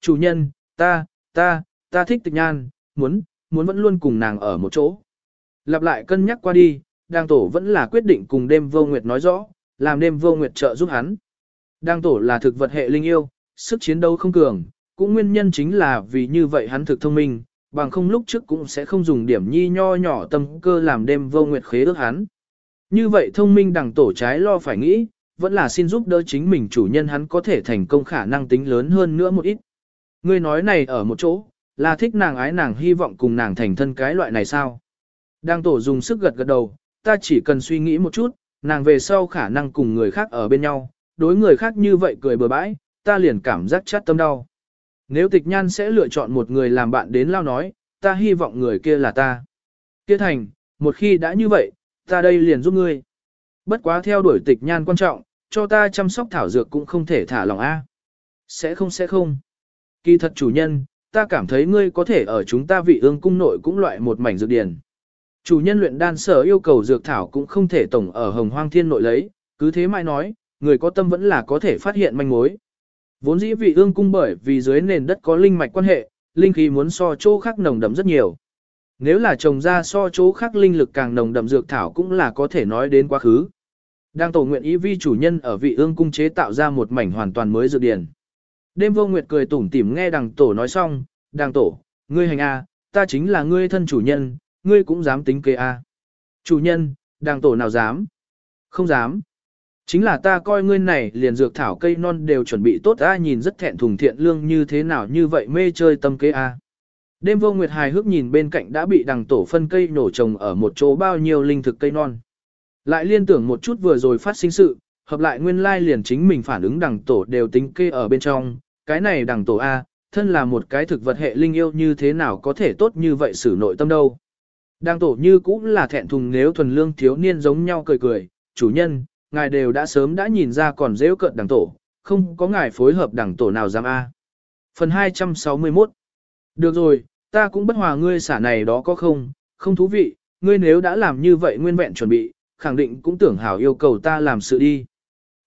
Chủ nhân, ta, ta, ta thích tịch nhan, muốn, muốn vẫn luôn cùng nàng ở một chỗ. Lặp lại cân nhắc qua đi, đang tổ vẫn là quyết định cùng đêm vô nguyệt nói rõ, làm đêm vô nguyệt trợ giúp hắn. Đang tổ là thực vật hệ linh yêu, sức chiến đấu không cường, cũng nguyên nhân chính là vì như vậy hắn thực thông minh, bằng không lúc trước cũng sẽ không dùng điểm nhi nho nhỏ tâm cơ làm đêm vô nguyệt khế ước hắn. Như vậy thông minh đằng tổ trái lo phải nghĩ, vẫn là xin giúp đỡ chính mình chủ nhân hắn có thể thành công khả năng tính lớn hơn nữa một ít. Ngươi nói này ở một chỗ, là thích nàng ái nàng hy vọng cùng nàng thành thân cái loại này sao? Đang tổ dùng sức gật gật đầu, ta chỉ cần suy nghĩ một chút, nàng về sau khả năng cùng người khác ở bên nhau, đối người khác như vậy cười bừa bãi, ta liền cảm giác chát tâm đau. Nếu tịch nhan sẽ lựa chọn một người làm bạn đến lao nói, ta hy vọng người kia là ta. Kia thành, một khi đã như vậy, ta đây liền giúp ngươi. Bất quá theo đuổi tịch nhan quan trọng, cho ta chăm sóc thảo dược cũng không thể thả lòng A. Sẽ không sẽ không. Kỳ thật chủ nhân, ta cảm thấy ngươi có thể ở chúng ta vị ương cung nội cũng loại một mảnh dược điển. Chủ nhân luyện đan sở yêu cầu dược thảo cũng không thể tổng ở hồng hoang thiên nội lấy, cứ thế mãi nói, người có tâm vẫn là có thể phát hiện manh mối. Vốn dĩ vị ương cung bởi vì dưới nền đất có linh mạch quan hệ, linh khí muốn so chỗ khác nồng đậm rất nhiều. Nếu là trồng ra so chỗ khác linh lực càng nồng đậm dược thảo cũng là có thể nói đến quá khứ. Đang tổ nguyện ý vi chủ nhân ở vị ương cung chế tạo ra một mảnh hoàn toàn mới dược điển. Đêm vô nguyệt cười tủm tỉm nghe đằng tổ nói xong, đằng tổ, ngươi hành a, ta chính là ngươi thân chủ nhân, ngươi cũng dám tính kế a. Chủ nhân, đằng tổ nào dám? Không dám. Chính là ta coi ngươi này liền dược thảo cây non đều chuẩn bị tốt a nhìn rất thẹn thùng thiện lương như thế nào như vậy mê chơi tâm kế a. Đêm vô nguyệt hài hước nhìn bên cạnh đã bị đằng tổ phân cây nổ trồng ở một chỗ bao nhiêu linh thực cây non. Lại liên tưởng một chút vừa rồi phát sinh sự, hợp lại nguyên lai liền chính mình phản ứng đằng tổ đều tính kê ở bên trong, cái này đằng tổ A, thân là một cái thực vật hệ linh yêu như thế nào có thể tốt như vậy xử nội tâm đâu. Đằng tổ như cũng là thẹn thùng nếu thuần lương thiếu niên giống nhau cười cười, chủ nhân, ngài đều đã sớm đã nhìn ra còn dễ cận đằng tổ, không có ngài phối hợp đằng tổ nào dám A. Phần 261 Được rồi, ta cũng bất hòa ngươi xả này đó có không, không thú vị, ngươi nếu đã làm như vậy nguyên vẹn chuẩn bị, khẳng định cũng tưởng hảo yêu cầu ta làm sự đi.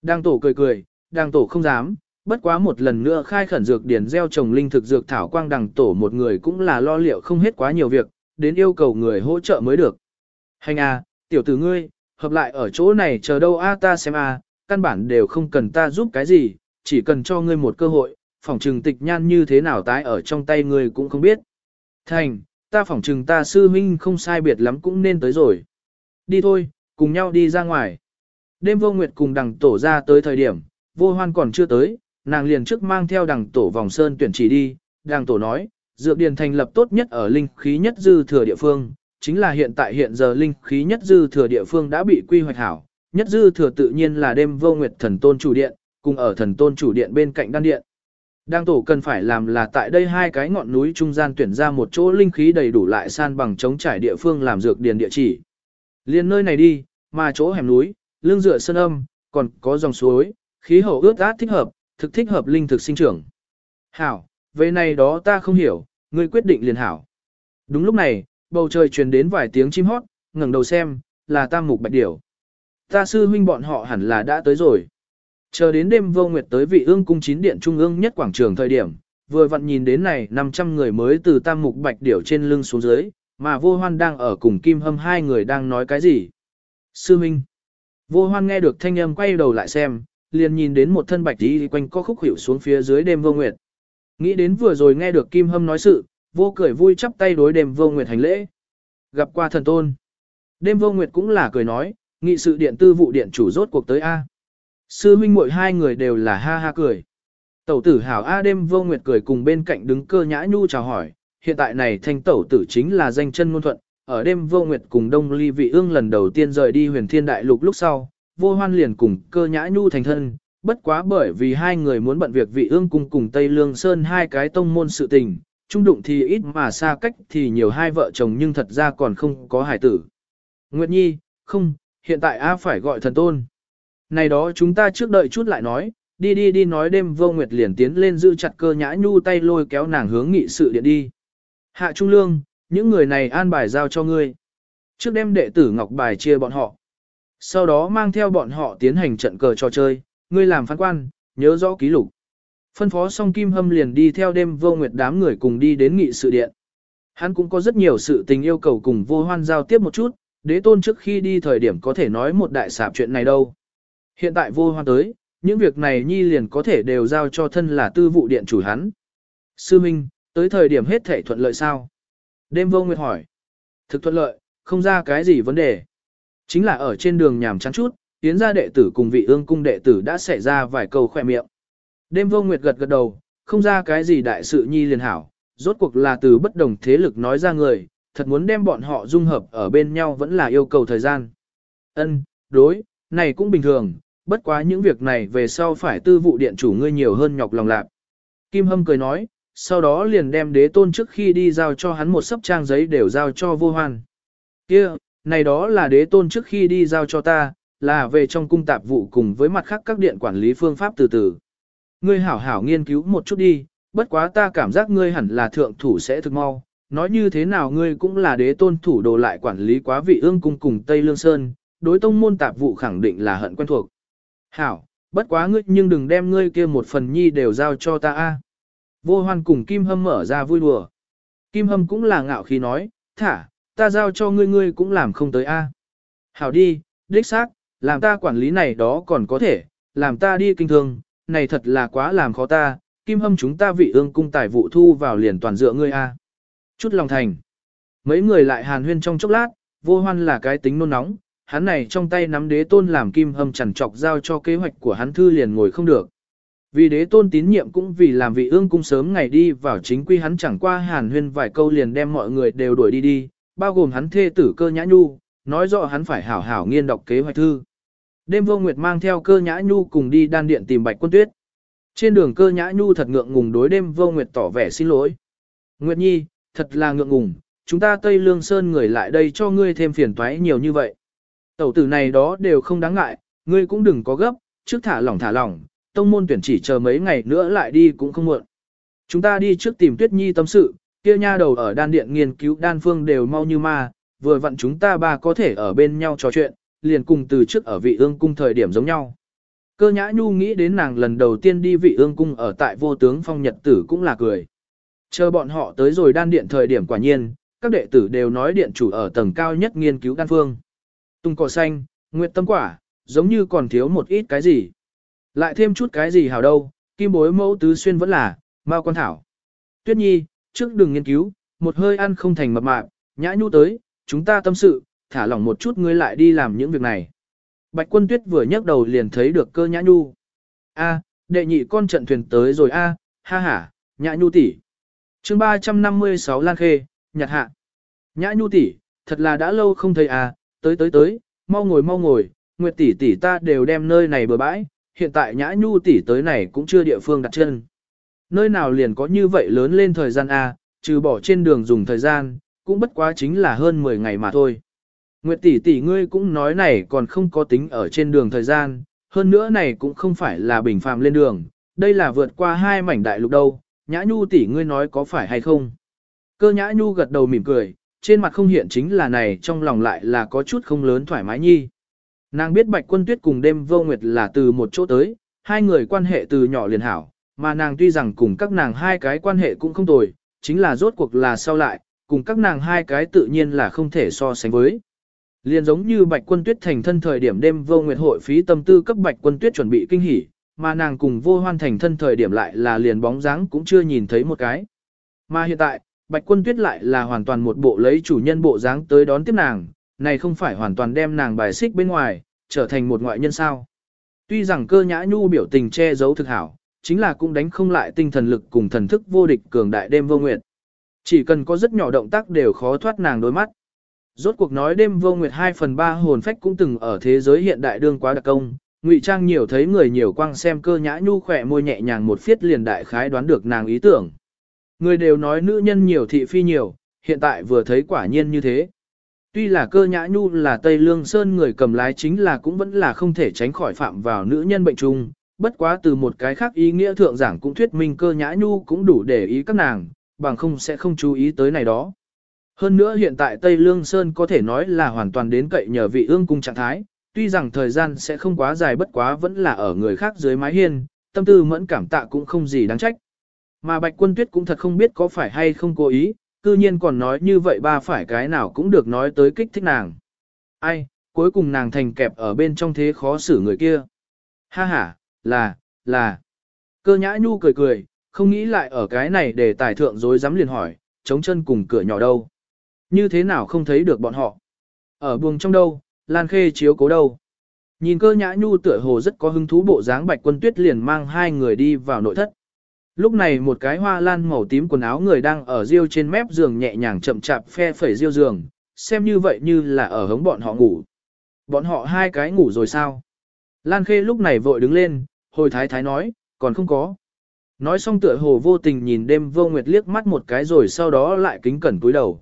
Đang tổ cười cười, đang tổ không dám, bất quá một lần nữa khai khẩn dược điển gieo trồng linh thực dược thảo quang đằng tổ một người cũng là lo liệu không hết quá nhiều việc, đến yêu cầu người hỗ trợ mới được. Hành à, tiểu tử ngươi, hợp lại ở chỗ này chờ đâu a ta xem a, căn bản đều không cần ta giúp cái gì, chỉ cần cho ngươi một cơ hội, phỏng trừng tịch nhan như thế nào tái ở trong tay ngươi cũng không biết. Thành, ta phỏng trừng ta sư huynh không sai biệt lắm cũng nên tới rồi. Đi thôi, cùng nhau đi ra ngoài. Đêm vô nguyệt cùng đằng tổ ra tới thời điểm, vô hoan còn chưa tới, nàng liền trước mang theo đằng tổ vòng sơn tuyển chỉ đi, đằng tổ nói, dược điền thành lập tốt nhất ở linh khí nhất dư thừa địa phương, chính là hiện tại hiện giờ linh khí nhất dư thừa địa phương đã bị quy hoạch hảo, nhất dư thừa tự nhiên là đêm vô nguyệt thần tôn chủ điện, cùng ở thần tôn chủ điện bên cạnh đan điện. Đang tổ cần phải làm là tại đây hai cái ngọn núi trung gian tuyển ra một chỗ linh khí đầy đủ lại san bằng chống trải địa phương làm dược điền địa chỉ. Liên nơi này đi, mà chỗ hẻm núi, lưng dựa sơn âm, còn có dòng suối, khí hậu ướt át thích hợp, thực thích hợp linh thực sinh trưởng. Hảo, về này đó ta không hiểu, ngươi quyết định liền hảo. Đúng lúc này, bầu trời truyền đến vài tiếng chim hót, ngẩng đầu xem, là tam mục bạch điểu. Ta sư huynh bọn họ hẳn là đã tới rồi. Chờ đến đêm vô nguyệt tới vị ương cung chín điện trung ương nhất quảng trường thời điểm, vừa vặn nhìn đến này 500 người mới từ tam mục bạch điểu trên lưng xuống dưới, mà vô hoan đang ở cùng kim hâm hai người đang nói cái gì. Sư huynh Vô hoan nghe được thanh âm quay đầu lại xem, liền nhìn đến một thân bạch tí quanh co khúc hiểu xuống phía dưới đêm vô nguyệt. Nghĩ đến vừa rồi nghe được kim hâm nói sự, vô cười vui chắp tay đối đêm vô nguyệt hành lễ. Gặp qua thần tôn. Đêm vô nguyệt cũng là cười nói, nghị sự điện tư vụ điện chủ rốt cuộc tới A. Sư Minh muội hai người đều là ha ha cười. Tẩu tử hảo A đêm vô nguyệt cười cùng bên cạnh đứng cơ nhã nhu chào hỏi, hiện tại này thanh tẩu tử chính là danh chân ngôn thuận, ở đêm vô nguyệt cùng đông ly vị ương lần đầu tiên rời đi huyền thiên đại lục lúc sau, vô hoan liền cùng cơ nhã nhu thành thân, bất quá bởi vì hai người muốn bận việc vị ương cùng cùng Tây Lương Sơn hai cái tông môn sự tình, trung đụng thì ít mà xa cách thì nhiều hai vợ chồng nhưng thật ra còn không có hải tử. Nguyệt Nhi, không, hiện tại A phải gọi thần tôn. Này đó chúng ta trước đợi chút lại nói, đi đi đi nói đêm vô nguyệt liền tiến lên giữ chặt cơ nhã nhu tay lôi kéo nàng hướng nghị sự điện đi. Hạ Trung Lương, những người này an bài giao cho ngươi. Trước đem đệ tử ngọc bài chia bọn họ. Sau đó mang theo bọn họ tiến hành trận cờ trò chơi, ngươi làm phán quan, nhớ rõ ký lục. Phân phó xong Kim Hâm liền đi theo đêm vô nguyệt đám người cùng đi đến nghị sự điện. Hắn cũng có rất nhiều sự tình yêu cầu cùng vô hoan giao tiếp một chút, đế tôn trước khi đi thời điểm có thể nói một đại sạp chuyện này đâu. Hiện tại vô hoan tới, những việc này nhi liền có thể đều giao cho thân là tư vụ điện chủ hắn. Sư Minh, tới thời điểm hết thể thuận lợi sao? Đêm vô nguyệt hỏi. Thực thuận lợi, không ra cái gì vấn đề. Chính là ở trên đường nhàm chán chút, tiến gia đệ tử cùng vị ương cung đệ tử đã xảy ra vài câu khoe miệng. Đêm vô nguyệt gật gật đầu, không ra cái gì đại sự nhi liền hảo, rốt cuộc là từ bất đồng thế lực nói ra người, thật muốn đem bọn họ dung hợp ở bên nhau vẫn là yêu cầu thời gian. Ân, đối, này cũng bình thường, bất quá những việc này về sau phải tư vụ điện chủ ngươi nhiều hơn nhọc lòng lạc. Kim Hâm cười nói, sau đó liền đem đế tôn trước khi đi giao cho hắn một sấp trang giấy đều giao cho vô hoan. kia này đó là đế tôn trước khi đi giao cho ta, là về trong cung tạp vụ cùng với mặt khác các điện quản lý phương pháp từ từ. Ngươi hảo hảo nghiên cứu một chút đi, bất quá ta cảm giác ngươi hẳn là thượng thủ sẽ thực mau. Nói như thế nào ngươi cũng là đế tôn thủ đồ lại quản lý quá vị ương cung cùng Tây Lương Sơn, đối tông môn tạp vụ khẳng định là hận quen thuộc. Hảo, bất quá ngươi nhưng đừng đem ngươi kia một phần nhi đều giao cho ta a. Vô hoan cùng Kim Hâm mở ra vui đùa. Kim Hâm cũng là ngạo khí nói, thả, ta giao cho ngươi ngươi cũng làm không tới a. Hảo đi, đích xác, làm ta quản lý này đó còn có thể, làm ta đi kinh thương, này thật là quá làm khó ta, Kim Hâm chúng ta vị ương cung tài vụ thu vào liền toàn dựa ngươi a. Chút lòng thành. Mấy người lại hàn huyên trong chốc lát, vô hoan là cái tính nôn nóng, hắn này trong tay nắm đế tôn làm kim hâm chằn chọc giao cho kế hoạch của hắn thư liền ngồi không được. Vì đế tôn tín nhiệm cũng vì làm vị ương cung sớm ngày đi vào chính quy hắn chẳng qua hàn huyên vài câu liền đem mọi người đều đuổi đi đi, bao gồm hắn thê tử cơ nhã nhu, nói rõ hắn phải hảo hảo nghiên đọc kế hoạch thư. Đêm vô nguyệt mang theo cơ nhã nhu cùng đi đan điện tìm bạch quân tuyết. Trên đường cơ nhã nhu thật ngượng ngùng đối đêm vô nguyệt tỏ vẻ xin lỗi. Nguyệt nhi, thật là ngượng ngùng, chúng ta Tây Lương Sơn người lại đây cho ngươi thêm phiền toái nhiều như vậy. Tẩu tử này đó đều không đáng ngại, ngươi cũng đừng có gấp, trước thả lỏng thả lỏng, tông môn tuyển chỉ chờ mấy ngày nữa lại đi cũng không muộn. Chúng ta đi trước tìm Tuyết Nhi tâm sự, kia nha đầu ở đan điện nghiên cứu đan phương đều mau như ma, vừa vặn chúng ta ba có thể ở bên nhau trò chuyện, liền cùng từ trước ở vị ương cung thời điểm giống nhau. Cơ nhã nhu nghĩ đến nàng lần đầu tiên đi vị ương cung ở tại vô tướng phong nhật tử cũng là cười. Chờ bọn họ tới rồi đan điện thời điểm quả nhiên, các đệ tử đều nói điện chủ ở tầng cao nhất nghiên cứu đan phương. Tung cỏ xanh, nguyệt tâm quả, giống như còn thiếu một ít cái gì. Lại thêm chút cái gì hảo đâu, kim bối mẫu tứ xuyên vẫn là, mao quan thảo. Tuyết nhi, trước đừng nghiên cứu, một hơi ăn không thành mập mạp, nhã nhu tới, chúng ta tâm sự, thả lỏng một chút ngươi lại đi làm những việc này. Bạch quân tuyết vừa nhấc đầu liền thấy được cơ nhã nhu. A, đệ nhị con trận thuyền tới rồi a, ha ha, nhã nhu tỷ. Chương 356 Lan Khê, nhặt hạ. Nhã nhu tỷ, thật là đã lâu không thấy a, tới tới tới, mau ngồi mau ngồi, Nguyệt tỷ tỷ ta đều đem nơi này bừa bãi, hiện tại Nhã Nhu tỷ tới này cũng chưa địa phương đặt chân. Nơi nào liền có như vậy lớn lên thời gian a, trừ bỏ trên đường dùng thời gian, cũng bất quá chính là hơn 10 ngày mà thôi. Nguyệt tỷ tỷ ngươi cũng nói này còn không có tính ở trên đường thời gian, hơn nữa này cũng không phải là bình phàm lên đường, đây là vượt qua hai mảnh đại lục đâu, Nhã Nhu tỷ ngươi nói có phải hay không? Cơ Nhã Nhu gật đầu mỉm cười, trên mặt không hiện chính là này trong lòng lại là có chút không lớn thoải mái nhi. Nàng biết Bạch Quân Tuyết cùng đêm vô nguyệt là từ một chỗ tới, hai người quan hệ từ nhỏ liền hảo, mà nàng tuy rằng cùng các nàng hai cái quan hệ cũng không tồi, chính là rốt cuộc là sau lại, cùng các nàng hai cái tự nhiên là không thể so sánh với. Liền giống như Bạch Quân Tuyết thành thân thời điểm đêm vô nguyệt hội phí tâm tư cấp Bạch Quân Tuyết chuẩn bị kinh hỉ, mà nàng cùng vô hoan thành thân thời điểm lại là liền bóng dáng cũng chưa nhìn thấy một cái. Mà hiện tại, Bạch Quân Tuyết lại là hoàn toàn một bộ lấy chủ nhân bộ dáng tới đón tiếp nàng, này không phải hoàn toàn đem nàng bài xích bên ngoài, trở thành một ngoại nhân sao. Tuy rằng cơ nhã nhu biểu tình che giấu thực hảo, chính là cũng đánh không lại tinh thần lực cùng thần thức vô địch cường đại đêm vô nguyệt. Chỉ cần có rất nhỏ động tác đều khó thoát nàng đôi mắt. Rốt cuộc nói đêm vô nguyệt 2 phần 3 hồn phách cũng từng ở thế giới hiện đại đương quá đặc công, ngụy trang nhiều thấy người nhiều quang xem cơ nhã nhu khỏe môi nhẹ nhàng một phiết liền đại khái đoán được nàng ý tưởng. Người đều nói nữ nhân nhiều thị phi nhiều, hiện tại vừa thấy quả nhiên như thế. Tuy là cơ nhã nhu là Tây Lương Sơn người cầm lái chính là cũng vẫn là không thể tránh khỏi phạm vào nữ nhân bệnh chung, bất quá từ một cái khác ý nghĩa thượng giảng cũng thuyết minh cơ nhã nhu cũng đủ để ý các nàng, bằng không sẽ không chú ý tới này đó. Hơn nữa hiện tại Tây Lương Sơn có thể nói là hoàn toàn đến cậy nhờ vị ương cung trạng thái, tuy rằng thời gian sẽ không quá dài bất quá vẫn là ở người khác dưới mái hiên, tâm tư mẫn cảm tạ cũng không gì đáng trách. Mà Bạch Quân Tuyết cũng thật không biết có phải hay không cố ý, cư nhiên còn nói như vậy ba phải cái nào cũng được nói tới kích thích nàng. Ai, cuối cùng nàng thành kẹp ở bên trong thế khó xử người kia. Ha ha, là, là. Cơ nhã nhu cười cười, không nghĩ lại ở cái này để tài thượng dối dám liền hỏi, chống chân cùng cửa nhỏ đâu. Như thế nào không thấy được bọn họ. Ở buồng trong đâu, Lan Khê chiếu cố đâu. Nhìn cơ nhã nhu tựa hồ rất có hứng thú bộ dáng bạch quân tuyết liền mang hai người đi vào nội thất. Lúc này một cái hoa lan màu tím quần áo người đang ở riêu trên mép giường nhẹ nhàng chậm chạp phe phẩy riêu giường, xem như vậy như là ở hống bọn họ ngủ. Bọn họ hai cái ngủ rồi sao? Lan Khê lúc này vội đứng lên, hồi thái thái nói, còn không có. Nói xong tựa hồ vô tình nhìn đêm vô nguyệt liếc mắt một cái rồi sau đó lại kính cẩn cúi đầu.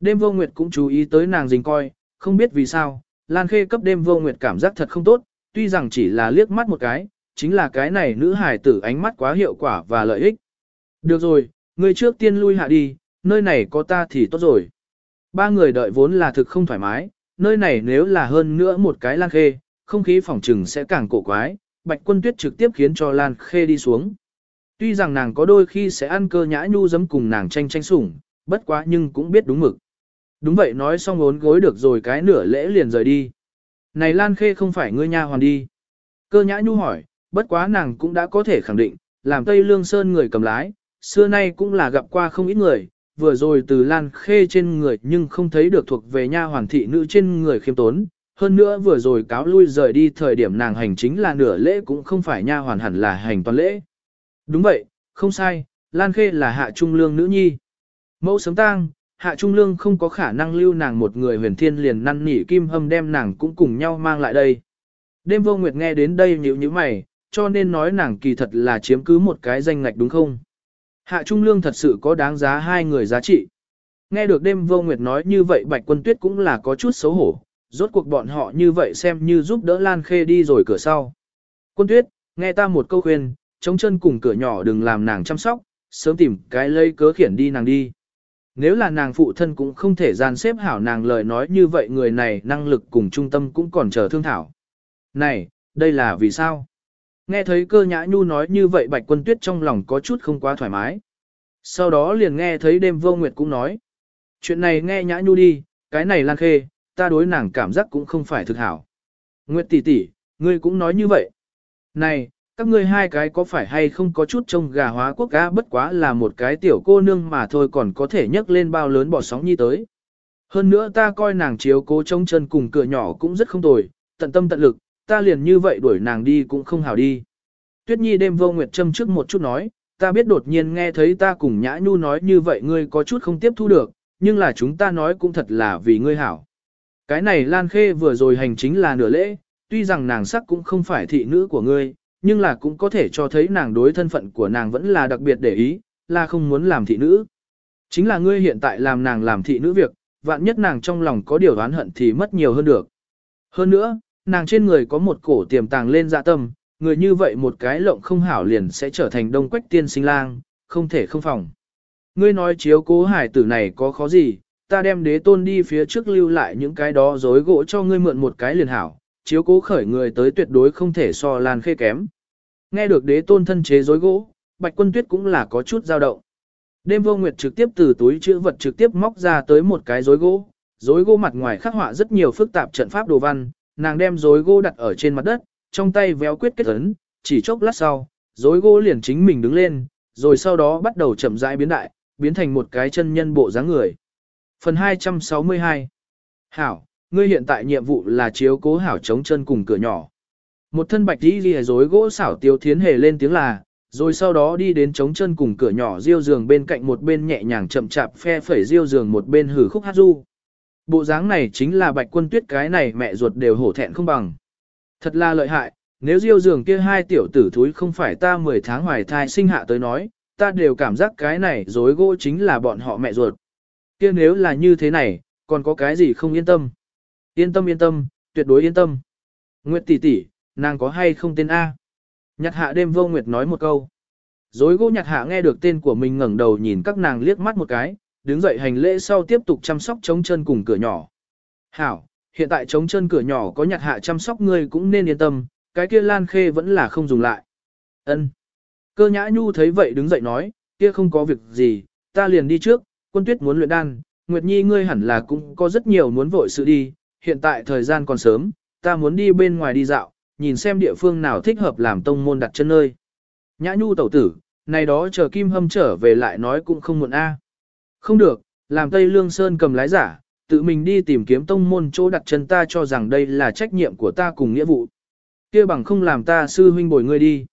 Đêm vô nguyệt cũng chú ý tới nàng dình coi, không biết vì sao, Lan Khê cấp đêm vô nguyệt cảm giác thật không tốt, tuy rằng chỉ là liếc mắt một cái, chính là cái này nữ hài tử ánh mắt quá hiệu quả và lợi ích. Được rồi, người trước tiên lui hạ đi, nơi này có ta thì tốt rồi. Ba người đợi vốn là thực không thoải mái, nơi này nếu là hơn nữa một cái Lan Khê, không khí phòng trừng sẽ càng cổ quái, Bạch Quân Tuyết trực tiếp khiến cho Lan Khê đi xuống. Tuy rằng nàng có đôi khi sẽ ăn cơ nhã nhu dấm cùng nàng tranh tranh sủng, bất quá nhưng cũng biết đúng mực. Đúng vậy nói xong ốn gối được rồi cái nửa lễ liền rời đi. Này Lan Khê không phải ngươi nha hoàn đi. Cơ nhã nhu hỏi, bất quá nàng cũng đã có thể khẳng định, làm Tây Lương Sơn người cầm lái, xưa nay cũng là gặp qua không ít người, vừa rồi từ Lan Khê trên người nhưng không thấy được thuộc về nha hoàn thị nữ trên người khiêm tốn. Hơn nữa vừa rồi cáo lui rời đi thời điểm nàng hành chính là nửa lễ cũng không phải nha hoàn hẳn là hành toàn lễ. Đúng vậy, không sai, Lan Khê là hạ trung lương nữ nhi. Mẫu sớm tang, hạ trung lương không có khả năng lưu nàng một người huyền thiên liền năn nỉ kim hâm đem nàng cũng cùng nhau mang lại đây. Đêm vô nguyệt nghe đến đây nhíu nhíu mày, cho nên nói nàng kỳ thật là chiếm cứ một cái danh ngạch đúng không? Hạ trung lương thật sự có đáng giá hai người giá trị. Nghe được đêm vô nguyệt nói như vậy bạch quân tuyết cũng là có chút xấu hổ, rốt cuộc bọn họ như vậy xem như giúp đỡ Lan Khê đi rồi cửa sau. Quân tuyết, nghe ta một câu khuyên, chống chân cùng cửa nhỏ đừng làm nàng chăm sóc, sớm tìm cái lây cớ khiển đi nàng đi. Nếu là nàng phụ thân cũng không thể gian xếp hảo nàng lời nói như vậy người này năng lực cùng trung tâm cũng còn chờ thương thảo. Này, đây là vì sao? Nghe thấy cơ nhã nhu nói như vậy bạch quân tuyết trong lòng có chút không quá thoải mái. Sau đó liền nghe thấy đêm vô nguyệt cũng nói. Chuyện này nghe nhã nhu đi, cái này lan khê, ta đối nàng cảm giác cũng không phải thực hảo. Nguyệt tỷ tỷ, ngươi cũng nói như vậy. Này, các ngươi hai cái có phải hay không có chút trông gà hóa quốc ca bất quá là một cái tiểu cô nương mà thôi còn có thể nhấc lên bao lớn bỏ sóng như tới. Hơn nữa ta coi nàng chiếu cố trông chân cùng cửa nhỏ cũng rất không tồi, tận tâm tận lực, ta liền như vậy đuổi nàng đi cũng không hảo đi. Tuyết Nhi đêm vô nguyệt châm trước một chút nói, ta biết đột nhiên nghe thấy ta cùng Nhã Nhu nói như vậy ngươi có chút không tiếp thu được, nhưng là chúng ta nói cũng thật là vì ngươi hảo. Cái này Lan Khê vừa rồi hành chính là nửa lễ, tuy rằng nàng sắc cũng không phải thị nữ của ngươi, nhưng là cũng có thể cho thấy nàng đối thân phận của nàng vẫn là đặc biệt để ý, là không muốn làm thị nữ. Chính là ngươi hiện tại làm nàng làm thị nữ việc, vạn nhất nàng trong lòng có điều oán hận thì mất nhiều hơn được. Hơn nữa, nàng trên người có một cổ tiềm tàng lên dạ tâm, người như vậy một cái lộng không hảo liền sẽ trở thành đông quách tiên sinh lang, không thể không phòng. Ngươi nói chiếu cố hải tử này có khó gì, ta đem đế tôn đi phía trước lưu lại những cái đó dối gỗ cho ngươi mượn một cái liền hảo, chiếu cố khởi người tới tuyệt đối không thể so lan khê kém. Nghe được đế tôn thân chế dối gỗ, bạch quân tuyết cũng là có chút dao động. Đêm vô nguyệt trực tiếp từ túi chữ vật trực tiếp móc ra tới một cái dối gỗ, dối gỗ mặt ngoài khắc họa rất nhiều phức tạp trận pháp đồ văn, nàng đem dối gỗ đặt ở trên mặt đất, trong tay véo quyết kết ấn, chỉ chốc lát sau, dối gỗ liền chính mình đứng lên, rồi sau đó bắt đầu chậm rãi biến đại, biến thành một cái chân nhân bộ dáng người. Phần 262 Hảo, ngươi hiện tại nhiệm vụ là chiếu cố hảo chống chân cùng cửa nhỏ. Một thân bạch đi ghi rối gỗ xảo tiêu thiến hề lên tiếng là, rồi sau đó đi đến chống chân cùng cửa nhỏ riêu giường bên cạnh một bên nhẹ nhàng chậm chạp phe phẩy riêu giường một bên hử khúc hát du. Bộ dáng này chính là bạch quân tuyết cái này mẹ ruột đều hổ thẹn không bằng. Thật là lợi hại, nếu diêu giường kia hai tiểu tử thúi không phải ta 10 tháng hoài thai sinh hạ tới nói, ta đều cảm giác cái này dối gỗ chính là bọn họ mẹ ruột. Kia nếu là như thế này, còn có cái gì không yên tâm? Yên tâm yên tâm, tuyệt đối yên tâm. Nguyệt tỷ tỷ, nàng có hay không tên A? Nhặt hạ đêm vô Nguyệt nói một câu. Dối gỗ nhặt hạ nghe được tên của mình ngẩng đầu nhìn các nàng liếc mắt một cái, đứng dậy hành lễ sau tiếp tục chăm sóc chống chân cùng cửa nhỏ. Hảo, hiện tại chống chân cửa nhỏ có nhạc hạ chăm sóc ngươi cũng nên yên tâm, cái kia lan khê vẫn là không dùng lại. Ân. Cơ nhã nhu thấy vậy đứng dậy nói, kia không có việc gì, ta liền đi trước, quân tuyết muốn luyện đan, Nguyệt Nhi ngươi hẳn là cũng có rất nhiều muốn vội sự đi, hiện tại thời gian còn sớm, ta muốn đi bên ngoài đi dạo, nhìn xem địa phương nào thích hợp làm tông môn đặt chân nơi. Nhã nhu tẩu tử, này đó chờ Kim Hâm trở về lại nói cũng không muộn a. Không được, làm Tây Lương Sơn cầm lái giả, tự mình đi tìm kiếm tông môn chỗ đặt chân ta cho rằng đây là trách nhiệm của ta cùng nghĩa vụ. kia bằng không làm ta sư huynh bồi ngươi đi.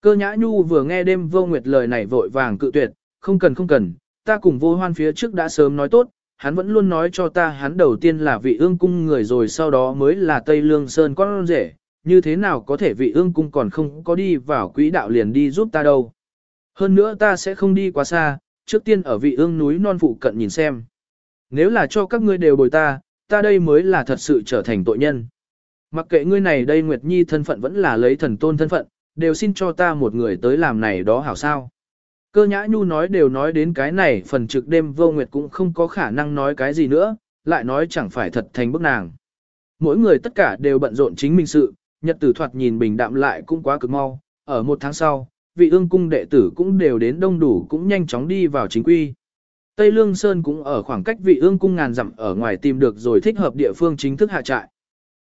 Cơ nhã nhu vừa nghe đêm vô nguyệt lời này vội vàng cự tuyệt, không cần không cần, ta cùng vô hoan phía trước đã sớm nói tốt, hắn vẫn luôn nói cho ta hắn đầu tiên là vị ương cung người rồi sau đó mới là Tây Lương Sơn con rể, như thế nào có thể vị ương cung còn không có đi vào quỹ đạo liền đi giúp ta đâu. Hơn nữa ta sẽ không đi quá xa, trước tiên ở vị ương núi non phụ cận nhìn xem. Nếu là cho các ngươi đều bồi ta, ta đây mới là thật sự trở thành tội nhân. Mặc kệ ngươi này đây Nguyệt Nhi thân phận vẫn là lấy thần tôn thân phận, đều xin cho ta một người tới làm này đó hảo sao. Cơ nhã nhu nói đều nói đến cái này phần trực đêm vô nguyệt cũng không có khả năng nói cái gì nữa, lại nói chẳng phải thật thành bức nàng. Mỗi người tất cả đều bận rộn chính mình sự, nhật tử thoạt nhìn bình đạm lại cũng quá cực mau, ở một tháng sau, vị ương cung đệ tử cũng đều đến đông đủ cũng nhanh chóng đi vào chính quy. Tây Lương Sơn cũng ở khoảng cách vị ương cung ngàn dặm ở ngoài tìm được rồi thích hợp địa phương chính thức hạ trại.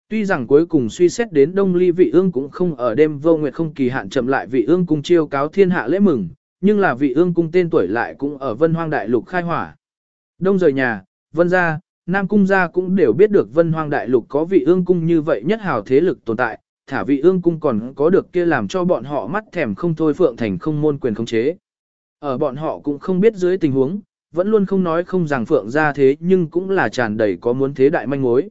Tuy rằng cuối cùng suy xét đến đông ly vị ương cũng không ở đêm vô nguyệt không kỳ hạn chậm lại vị ương cung chiêu cáo thiên hạ lễ mừng, nhưng là vị ương cung tên tuổi lại cũng ở vân hoang đại lục khai hỏa. Đông rời nhà, vân gia, nam cung gia cũng đều biết được vân hoang đại lục có vị ương cung như vậy nhất hào thế lực tồn tại, thả vị ương cung còn có được kia làm cho bọn họ mắt thèm không thôi phượng thành không môn quyền khống chế. Ở bọn họ cũng không biết dưới tình huống, vẫn luôn không nói không rằng phượng ra thế nhưng cũng là tràn đầy có muốn thế đại manh mối.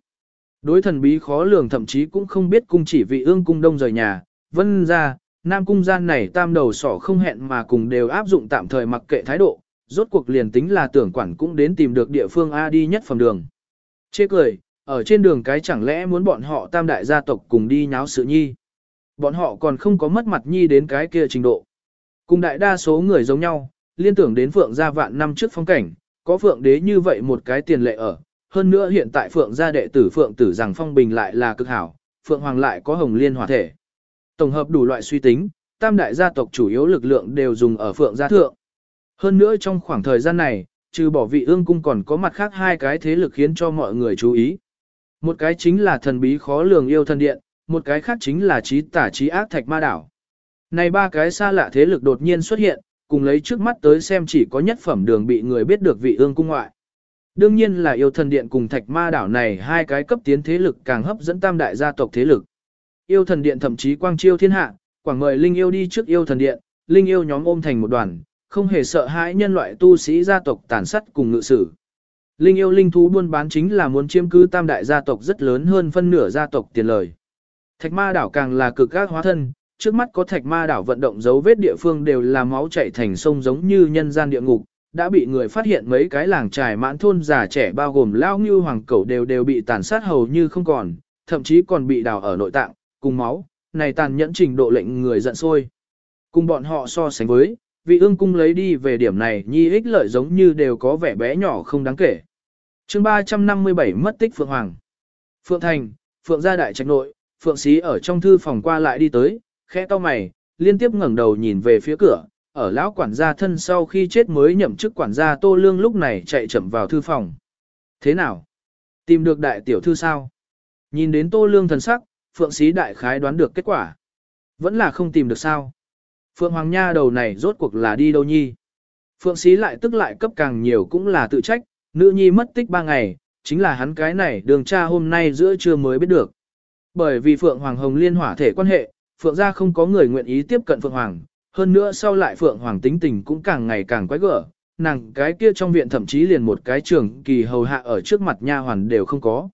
Đối thần bí khó lường thậm chí cũng không biết cung chỉ vị ương cung đông rời nhà, vân ra, nam cung gian này tam đầu sỏ không hẹn mà cùng đều áp dụng tạm thời mặc kệ thái độ, rốt cuộc liền tính là tưởng quản cũng đến tìm được địa phương A đi nhất phẩm đường. Chê cười, ở trên đường cái chẳng lẽ muốn bọn họ tam đại gia tộc cùng đi nháo sự nhi. Bọn họ còn không có mất mặt nhi đến cái kia trình độ. Cùng đại đa số người giống nhau, liên tưởng đến phượng gia vạn năm trước phong cảnh, có phượng đế như vậy một cái tiền lệ ở. Hơn nữa hiện tại phượng gia đệ tử phượng tử rằng phong bình lại là cực hảo, phượng hoàng lại có hồng liên hòa thể. Tổng hợp đủ loại suy tính, tam đại gia tộc chủ yếu lực lượng đều dùng ở phượng gia thượng. Hơn nữa trong khoảng thời gian này, trừ bỏ vị ương cung còn có mặt khác hai cái thế lực khiến cho mọi người chú ý. Một cái chính là thần bí khó lường yêu thần điện, một cái khác chính là trí tả trí ác thạch ma đảo. Này ba cái xa lạ thế lực đột nhiên xuất hiện, cùng lấy trước mắt tới xem chỉ có nhất phẩm đường bị người biết được vị ương cung ngoại. Đương nhiên là yêu thần điện cùng thạch ma đảo này hai cái cấp tiến thế lực càng hấp dẫn tam đại gia tộc thế lực. Yêu thần điện thậm chí quang chiêu thiên hạ, quảng mời linh yêu đi trước yêu thần điện, linh yêu nhóm ôm thành một đoàn, không hề sợ hãi nhân loại tu sĩ gia tộc tàn sát cùng ngự sử. Linh yêu linh thú buôn bán chính là muốn chiếm cứ tam đại gia tộc rất lớn hơn phân nửa gia tộc tiền lời. Thạch ma đảo càng là cực các hóa thân, trước mắt có thạch ma đảo vận động dấu vết địa phương đều là máu chảy thành sông giống như nhân gian địa ngục, đã bị người phát hiện mấy cái làng trài mãn thôn già trẻ bao gồm lao như hoàng cẩu đều đều bị tàn sát hầu như không còn, thậm chí còn bị đào ở nội tạng, cùng máu, này tàn nhẫn trình độ lệnh người giận sôi. Cùng bọn họ so sánh với, vị ương cung lấy đi về điểm này nhi ích lợi giống như đều có vẻ bé nhỏ không đáng kể chương 357 mất tích Phượng Hoàng. Phượng Thành, Phượng gia đại trạch nội, Phượng Sĩ ở trong thư phòng qua lại đi tới, khẽ to mày, liên tiếp ngẩng đầu nhìn về phía cửa, ở lão quản gia thân sau khi chết mới nhậm chức quản gia Tô Lương lúc này chạy chậm vào thư phòng. Thế nào? Tìm được đại tiểu thư sao? Nhìn đến Tô Lương thần sắc, Phượng Sĩ đại khái đoán được kết quả. Vẫn là không tìm được sao? Phượng Hoàng Nha đầu này rốt cuộc là đi đâu nhi? Phượng Sĩ lại tức lại cấp càng nhiều cũng là tự trách, nữ nhi mất tích ba ngày, chính là hắn cái này đường cha hôm nay giữa trưa mới biết được. Bởi vì Phượng Hoàng Hồng liên hỏa thể quan hệ, Phượng gia không có người nguyện ý tiếp cận Phượng Hoàng, hơn nữa sau lại Phượng Hoàng tính tình cũng càng ngày càng quái gở, nàng cái kia trong viện thậm chí liền một cái trưởng kỳ hầu hạ ở trước mặt nha hoàn đều không có.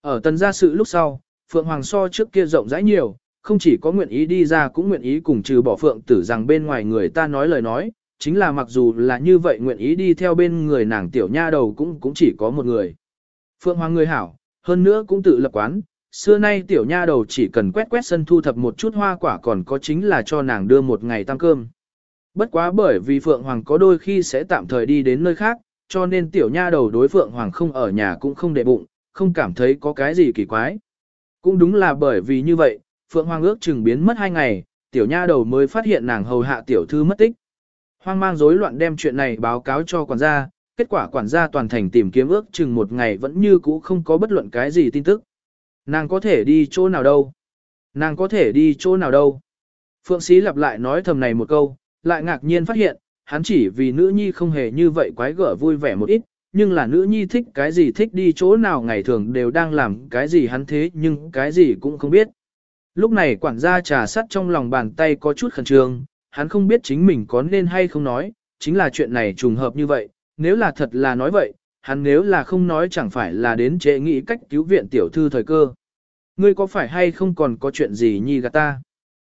Ở tần gia sự lúc sau, Phượng Hoàng so trước kia rộng rãi nhiều, không chỉ có nguyện ý đi ra cũng nguyện ý cùng trừ bỏ Phượng tử rằng bên ngoài người ta nói lời nói, chính là mặc dù là như vậy nguyện ý đi theo bên người nàng tiểu nha đầu cũng cũng chỉ có một người. Phượng Hoàng người hảo, hơn nữa cũng tự lập quán, xưa nay tiểu nha đầu chỉ cần quét quét sân thu thập một chút hoa quả còn có chính là cho nàng đưa một ngày tăng cơm. Bất quá bởi vì Phượng Hoàng có đôi khi sẽ tạm thời đi đến nơi khác, cho nên tiểu nha đầu đối Phượng Hoàng không ở nhà cũng không để bụng, không cảm thấy có cái gì kỳ quái. Cũng đúng là bởi vì như vậy, Phượng Hoàng ước chừng biến mất hai ngày, tiểu nha đầu mới phát hiện nàng hầu hạ tiểu thư mất tích. Hoang mang rối loạn đem chuyện này báo cáo cho quản gia, kết quả quản gia toàn thành tìm kiếm ước chừng một ngày vẫn như cũ không có bất luận cái gì tin tức. Nàng có thể đi chỗ nào đâu? Nàng có thể đi chỗ nào đâu? Phượng Sĩ lặp lại nói thầm này một câu, lại ngạc nhiên phát hiện, hắn chỉ vì nữ nhi không hề như vậy quái gở vui vẻ một ít, nhưng là nữ nhi thích cái gì thích đi chỗ nào ngày thường đều đang làm cái gì hắn thế nhưng cái gì cũng không biết. Lúc này quản gia trà sắt trong lòng bàn tay có chút khẩn trương, hắn không biết chính mình có nên hay không nói, chính là chuyện này trùng hợp như vậy, nếu là thật là nói vậy, hắn nếu là không nói chẳng phải là đến chế nghĩ cách cứu viện tiểu thư thời cơ. Ngươi có phải hay không còn có chuyện gì nhi gạt ta?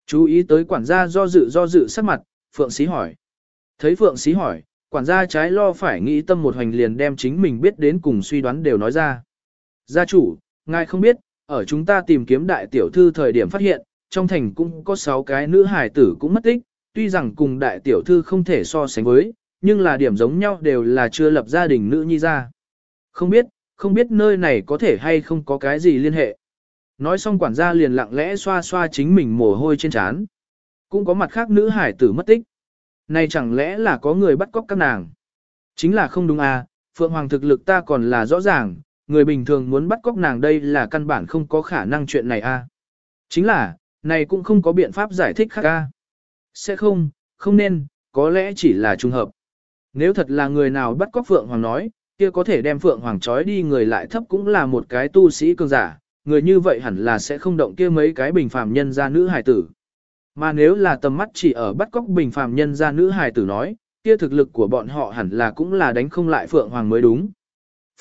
Chú ý tới quản gia do dự do dự sắc mặt, Phượng Sĩ hỏi. Thấy Phượng Sĩ hỏi, quản gia trái lo phải nghĩ tâm một hành liền đem chính mình biết đến cùng suy đoán đều nói ra. Gia chủ, ngài không biết, ở chúng ta tìm kiếm đại tiểu thư thời điểm phát hiện, trong thành cũng có 6 cái nữ hải tử cũng mất tích, tuy rằng cùng đại tiểu thư không thể so sánh với, nhưng là điểm giống nhau đều là chưa lập gia đình nữ nhi ra. Không biết, không biết nơi này có thể hay không có cái gì liên hệ. Nói xong quản gia liền lặng lẽ xoa xoa chính mình mồ hôi trên trán. Cũng có mặt khác nữ hải tử mất tích. Này chẳng lẽ là có người bắt cóc các nàng? Chính là không đúng à, Phượng Hoàng thực lực ta còn là rõ ràng, người bình thường muốn bắt cóc nàng đây là căn bản không có khả năng chuyện này à. Chính là, này cũng không có biện pháp giải thích khác à. Sẽ không, không nên, có lẽ chỉ là trùng hợp. Nếu thật là người nào bắt cóc Phượng Hoàng nói, kia có thể đem Phượng Hoàng trói đi người lại thấp cũng là một cái tu sĩ cường giả, người như vậy hẳn là sẽ không động kia mấy cái bình phàm nhân ra nữ hài tử. Mà nếu là tầm mắt chỉ ở bắt cóc bình phàm nhân ra nữ hài tử nói, kia thực lực của bọn họ hẳn là cũng là đánh không lại Phượng Hoàng mới đúng.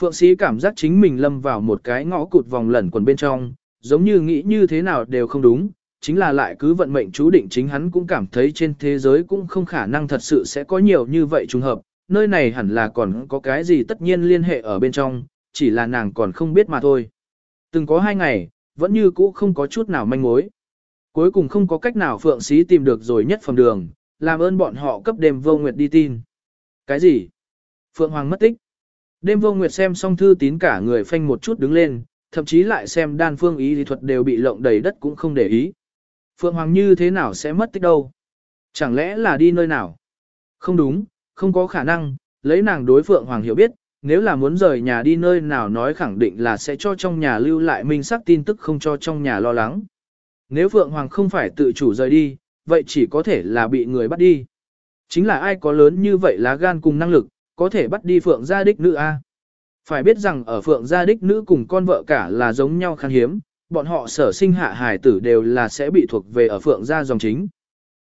Phượng Sĩ cảm giác chính mình lâm vào một cái ngõ cụt vòng lẩn quần bên trong, giống như nghĩ như thế nào đều không đúng, chính là lại cứ vận mệnh chú định chính hắn cũng cảm thấy trên thế giới cũng không khả năng thật sự sẽ có nhiều như vậy trùng hợp, nơi này hẳn là còn có cái gì tất nhiên liên hệ ở bên trong, chỉ là nàng còn không biết mà thôi. Từng có hai ngày, vẫn như cũ không có chút nào manh mối. Cuối cùng không có cách nào Phượng Sĩ tìm được rồi nhất phẩm đường, làm ơn bọn họ cấp đêm vô nguyệt đi tin. Cái gì? Phượng Hoàng mất tích. Đêm vô nguyệt xem xong thư tín cả người phanh một chút đứng lên, thậm chí lại xem đan phương ý lý thuật đều bị lộng đầy đất cũng không để ý. Phượng Hoàng như thế nào sẽ mất tích đâu? Chẳng lẽ là đi nơi nào? Không đúng, không có khả năng, lấy nàng đối Phượng Hoàng hiểu biết, nếu là muốn rời nhà đi nơi nào nói khẳng định là sẽ cho trong nhà lưu lại minh xác tin tức không cho trong nhà lo lắng. Nếu Phượng Hoàng không phải tự chủ rời đi, vậy chỉ có thể là bị người bắt đi. Chính là ai có lớn như vậy lá gan cùng năng lực, có thể bắt đi Phượng gia đích nữ A. Phải biết rằng ở Phượng gia đích nữ cùng con vợ cả là giống nhau khan hiếm, bọn họ sở sinh hạ hài tử đều là sẽ bị thuộc về ở Phượng gia dòng chính.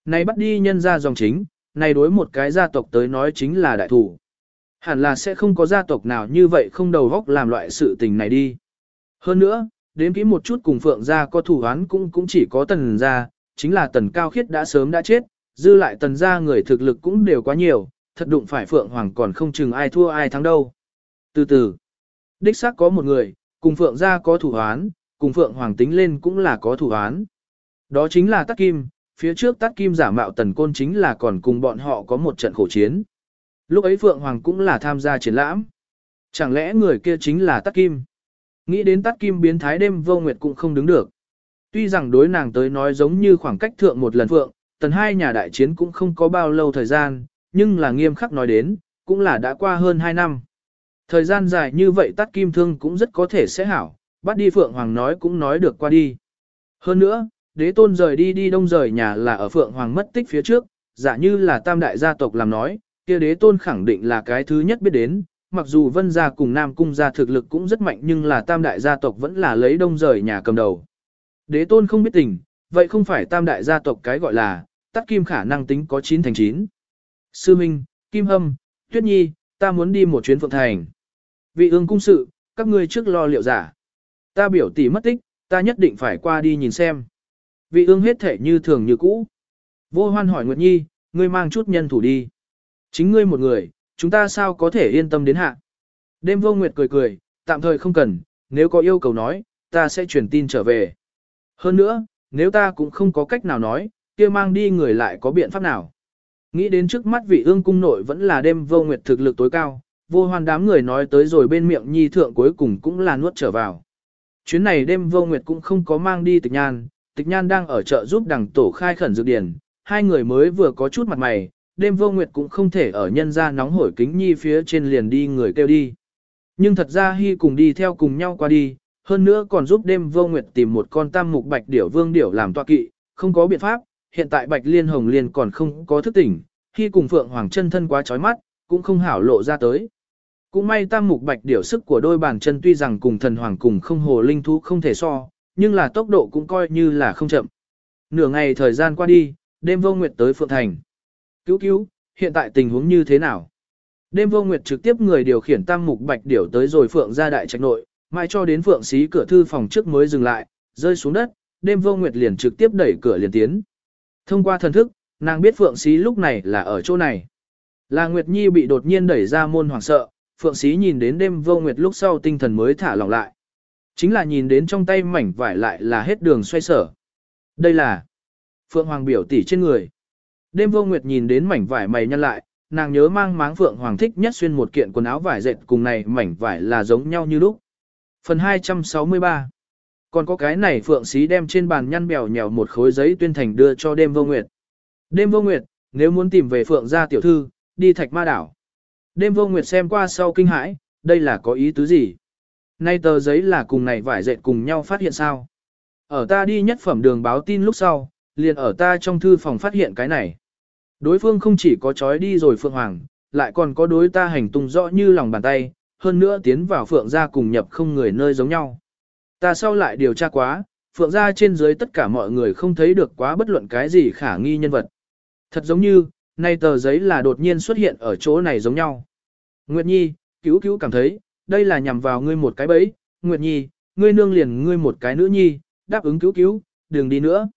Này bắt đi nhân gia dòng chính, này đối một cái gia tộc tới nói chính là đại thủ. Hẳn là sẽ không có gia tộc nào như vậy không đầu góc làm loại sự tình này đi. Hơn nữa, đến kỹ một chút cùng Phượng gia có thủ án cũng cũng chỉ có tần gia, chính là tần cao khiết đã sớm đã chết, dư lại tần gia người thực lực cũng đều quá nhiều, thật đụng phải Phượng Hoàng còn không chừng ai thua ai thắng đâu. Từ từ, đích xác có một người, cùng Phượng gia có thủ án, cùng Phượng Hoàng tính lên cũng là có thủ án. Đó chính là Tắc Kim, phía trước Tắc Kim giả mạo tần côn chính là còn cùng bọn họ có một trận khổ chiến. Lúc ấy Phượng Hoàng cũng là tham gia triển lãm. Chẳng lẽ người kia chính là Tắc Kim? Nghĩ đến Tắc Kim biến thái đêm vô nguyệt cũng không đứng được. Tuy rằng đối nàng tới nói giống như khoảng cách thượng một lần Phượng, tần hai nhà đại chiến cũng không có bao lâu thời gian, nhưng là nghiêm khắc nói đến, cũng là đã qua hơn 2 năm. Thời gian dài như vậy Tắc Kim thương cũng rất có thể sẽ hảo, bắt đi Phượng Hoàng nói cũng nói được qua đi. Hơn nữa, đế tôn rời đi đi đông rời nhà là ở Phượng Hoàng mất tích phía trước, giả như là tam đại gia tộc làm nói, kia đế tôn khẳng định là cái thứ nhất biết đến, mặc dù vân gia cùng nam cung gia thực lực cũng rất mạnh nhưng là tam đại gia tộc vẫn là lấy đông rời nhà cầm đầu. Đế tôn không biết tình, vậy không phải tam đại gia tộc cái gọi là, tắc kim khả năng tính có 9 thành 9. Sư Minh, Kim Hâm, Tuyết Nhi, ta muốn đi một chuyến phượng thành. Vị ương cung sự, các ngươi trước lo liệu giả. Ta biểu tỷ mất tích, ta nhất định phải qua đi nhìn xem. Vị ương hết thể như thường như cũ. Vô hoan hỏi Nguyệt Nhi, ngươi mang chút nhân thủ đi. Chính ngươi một người, chúng ta sao có thể yên tâm đến hạ. Đêm vô nguyệt cười cười, tạm thời không cần, nếu có yêu cầu nói, ta sẽ truyền tin trở về. Hơn nữa, nếu ta cũng không có cách nào nói, kia mang đi người lại có biện pháp nào. Nghĩ đến trước mắt vị ương cung nội vẫn là đêm vô nguyệt thực lực tối cao, vô hoàn đám người nói tới rồi bên miệng nhi thượng cuối cùng cũng là nuốt trở vào. Chuyến này đêm vô nguyệt cũng không có mang đi tịch nhan, tịch nhan đang ở chợ giúp đằng tổ khai khẩn dược điển, hai người mới vừa có chút mặt mày, đêm vô nguyệt cũng không thể ở nhân ra nóng hổi kính nhi phía trên liền đi người kêu đi. Nhưng thật ra hy cùng đi theo cùng nhau qua đi, hơn nữa còn giúp đêm vô nguyệt tìm một con tam mục bạch điểu vương điểu làm tọa kỵ, không có biện pháp, hiện tại bạch liên hồng liên còn không có thức tỉnh, hy cùng phượng hoàng chân thân quá chói mắt, cũng không hảo lộ ra tới. Cũng may tam mục bạch điểu sức của đôi bàn chân tuy rằng cùng thần hoàng cùng không hồ linh thú không thể so, nhưng là tốc độ cũng coi như là không chậm. Nửa ngày thời gian qua đi, đêm vô nguyệt tới Phượng Thành. Cứu cứu, hiện tại tình huống như thế nào? Đêm vô nguyệt trực tiếp người điều khiển tam mục bạch điểu tới rồi Phượng ra đại trạch nội, mãi cho đến Phượng xí cửa thư phòng trước mới dừng lại, rơi xuống đất, đêm vô nguyệt liền trực tiếp đẩy cửa liền tiến. Thông qua thần thức, nàng biết Phượng xí lúc này là ở chỗ này. Là Nguyệt Nhi bị đột nhiên đẩy ra môn hoảng sợ, Phượng xí nhìn đến đêm vô nguyệt lúc sau tinh thần mới thả lỏng lại. Chính là nhìn đến trong tay mảnh vải lại là hết đường xoay sở. Đây là Phượng Hoàng biểu tỷ trên người. Đêm vô nguyệt nhìn đến mảnh vải mày nhăn lại, nàng nhớ mang máng Phượng Hoàng thích nhất xuyên một kiện quần áo vải dệt cùng này mảnh vải là giống nhau như lúc. Phần 263 Còn có cái này Phượng Sĩ đem trên bàn nhăn bèo nhèo một khối giấy tuyên thành đưa cho đêm vô nguyệt. Đêm vô nguyệt, nếu muốn tìm về Phượng gia tiểu thư, đi thạch ma đảo. Đêm vô nguyệt xem qua sau kinh hãi, đây là có ý tứ gì? Nay tờ giấy là cùng này vải dệt cùng nhau phát hiện sao? Ở ta đi nhất phẩm đường báo tin lúc sau, liền ở ta trong thư phòng phát hiện cái này. Đối phương không chỉ có trói đi rồi Phượng Hoàng, lại còn có đối ta hành tung rõ như lòng bàn tay, hơn nữa tiến vào Phượng gia cùng nhập không người nơi giống nhau. Ta sau lại điều tra quá, Phượng gia trên dưới tất cả mọi người không thấy được quá bất luận cái gì khả nghi nhân vật. Thật giống như, nay tờ giấy là đột nhiên xuất hiện ở chỗ này giống nhau. Nguyệt Nhi, cứu cứu cảm thấy, đây là nhằm vào ngươi một cái bẫy, Nguyệt Nhi, ngươi nương liền ngươi một cái nữ nhi, đáp ứng cứu cứu, đừng đi nữa.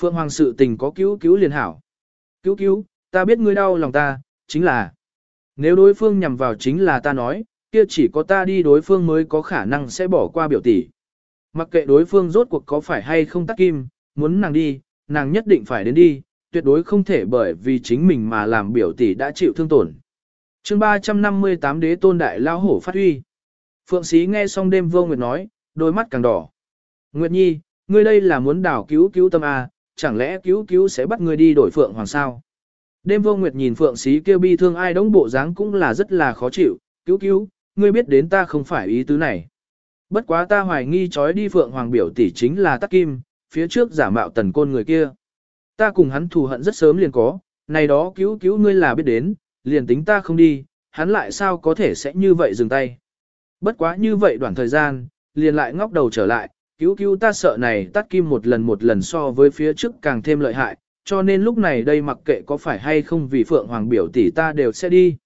Phượng Hoàng sự tình có cứu cứu liền hảo. Cứu cứu, ta biết ngươi đau lòng ta, chính là nếu đối phương nhằm vào chính là ta nói, kia chỉ có ta đi đối phương mới có khả năng sẽ bỏ qua biểu tỷ. Mặc kệ đối phương rốt cuộc có phải hay không tắc kim, muốn nàng đi, nàng nhất định phải đến đi, tuyệt đối không thể bởi vì chính mình mà làm biểu tỷ đã chịu thương tổn. chương 358 đế tôn đại lao hổ phát huy. Phượng sĩ nghe xong đêm vô nguyệt nói, đôi mắt càng đỏ. Nguyệt Nhi, ngươi đây là muốn đảo cứu cứu tâm A, chẳng lẽ cứu cứu sẽ bắt ngươi đi đổi Phượng Hoàng sao? Đêm vô nguyệt nhìn Phượng sĩ kêu bi thương ai đống bộ dáng cũng là rất là khó chịu, cứu cứu, ngươi biết đến ta không phải ý tứ này. Bất quá ta hoài nghi trói đi Phượng Hoàng biểu tỷ chính là Tắc Kim, phía trước giả mạo tần côn người kia. Ta cùng hắn thù hận rất sớm liền có, này đó cứu cứu ngươi là biết đến, liền tính ta không đi, hắn lại sao có thể sẽ như vậy dừng tay. Bất quá như vậy đoạn thời gian, liền lại ngóc đầu trở lại, cứu cứu ta sợ này tắt kim một lần một lần so với phía trước càng thêm lợi hại, cho nên lúc này đây mặc kệ có phải hay không vì Phượng Hoàng biểu tỷ ta đều sẽ đi.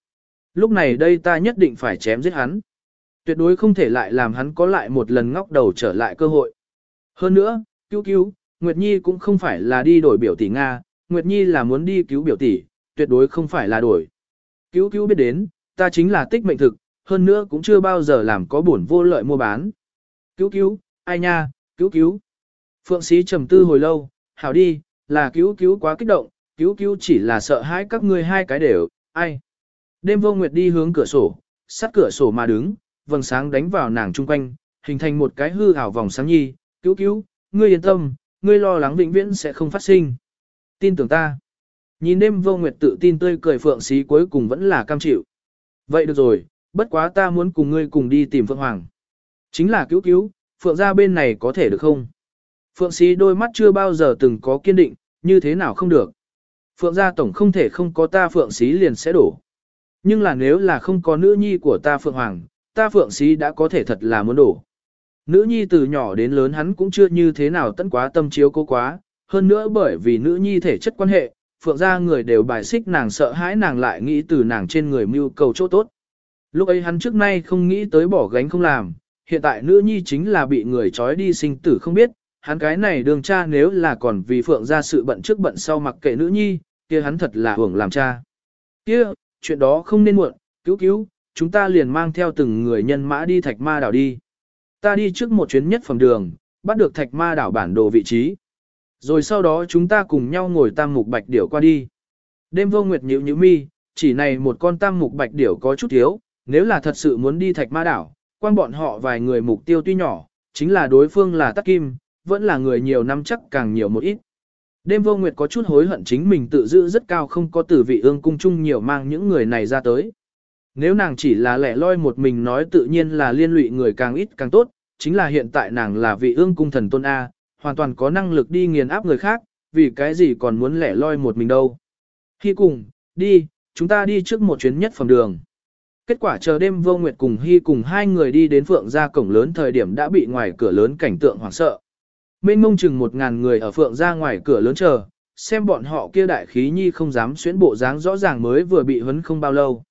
Lúc này đây ta nhất định phải chém giết hắn. Tuyệt đối không thể lại làm hắn có lại một lần ngóc đầu trở lại cơ hội. Hơn nữa, cứu cứu, Nguyệt Nhi cũng không phải là đi đổi biểu tỷ Nga, Nguyệt Nhi là muốn đi cứu biểu tỷ, tuyệt đối không phải là đổi. Cứu cứu biết đến, ta chính là tích mệnh thực, hơn nữa cũng chưa bao giờ làm có buồn vô lợi mua bán. Cứu cứu, ai nha, cứu cứu. Phượng sĩ trầm tư hồi lâu, hảo đi, là cứu cứu quá kích động, cứu cứu chỉ là sợ hãi các ngươi hai cái đều, ai. Đêm vô nguyệt đi hướng cửa sổ, sát cửa sổ mà đứng, vầng sáng đánh vào nàng chung quanh, hình thành một cái hư ảo vòng sáng nhi, cứu cứu, ngươi yên tâm, ngươi lo lắng vĩnh viễn sẽ không phát sinh. Tin tưởng ta. Nhìn đêm vô nguyệt tự tin tươi cười phượng xí cuối cùng vẫn là cam chịu. Vậy được rồi, bất quá ta muốn cùng ngươi cùng đi tìm Phượng Hoàng. Chính là cứu cứu, Phượng gia bên này có thể được không? Phượng xí đôi mắt chưa bao giờ từng có kiên định, như thế nào không được. Phượng gia tổng không thể không có ta Phượng xí liền sẽ đổ. Nhưng là nếu là không có nữ nhi của ta Phượng Hoàng, ta Phượng xí đã có thể thật là muốn đổ. Nữ nhi từ nhỏ đến lớn hắn cũng chưa như thế nào tận quá tâm chiếu cố quá, hơn nữa bởi vì nữ nhi thể chất quan hệ, phượng gia người đều bài xích nàng sợ hãi nàng lại nghĩ từ nàng trên người mưu cầu chỗ tốt. Lúc ấy hắn trước nay không nghĩ tới bỏ gánh không làm, hiện tại nữ nhi chính là bị người trói đi sinh tử không biết, hắn cái này đường cha nếu là còn vì phượng gia sự bận trước bận sau mặc kệ nữ nhi, kia hắn thật là hưởng làm cha. Kia, chuyện đó không nên muộn, cứu cứu, chúng ta liền mang theo từng người nhân mã đi thạch ma đảo đi. Ta đi trước một chuyến nhất phẩm đường, bắt được thạch ma đảo bản đồ vị trí. Rồi sau đó chúng ta cùng nhau ngồi tam mục bạch điểu qua đi. Đêm vô nguyệt nhíu nhíu mi, chỉ này một con tam mục bạch điểu có chút thiếu, nếu là thật sự muốn đi thạch ma đảo, quan bọn họ vài người mục tiêu tuy nhỏ, chính là đối phương là tắc kim, vẫn là người nhiều năm chắc càng nhiều một ít. Đêm vô nguyệt có chút hối hận chính mình tự giữ rất cao không có tử vị ương cung chung nhiều mang những người này ra tới. Nếu nàng chỉ là lẻ loi một mình nói tự nhiên là liên lụy người càng ít càng tốt, chính là hiện tại nàng là vị ương cung thần tôn A, hoàn toàn có năng lực đi nghiền áp người khác, vì cái gì còn muốn lẻ loi một mình đâu. Khi cùng, đi, chúng ta đi trước một chuyến nhất phẩm đường. Kết quả chờ đêm vô nguyệt cùng Hy cùng hai người đi đến phượng gia cổng lớn thời điểm đã bị ngoài cửa lớn cảnh tượng hoảng sợ. Mênh mông chừng một ngàn người ở phượng gia ngoài cửa lớn chờ, xem bọn họ kia đại khí nhi không dám xuyến bộ dáng rõ ràng mới vừa bị huấn không bao lâu.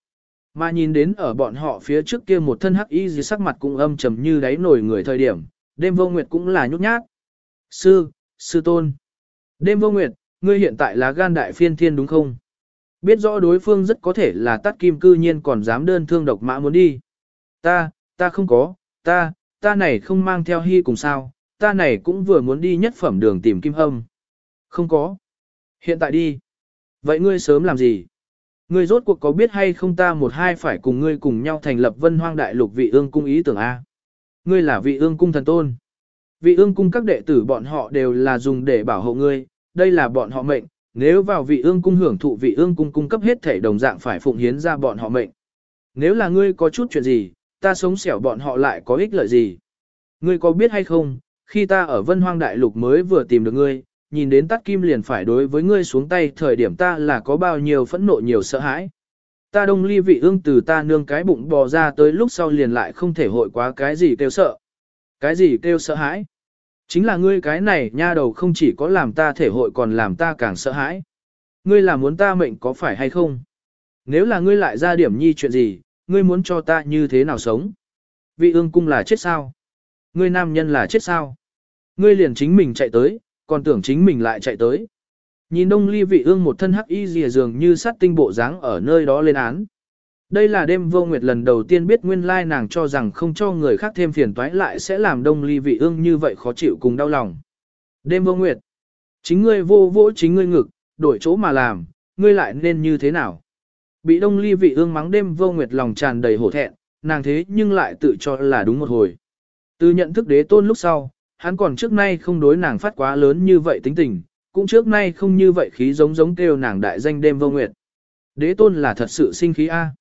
Mà nhìn đến ở bọn họ phía trước kia một thân hắc y gì sắc mặt cũng âm trầm như đáy nổi người thời điểm, đêm vô nguyệt cũng là nhút nhát. Sư, sư tôn. Đêm vô nguyệt, ngươi hiện tại là gan đại phiên thiên đúng không? Biết rõ đối phương rất có thể là tắt kim cư nhiên còn dám đơn thương độc mã muốn đi. Ta, ta không có, ta, ta này không mang theo hy cùng sao, ta này cũng vừa muốn đi nhất phẩm đường tìm kim hâm. Không có. Hiện tại đi. Vậy ngươi sớm làm gì? Ngươi rốt cuộc có biết hay không ta một hai phải cùng ngươi cùng nhau thành lập vân hoang đại lục vị ương cung ý tưởng A. Ngươi là vị ương cung thần tôn. Vị ương cung các đệ tử bọn họ đều là dùng để bảo hộ ngươi, đây là bọn họ mệnh, nếu vào vị ương cung hưởng thụ vị ương cung cung cấp hết thể đồng dạng phải phụng hiến ra bọn họ mệnh. Nếu là ngươi có chút chuyện gì, ta sống xẻo bọn họ lại có ích lợi gì? Ngươi có biết hay không, khi ta ở vân hoang đại lục mới vừa tìm được ngươi, nhìn đến tắt kim liền phải đối với ngươi xuống tay thời điểm ta là có bao nhiêu phẫn nộ nhiều sợ hãi. Ta đông ly vị ương từ ta nương cái bụng bò ra tới lúc sau liền lại không thể hội quá cái gì kêu sợ. Cái gì kêu sợ hãi? Chính là ngươi cái này nha đầu không chỉ có làm ta thể hội còn làm ta càng sợ hãi. Ngươi là muốn ta mệnh có phải hay không? Nếu là ngươi lại ra điểm nhi chuyện gì, ngươi muốn cho ta như thế nào sống? Vị ương cung là chết sao? Ngươi nam nhân là chết sao? Ngươi liền chính mình chạy tới, còn tưởng chính mình lại chạy tới. Nhìn đông ly vị ương một thân hắc y rìa dường như sát tinh bộ dáng ở nơi đó lên án. Đây là đêm vô nguyệt lần đầu tiên biết nguyên lai nàng cho rằng không cho người khác thêm phiền toái lại sẽ làm đông ly vị ương như vậy khó chịu cùng đau lòng. Đêm vô nguyệt, chính ngươi vô vỗ chính ngươi ngực, đổi chỗ mà làm, ngươi lại nên như thế nào? Bị đông ly vị ương mắng đêm vô nguyệt lòng tràn đầy hổ thẹn, nàng thế nhưng lại tự cho là đúng một hồi. Từ nhận thức đế tôn lúc sau, hắn còn trước nay không đối nàng phát quá lớn như vậy tính tình, cũng trước nay không như vậy khí giống giống kêu nàng đại danh đêm vô nguyệt. Đế tôn là thật sự sinh khí A.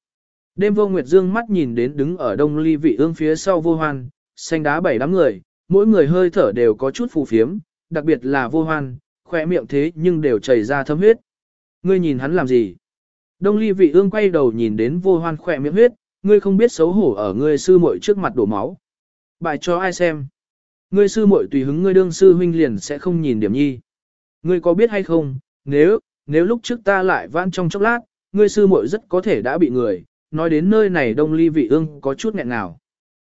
Đêm vô nguyệt dương mắt nhìn đến đứng ở đông ly vị ương phía sau vô hoan, xanh đá bảy đám người, mỗi người hơi thở đều có chút phù phiếm, đặc biệt là vô hoan, khỏe miệng thế nhưng đều chảy ra thấm huyết. Ngươi nhìn hắn làm gì? Đông ly vị ương quay đầu nhìn đến vô hoan khỏe miệng huyết, ngươi không biết xấu hổ ở ngươi sư muội trước mặt đổ máu. Bài cho ai xem? Ngươi sư muội tùy hứng ngươi đương sư huynh liền sẽ không nhìn điểm nhi. Ngươi có biết hay không, nếu, nếu lúc trước ta lại vãn trong chốc lát, ngươi sư muội rất có thể đã bị người, nói đến nơi này đông ly vị ương có chút nghẹn nào.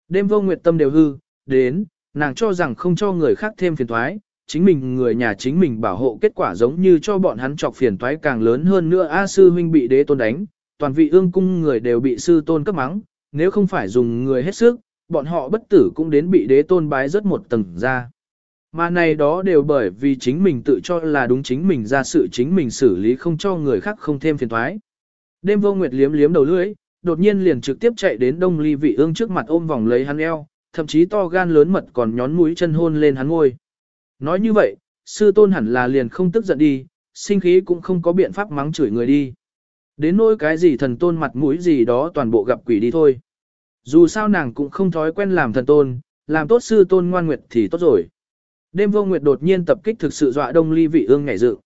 Đêm vô nguyệt tâm đều hư, đến, nàng cho rằng không cho người khác thêm phiền toái, chính mình người nhà chính mình bảo hộ kết quả giống như cho bọn hắn chọc phiền toái càng lớn hơn nữa A sư huynh bị đế tôn đánh, toàn vị ương cung người đều bị sư tôn cấp mắng, nếu không phải dùng người hết sức, bọn họ bất tử cũng đến bị đế tôn bái rất một tầng ra. Mà này đó đều bởi vì chính mình tự cho là đúng chính mình ra sự chính mình xử lý không cho người khác không thêm phiền toái. Đêm vô nguyệt liếm liếm đầu lưỡi, đột nhiên liền trực tiếp chạy đến đông ly vị ương trước mặt ôm vòng lấy hắn eo, thậm chí to gan lớn mật còn nhón mũi chân hôn lên hắn ngôi. Nói như vậy, sư tôn hẳn là liền không tức giận đi, sinh khí cũng không có biện pháp mắng chửi người đi. Đến nỗi cái gì thần tôn mặt mũi gì đó toàn bộ gặp quỷ đi thôi. Dù sao nàng cũng không thói quen làm thần tôn, làm tốt sư tôn ngoan nguyệt thì tốt rồi. Đêm vô nguyệt đột nhiên tập kích thực sự dọa đông ly vị ương ngảy dự.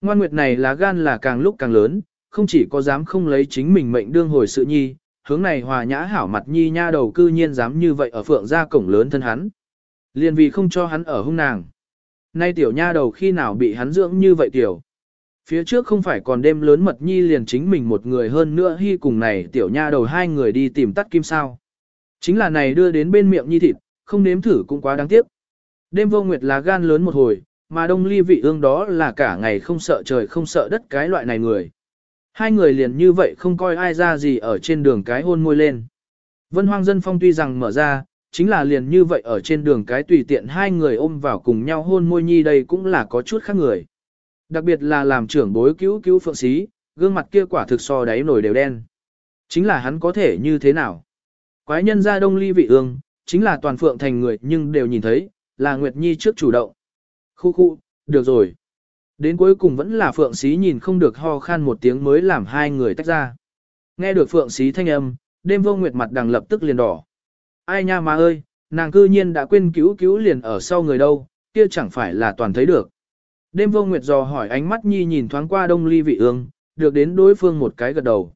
Ngoan nguyệt này là gan là càng lúc càng lớn, không chỉ có dám không lấy chính mình mệnh đương hồi sự nhi, hướng này hòa nhã hảo mặt nhi nha đầu cư nhiên dám như vậy ở phượng gia cổng lớn thân hắn. Liền vì không cho hắn ở hung nàng. Nay tiểu nha đầu khi nào bị hắn dưỡng như vậy tiểu. Phía trước không phải còn đêm lớn mật nhi liền chính mình một người hơn nữa hy cùng này tiểu nha đầu hai người đi tìm tắt kim sao. Chính là này đưa đến bên miệng nhi thịt, không nếm thử cũng quá đáng tiếc. Đêm vô nguyệt là gan lớn một hồi, mà đông ly vị ương đó là cả ngày không sợ trời không sợ đất cái loại này người. Hai người liền như vậy không coi ai ra gì ở trên đường cái hôn môi lên. Vân hoang dân phong tuy rằng mở ra, chính là liền như vậy ở trên đường cái tùy tiện hai người ôm vào cùng nhau hôn môi nhi đây cũng là có chút khác người. Đặc biệt là làm trưởng bối cứu cứu phượng xí, gương mặt kia quả thực so đáy nổi đều đen. Chính là hắn có thể như thế nào? Quái nhân ra đông ly vị ương, chính là toàn phượng thành người nhưng đều nhìn thấy, là Nguyệt Nhi trước chủ động. Khu khu, được rồi. Đến cuối cùng vẫn là Phượng Xí nhìn không được ho khan một tiếng mới làm hai người tách ra. Nghe được Phượng Xí thanh âm, đêm vô Nguyệt mặt đằng lập tức liền đỏ. Ai nha mà ơi, nàng cư nhiên đã quên cứu cứu liền ở sau người đâu, kia chẳng phải là toàn thấy được. Đêm vô Nguyệt dò hỏi ánh mắt Nhi nhìn thoáng qua đông ly vị ương, được đến đối phương một cái gật đầu.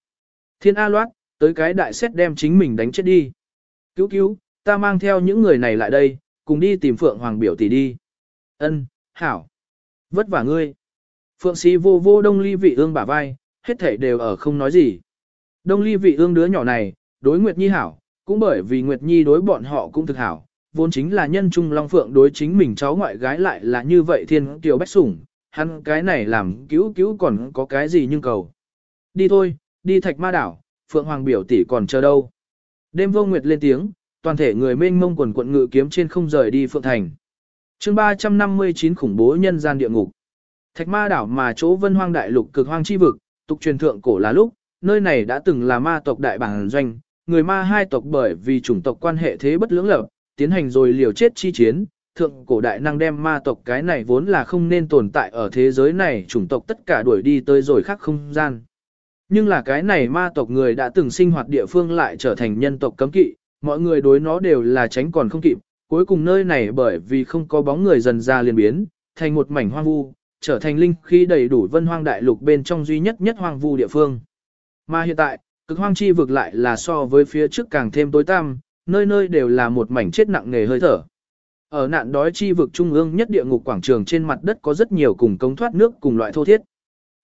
Thiên A loát, tới cái đại xét đem chính mình đánh chết đi. Cứu cứu, ta mang theo những người này lại đây, cùng đi tìm Phượng Hoàng biểu tỷ đi. Ân, hảo. Vất vả ngươi. Phượng sĩ vô vô đông ly vị ương bả vai, hết thảy đều ở không nói gì. Đông ly vị ương đứa nhỏ này, đối Nguyệt Nhi hảo, cũng bởi vì Nguyệt Nhi đối bọn họ cũng thực hảo, vốn chính là nhân trung long phượng đối chính mình cháu ngoại gái lại là như vậy thiên kiều bách sủng, hắn cái này làm cứu cứu còn có cái gì nhưng cầu. Đi thôi, đi thạch ma đảo, phượng hoàng biểu tỷ còn chờ đâu. Đêm vô nguyệt lên tiếng, toàn thể người mênh mông quần quận ngự kiếm trên không rời đi phượng thành. chương 359 khủng bố nhân gian địa ngục. Thạch ma đảo mà chỗ vân hoang đại lục cực hoang chi vực, tục truyền thượng cổ là lúc, nơi này đã từng là ma tộc đại bản doanh, người ma hai tộc bởi vì chủng tộc quan hệ thế bất lưỡng lập, tiến hành rồi liều chết chi chiến, thượng cổ đại năng đem ma tộc cái này vốn là không nên tồn tại ở thế giới này chủng tộc tất cả đuổi đi tới rồi khác không gian. Nhưng là cái này ma tộc người đã từng sinh hoạt địa phương lại trở thành nhân tộc cấm kỵ, mọi người đối nó đều là tránh còn không kịp, cuối cùng nơi này bởi vì không có bóng người dần ra liền biến, thành một mảnh hoang vu, trở thành linh khí đầy đủ vân hoang đại lục bên trong duy nhất nhất hoang vu địa phương. Mà hiện tại, cực hoang chi vực lại là so với phía trước càng thêm tối tăm, nơi nơi đều là một mảnh chết nặng nề hơi thở. Ở nạn đói chi vực trung ương nhất địa ngục quảng trường trên mặt đất có rất nhiều cùng cống thoát nước cùng loại thô thiết.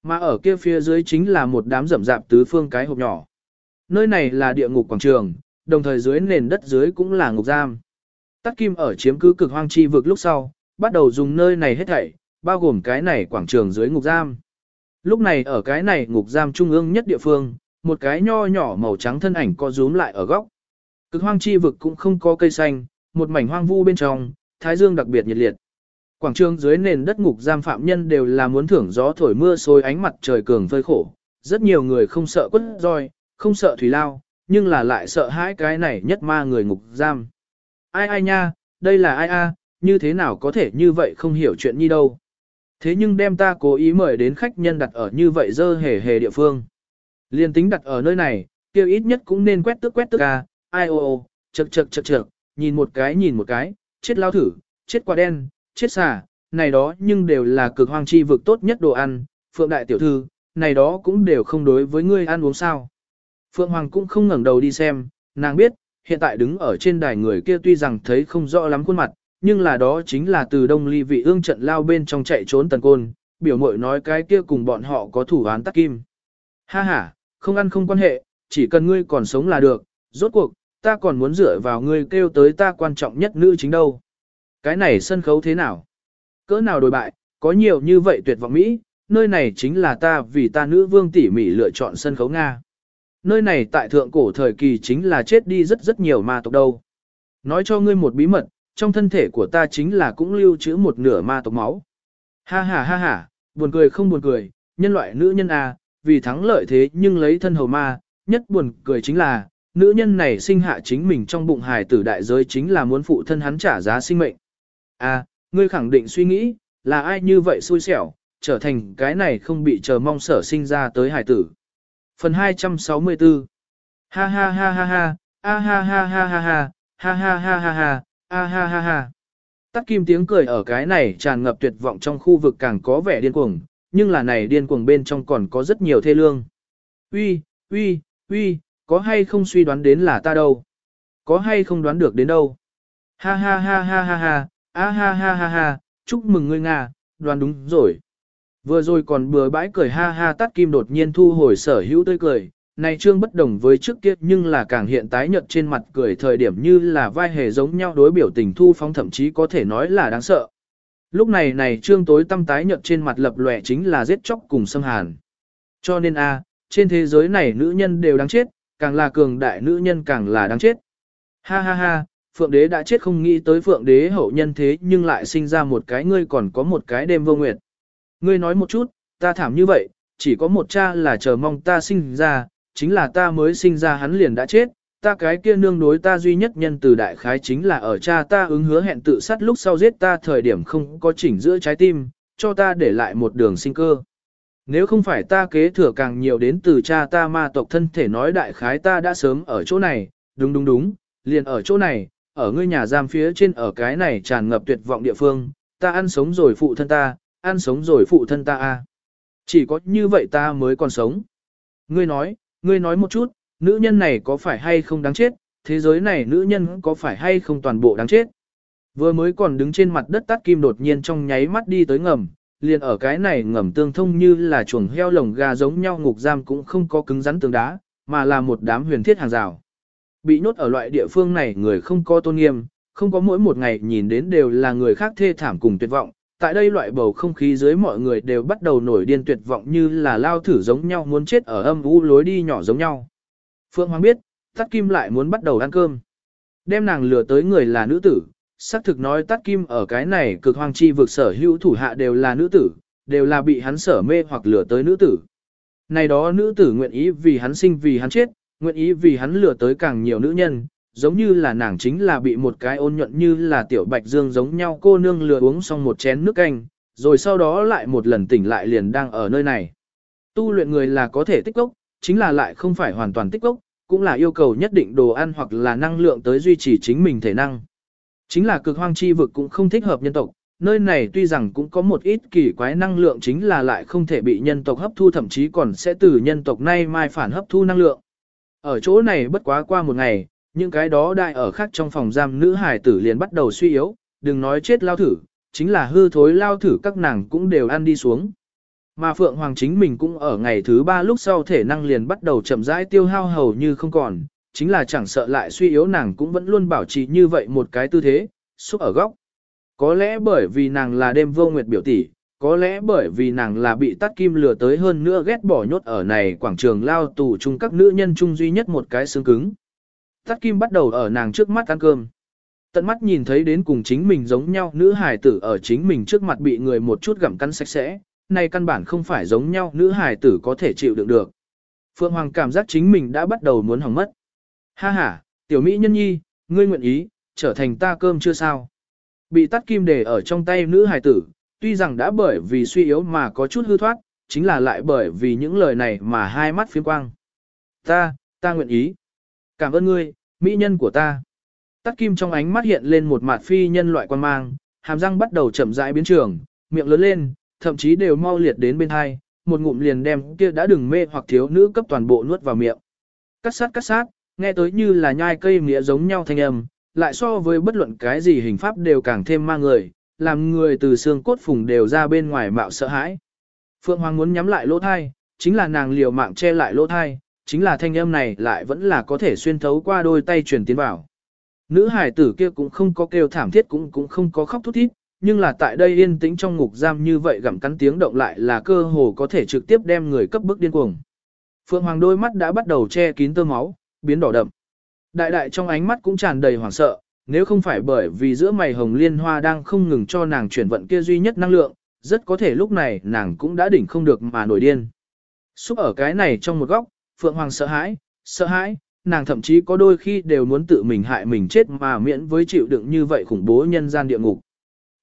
Mà ở kia phía dưới chính là một đám rậm rạp tứ phương cái hộp nhỏ. Nơi này là địa ngục quảng trường, đồng thời dưới nền đất dưới cũng là ngục giam. Tắc Kim ở chiếm cứ cực hoang chi vực lúc sau, bắt đầu dùng nơi này hết thảy, bao gồm cái này quảng trường dưới ngục giam. Lúc này ở cái này ngục giam trung ương nhất địa phương, một cái nho nhỏ màu trắng thân ảnh co rúm lại ở góc. Cực hoang chi vực cũng không có cây xanh, một mảnh hoang vu bên trong, thái dương đặc biệt nhiệt liệt. Quảng trường dưới nền đất ngục giam phạm nhân đều là muốn thưởng gió thổi mưa sôi ánh mặt trời cường phơi khổ. Rất nhiều người không sợ quất roi, không sợ thủy lao, nhưng là lại sợ hãi cái này nhất ma người ngục giam. Ai ai nha, đây là ai a, như thế nào có thể như vậy không hiểu chuyện như đâu. Thế nhưng đem ta cố ý mời đến khách nhân đặt ở như vậy dơ hề hề địa phương. Liên tính đặt ở nơi này, kêu ít nhất cũng nên quét tước quét tước a, ai ô ô, chật chật chật chật, nhìn một cái nhìn một cái, chết lao thử, chết quả đen, chết xà, này đó nhưng đều là cực hoang chi vực tốt nhất đồ ăn, Phượng Đại Tiểu Thư, này đó cũng đều không đối với ngươi ăn uống sao. Phượng Hoàng cũng không ngẩng đầu đi xem, nàng biết, hiện tại đứng ở trên đài người kia tuy rằng thấy không rõ lắm khuôn mặt, nhưng là đó chính là từ đông ly vị ương trận lao bên trong chạy trốn tần côn, biểu mội nói cái kia cùng bọn họ có thủ án tắc kim. Ha ha, không ăn không quan hệ, chỉ cần ngươi còn sống là được, rốt cuộc, ta còn muốn dựa vào ngươi kêu tới ta quan trọng nhất nữ chính đâu. Cái này sân khấu thế nào? Cỡ nào đổi bại, có nhiều như vậy tuyệt vọng Mỹ, nơi này chính là ta vì ta nữ vương tỉ mỉ lựa chọn sân khấu Nga. Nơi này tại thượng cổ thời kỳ chính là chết đi rất rất nhiều ma tộc đâu. Nói cho ngươi một bí mật, trong thân thể của ta chính là cũng lưu trữ một nửa ma tộc máu. Ha ha ha ha, buồn cười không buồn cười, nhân loại nữ nhân à, vì thắng lợi thế nhưng lấy thân hầu ma, nhất buồn cười chính là, nữ nhân này sinh hạ chính mình trong bụng hài tử đại giới chính là muốn phụ thân hắn trả giá sinh mệnh. À, ngươi khẳng định suy nghĩ, là ai như vậy xui xẻo, trở thành cái này không bị chờ mong sở sinh ra tới hài tử. Phần 264 Ha ha ha ha ha, a ha ha ha ha ha, ha ha ha ha ha, a ha ha ha. Tắt kim tiếng cười ở cái này tràn ngập tuyệt vọng trong khu vực càng có vẻ điên cuồng, nhưng là này điên cuồng bên trong còn có rất nhiều thê lương. Uy, uy, uy, có hay không suy đoán đến là ta đâu? Có hay không đoán được đến đâu? Ha ha ha ha ha ha, a ha ha ha ha, chúc mừng ngươi Nga, đoán đúng rồi. Vừa rồi còn bừa bãi cười ha ha tắt kim đột nhiên thu hồi sở hữu tươi cười, này trương bất đồng với trước kia nhưng là càng hiện tái nhợt trên mặt cười thời điểm như là vai hề giống nhau đối biểu tình thu phóng thậm chí có thể nói là đáng sợ. Lúc này này trương tối tăm tái nhợt trên mặt lập lòe chính là giết chóc cùng xâm hàn. Cho nên a trên thế giới này nữ nhân đều đáng chết, càng là cường đại nữ nhân càng là đáng chết. Ha ha ha, Phượng đế đã chết không nghĩ tới Phượng đế hậu nhân thế nhưng lại sinh ra một cái ngươi còn có một cái đêm vô nguyệt. Ngươi nói một chút, ta thảm như vậy, chỉ có một cha là chờ mong ta sinh ra, chính là ta mới sinh ra hắn liền đã chết, ta cái kia nương đối ta duy nhất nhân từ đại khái chính là ở cha ta ứng hứa hẹn tự sát lúc sau giết ta thời điểm không có chỉnh giữa trái tim, cho ta để lại một đường sinh cơ. Nếu không phải ta kế thừa càng nhiều đến từ cha ta ma tộc thân thể nói đại khái ta đã sớm ở chỗ này, đúng đúng đúng, liền ở chỗ này, ở ngươi nhà giam phía trên ở cái này tràn ngập tuyệt vọng địa phương, ta ăn sống rồi phụ thân ta, ăn sống rồi phụ thân ta a. Chỉ có như vậy ta mới còn sống. Ngươi nói, ngươi nói một chút, nữ nhân này có phải hay không đáng chết, thế giới này nữ nhân có phải hay không toàn bộ đáng chết. Vừa mới còn đứng trên mặt đất tắt kim đột nhiên trong nháy mắt đi tới ngầm, liền ở cái này ngầm tương thông như là chuồng heo lồng gà giống nhau ngục giam cũng không có cứng rắn tường đá, mà là một đám huyền thiết hàng rào. Bị nhốt ở loại địa phương này người không có tôn nghiêm, không có mỗi một ngày nhìn đến đều là người khác thê thảm cùng tuyệt vọng. Tại đây loại bầu không khí dưới mọi người đều bắt đầu nổi điên tuyệt vọng như là lao thử giống nhau muốn chết ở âm u lối đi nhỏ giống nhau. Phượng Hoàng biết, Tắt Kim lại muốn bắt đầu ăn cơm. Đem nàng lừa tới người là nữ tử, xác thực nói Tắt Kim ở cái này cực hoang chi vực sở hữu thủ hạ đều là nữ tử, đều là bị hắn sở mê hoặc lừa tới nữ tử. Này đó nữ tử nguyện ý vì hắn sinh vì hắn chết, nguyện ý vì hắn lừa tới càng nhiều nữ nhân, giống như là nàng chính là bị một cái ôn nhuận như là tiểu bạch dương giống nhau cô nương lừa uống xong một chén nước canh, rồi sau đó lại một lần tỉnh lại liền đang ở nơi này. Tu luyện người là có thể tích lốc, chính là lại không phải hoàn toàn tích lốc, cũng là yêu cầu nhất định đồ ăn hoặc là năng lượng tới duy trì chính mình thể năng. Chính là cực hoang chi vực cũng không thích hợp nhân tộc, nơi này tuy rằng cũng có một ít kỳ quái năng lượng chính là lại không thể bị nhân tộc hấp thu thậm chí còn sẽ từ nhân tộc nay mai phản hấp thu năng lượng. Ở chỗ này bất quá qua một ngày, những cái đó đại ở khác trong phòng giam nữ hải tử liền bắt đầu suy yếu, đừng nói chết lao thử, chính là hư thối lao thử các nàng cũng đều ăn đi xuống. Mà Phượng Hoàng chính mình cũng ở ngày thứ ba lúc sau thể năng liền bắt đầu chậm rãi tiêu hao hầu như không còn, chính là chẳng sợ lại suy yếu nàng cũng vẫn luôn bảo trì như vậy một cái tư thế, xúc ở góc. Có lẽ bởi vì nàng là đêm vô nguyệt biểu tỷ, có lẽ bởi vì nàng là bị tắt kim lừa tới hơn nữa ghét bỏ nhốt ở này quảng trường lao tù chung các nữ nhân chung duy nhất một cái xương cứng. Tắt kim bắt đầu ở nàng trước mắt ăn cơm. Tận mắt nhìn thấy đến cùng chính mình giống nhau nữ hài tử ở chính mình trước mặt bị người một chút gặm cắn sạch sẽ, này căn bản không phải giống nhau nữ hài tử có thể chịu đựng được. Phượng Hoàng cảm giác chính mình đã bắt đầu muốn hỏng mất. Ha ha, tiểu mỹ nhân nhi, ngươi nguyện ý, trở thành ta cơm chưa sao. Bị tắt kim để ở trong tay nữ hài tử, tuy rằng đã bởi vì suy yếu mà có chút hư thoát, chính là lại bởi vì những lời này mà hai mắt phiếm quang. Ta, ta nguyện ý. Cảm ơn ngươi, mỹ nhân của ta. Tắt kim trong ánh mắt hiện lên một mặt phi nhân loại quan mang, hàm răng bắt đầu chậm rãi biến trường, miệng lớn lên, thậm chí đều mau liệt đến bên hai, một ngụm liền đem kia đã đừng mê hoặc thiếu nữ cấp toàn bộ nuốt vào miệng. Cắt sát cắt sát, nghe tới như là nhai cây mía giống nhau thanh âm, lại so với bất luận cái gì hình pháp đều càng thêm mang người, làm người từ xương cốt phùng đều ra bên ngoài mạo sợ hãi. Phượng Hoàng muốn nhắm lại lỗ thai, chính là nàng liều mạng che lại lỗ thai, chính là thanh âm này lại vẫn là có thể xuyên thấu qua đôi tay truyền tiến vào. Nữ hải tử kia cũng không có kêu thảm thiết cũng cũng không có khóc thút thít, nhưng là tại đây yên tĩnh trong ngục giam như vậy gặm cắn tiếng động lại là cơ hồ có thể trực tiếp đem người cấp bức điên cuồng. Phượng Hoàng đôi mắt đã bắt đầu che kín tơ máu, biến đỏ đậm. Đại đại trong ánh mắt cũng tràn đầy hoảng sợ, nếu không phải bởi vì giữa mày hồng liên hoa đang không ngừng cho nàng chuyển vận kia duy nhất năng lượng, rất có thể lúc này nàng cũng đã đỉnh không được mà nổi điên. Xúc ở cái này trong một góc, Phượng Hoàng sợ hãi, sợ hãi, nàng thậm chí có đôi khi đều muốn tự mình hại mình chết mà miễn với chịu đựng như vậy khủng bố nhân gian địa ngục.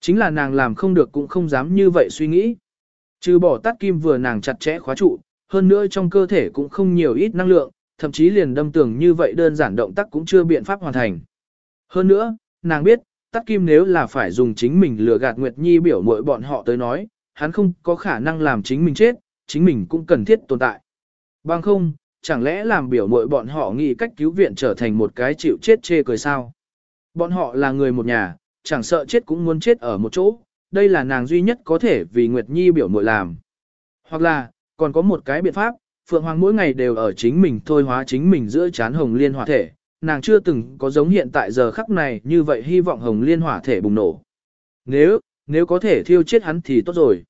Chính là nàng làm không được cũng không dám như vậy suy nghĩ. Trừ bỏ tắt kim vừa nàng chặt chẽ khóa trụ, hơn nữa trong cơ thể cũng không nhiều ít năng lượng, thậm chí liền đâm tường như vậy đơn giản động tác cũng chưa biện pháp hoàn thành. Hơn nữa, nàng biết, tắt kim nếu là phải dùng chính mình lừa gạt Nguyệt Nhi biểu mội bọn họ tới nói, hắn không có khả năng làm chính mình chết, chính mình cũng cần thiết tồn tại. Bằng không, chẳng lẽ làm biểu mội bọn họ nghĩ cách cứu viện trở thành một cái chịu chết chê cười sao? Bọn họ là người một nhà, chẳng sợ chết cũng muốn chết ở một chỗ, đây là nàng duy nhất có thể vì Nguyệt Nhi biểu mội làm. Hoặc là, còn có một cái biện pháp, Phượng Hoàng mỗi ngày đều ở chính mình thôi hóa chính mình giữa chán hồng liên hỏa thể, nàng chưa từng có giống hiện tại giờ khắc này như vậy hy vọng hồng liên hỏa thể bùng nổ. Nếu, nếu có thể thiêu chết hắn thì tốt rồi.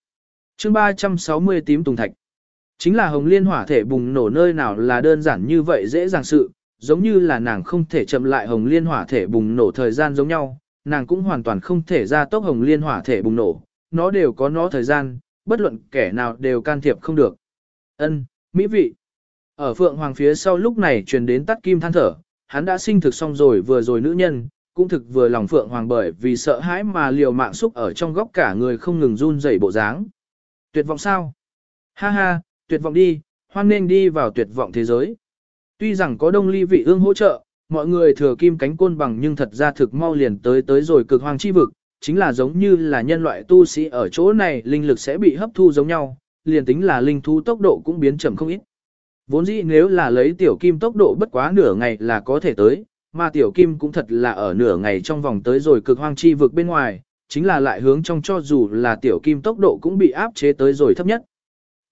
chương 360 tím tùng thạch. Chính là hồng liên hỏa thể bùng nổ nơi nào là đơn giản như vậy dễ dàng sự, giống như là nàng không thể chậm lại hồng liên hỏa thể bùng nổ thời gian giống nhau, nàng cũng hoàn toàn không thể ra tốc hồng liên hỏa thể bùng nổ, nó đều có nó thời gian, bất luận kẻ nào đều can thiệp không được. Ân, mỹ vị. Ở Phượng Hoàng phía sau lúc này truyền đến tắt kim than thở, hắn đã sinh thực xong rồi vừa rồi nữ nhân, cũng thực vừa lòng Phượng Hoàng bởi vì sợ hãi mà liều mạng xúc ở trong góc cả người không ngừng run rẩy bộ dáng. Tuyệt vọng sao? Ha ha, tuyệt vọng đi, hoan nên đi vào tuyệt vọng thế giới. Tuy rằng có đông ly vị ương hỗ trợ, mọi người thừa kim cánh côn bằng nhưng thật ra thực mau liền tới tới rồi cực hoang chi vực, chính là giống như là nhân loại tu sĩ ở chỗ này linh lực sẽ bị hấp thu giống nhau, liền tính là linh thú tốc độ cũng biến chậm không ít. Vốn dĩ nếu là lấy tiểu kim tốc độ bất quá nửa ngày là có thể tới, mà tiểu kim cũng thật là ở nửa ngày trong vòng tới rồi cực hoang chi vực bên ngoài, chính là lại hướng trong cho dù là tiểu kim tốc độ cũng bị áp chế tới rồi thấp nhất.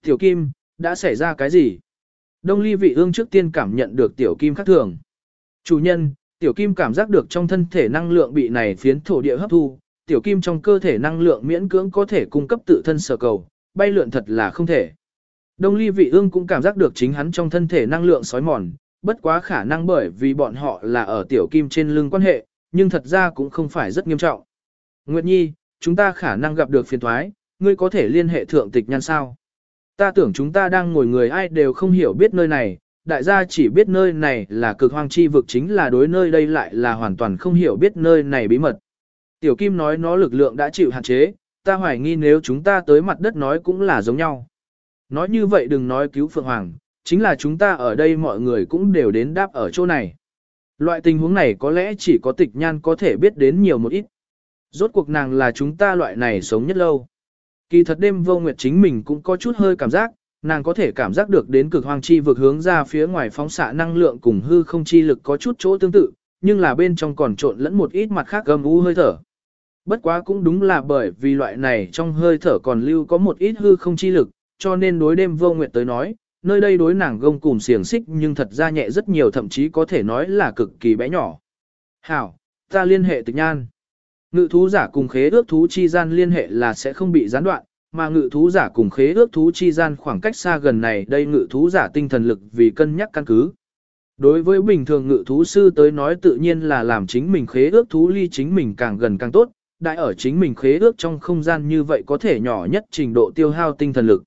Tiểu kim, đã xảy ra cái gì? Đông ly vị ương trước tiên cảm nhận được tiểu kim khác thường. Chủ nhân, tiểu kim cảm giác được trong thân thể năng lượng bị này phiến thổ địa hấp thu, tiểu kim trong cơ thể năng lượng miễn cưỡng có thể cung cấp tự thân sở cầu, bay lượn thật là không thể. Đông ly vị ương cũng cảm giác được chính hắn trong thân thể năng lượng sói mòn, bất quá khả năng bởi vì bọn họ là ở tiểu kim trên lưng quan hệ, nhưng thật ra cũng không phải rất nghiêm trọng. Nguyệt Nhi, chúng ta khả năng gặp được phiền thoái, ngươi có thể liên hệ thượng tịch nhan sao? Ta tưởng chúng ta đang ngồi người ai đều không hiểu biết nơi này, đại gia chỉ biết nơi này là cực hoang chi vực chính là đối nơi đây lại là hoàn toàn không hiểu biết nơi này bí mật. Tiểu Kim nói nó lực lượng đã chịu hạn chế, ta hoài nghi nếu chúng ta tới mặt đất nói cũng là giống nhau. Nói như vậy đừng nói cứu Phượng Hoàng, chính là chúng ta ở đây mọi người cũng đều đến đáp ở chỗ này. Loại tình huống này có lẽ chỉ có tịch nhan có thể biết đến nhiều một ít. Rốt cuộc nàng là chúng ta loại này sống nhất lâu. Kỳ thật đêm vô nguyệt chính mình cũng có chút hơi cảm giác, nàng có thể cảm giác được đến cực hoang chi vực hướng ra phía ngoài phóng xạ năng lượng cùng hư không chi lực có chút chỗ tương tự, nhưng là bên trong còn trộn lẫn một ít mặt khác gầm u hơi thở. Bất quá cũng đúng là bởi vì loại này trong hơi thở còn lưu có một ít hư không chi lực, cho nên đối đêm vô nguyệt tới nói, nơi đây đối nàng gông cùng xiềng xích nhưng thật ra nhẹ rất nhiều thậm chí có thể nói là cực kỳ bé nhỏ. Hảo, ta liên hệ tịch nhan. Ngự thú giả cùng khế ước thú chi gian liên hệ là sẽ không bị gián đoạn, mà ngự thú giả cùng khế ước thú chi gian khoảng cách xa gần này đây ngự thú giả tinh thần lực vì cân nhắc căn cứ. Đối với bình thường ngự thú sư tới nói tự nhiên là làm chính mình khế ước thú ly chính mình càng gần càng tốt, đại ở chính mình khế ước trong không gian như vậy có thể nhỏ nhất trình độ tiêu hao tinh thần lực.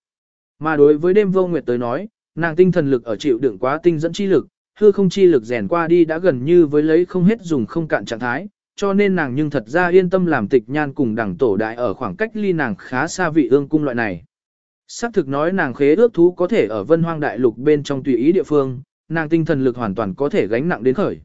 Mà đối với đêm vô nguyệt tới nói, nàng tinh thần lực ở chịu đựng quá tinh dẫn chi lực, hư không chi lực rèn qua đi đã gần như với lấy không hết dùng không cạn trạng thái, cho nên nàng nhưng thật ra yên tâm làm tịch nhan cùng đẳng tổ đại ở khoảng cách ly nàng khá xa vị ương cung loại này. Sắc thực nói nàng khế ước thú có thể ở vân hoang đại lục bên trong tùy ý địa phương, nàng tinh thần lực hoàn toàn có thể gánh nặng đến khởi.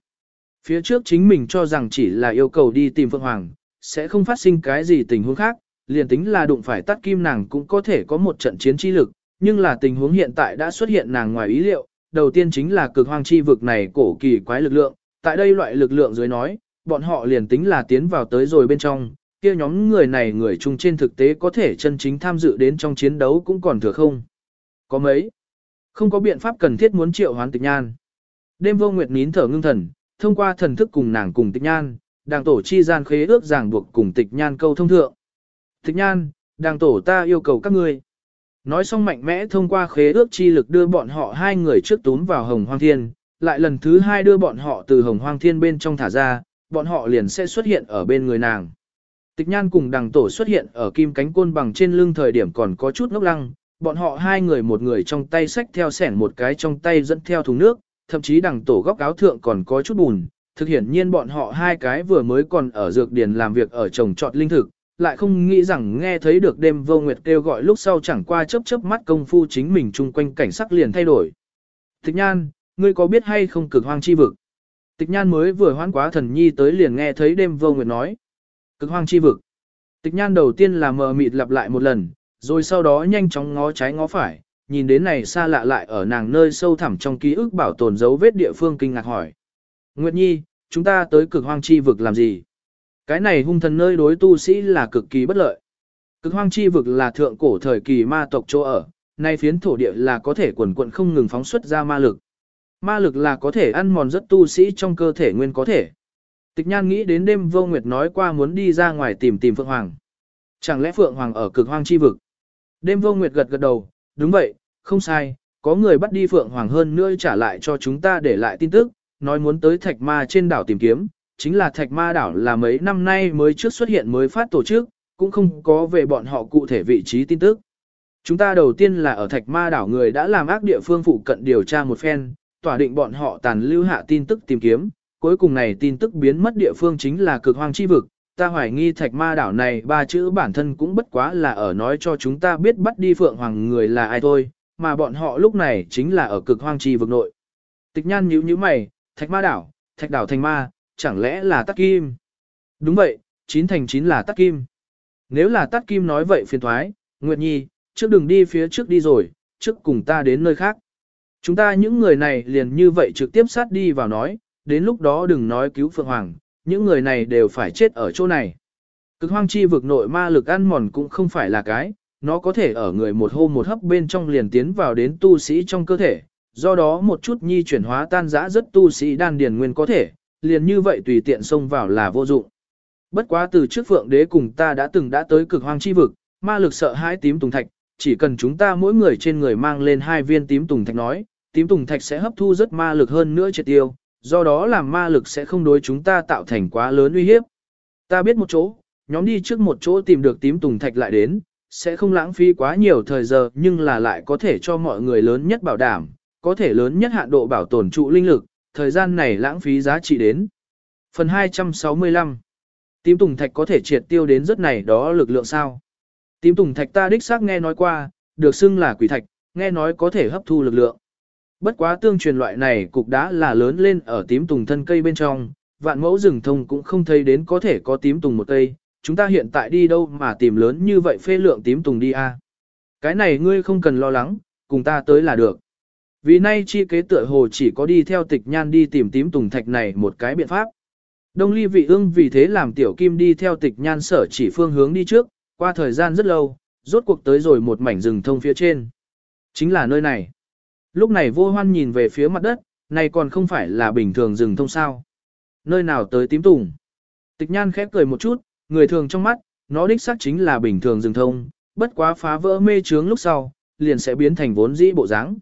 Phía trước chính mình cho rằng chỉ là yêu cầu đi tìm Phượng Hoàng, sẽ không phát sinh cái gì tình huống khác, liền tính là đụng phải tắt kim nàng cũng có thể có một trận chiến chi lực, nhưng là tình huống hiện tại đã xuất hiện nàng ngoài ý liệu, đầu tiên chính là cực hoang chi vực này cổ kỳ quái lực lượng, tại đây loại lực lượng dưới nói, bọn họ liền tính là tiến vào tới rồi bên trong, kia nhóm người này người chung trên thực tế có thể chân chính tham dự đến trong chiến đấu cũng còn thừa không. Có mấy? Không có biện pháp cần thiết muốn triệu hoán tịch nhan. Đêm vô nguyệt nín thở ngưng thần, thông qua thần thức cùng nàng cùng tịch nhan, đàng tổ chi gian khế ước ràng buộc cùng tịch nhan câu thông thượng. Tịch nhan, đàng tổ ta yêu cầu các ngươi. Nói xong mạnh mẽ thông qua khế ước chi lực đưa bọn họ hai người trước túm vào hồng hoang thiên, lại lần thứ hai đưa bọn họ từ hồng hoang thiên bên trong thả ra, bọn họ liền sẽ xuất hiện ở bên người nàng. Tịch nhan cùng đằng tổ xuất hiện ở kim cánh côn bằng trên lưng thời điểm còn có chút ngốc lăng, bọn họ hai người một người trong tay xách theo sẻn một cái trong tay dẫn theo thùng nước, thậm chí đằng tổ góc áo thượng còn có chút bùn. Thực hiện nhiên bọn họ hai cái vừa mới còn ở dược điền làm việc ở trồng trọt linh thực, lại không nghĩ rằng nghe thấy được đêm vô nguyệt kêu gọi lúc sau chẳng qua chớp chớp mắt công phu chính mình chung quanh cảnh sắc liền thay đổi. Tịch nhan, ngươi có biết hay không cực hoang chi vực? Tịch nhan mới vừa hoán quá thần nhi tới liền nghe thấy đêm vô nguyệt nói. Cực hoang chi vực. Tịch nhan đầu tiên là mờ mịt lặp lại một lần, rồi sau đó nhanh chóng ngó trái ngó phải, nhìn đến này xa lạ lại ở nàng nơi sâu thẳm trong ký ức bảo tồn dấu vết địa phương kinh ngạc hỏi. Nguyệt Nhi, chúng ta tới cực hoang chi vực làm gì? Cái này hung thần nơi đối tu sĩ là cực kỳ bất lợi. Cực hoang chi vực là thượng cổ thời kỳ ma tộc chỗ ở, nay phiến thổ địa là có thể quần quận không ngừng phóng xuất ra ma lực. Ma lực là có thể ăn mòn rất tu sĩ trong cơ thể nguyên có thể. Tịch nhan nghĩ đến đêm vô nguyệt nói qua muốn đi ra ngoài tìm tìm Phượng Hoàng. Chẳng lẽ Phượng Hoàng ở cực hoang chi vực? Đêm vô nguyệt gật gật đầu, đúng vậy, không sai, có người bắt đi Phượng Hoàng hơn nữa trả lại cho chúng ta để lại tin tức, nói muốn tới thạch ma trên đảo tìm kiếm, chính là thạch ma đảo là mấy năm nay mới trước xuất hiện mới phát tổ chức, cũng không có về bọn họ cụ thể vị trí tin tức. Chúng ta đầu tiên là ở thạch ma đảo người đã làm ác địa phương phụ cận điều tra một phen, tỏa định bọn họ tàn lưu hạ tin tức tìm kiếm, cuối cùng này tin tức biến mất địa phương chính là cực hoang chi vực. Ta hoài nghi thạch ma đảo này ba chữ bản thân cũng bất quá là ở nói cho chúng ta biết bắt đi phượng hoàng người là ai thôi, mà bọn họ lúc này chính là ở cực hoang chi vực nội. Tịch nhan nhíu nhíu mày, thạch ma đảo, thạch đảo thành ma, chẳng lẽ là tắc kim? Đúng vậy, chín thành chín là tắc kim. Nếu là tắc kim nói vậy phiền thoái, Nguyệt Nhi, trước đừng đi phía trước đi rồi, trước cùng ta đến nơi khác. Chúng ta những người này liền như vậy trực tiếp sát đi vào nói, đến lúc đó đừng nói cứu Phượng Hoàng, những người này đều phải chết ở chỗ này. Cực hoang chi vực nội ma lực ăn mòn cũng không phải là cái, nó có thể ở người một hô một hấp bên trong liền tiến vào đến tu sĩ trong cơ thể, do đó một chút nhi chuyển hóa tan rã rất tu sĩ đan điền nguyên có thể, liền như vậy tùy tiện xông vào là vô dụng. Bất quá từ trước phượng đế cùng ta đã từng đã tới cực hoang chi vực, ma lực sợ hãi tím tùng thạch, chỉ cần chúng ta mỗi người trên người mang lên hai viên tím tùng thạch nói, tím tùng thạch sẽ hấp thu rất ma lực hơn nữa triệt tiêu, do đó làm ma lực sẽ không đối chúng ta tạo thành quá lớn uy hiếp. Ta biết một chỗ, nhóm đi trước một chỗ tìm được tím tùng thạch lại đến, sẽ không lãng phí quá nhiều thời giờ nhưng là lại có thể cho mọi người lớn nhất bảo đảm, có thể lớn nhất hạn độ bảo tồn trụ linh lực, thời gian này lãng phí giá trị đến. Phần 265 Tím tùng thạch có thể triệt tiêu đến rất này đó lực lượng sao? Tím tùng thạch ta đích xác nghe nói qua, được xưng là quỷ thạch, nghe nói có thể hấp thu lực lượng. Bất quá tương truyền loại này cục đá là lớn lên ở tím tùng thân cây bên trong, vạn mẫu rừng thông cũng không thấy đến có thể có tím tùng một cây, chúng ta hiện tại đi đâu mà tìm lớn như vậy phê lượng tím tùng đi a? Cái này ngươi không cần lo lắng, cùng ta tới là được. Vì nay chi kế tựa hồ chỉ có đi theo tịch nhan đi tìm tím tùng thạch này một cái biện pháp. Đông ly vị ương vì thế làm tiểu kim đi theo tịch nhan sở chỉ phương hướng đi trước, qua thời gian rất lâu, rốt cuộc tới rồi một mảnh rừng thông phía trên. Chính là nơi này. Lúc này vô hoan nhìn về phía mặt đất, này còn không phải là bình thường rừng thông sao. Nơi nào tới tím tùng. Tịch nhan khép cười một chút, người thường trong mắt, nó đích xác chính là bình thường rừng thông, bất quá phá vỡ mê trướng lúc sau, liền sẽ biến thành vốn dĩ bộ dáng.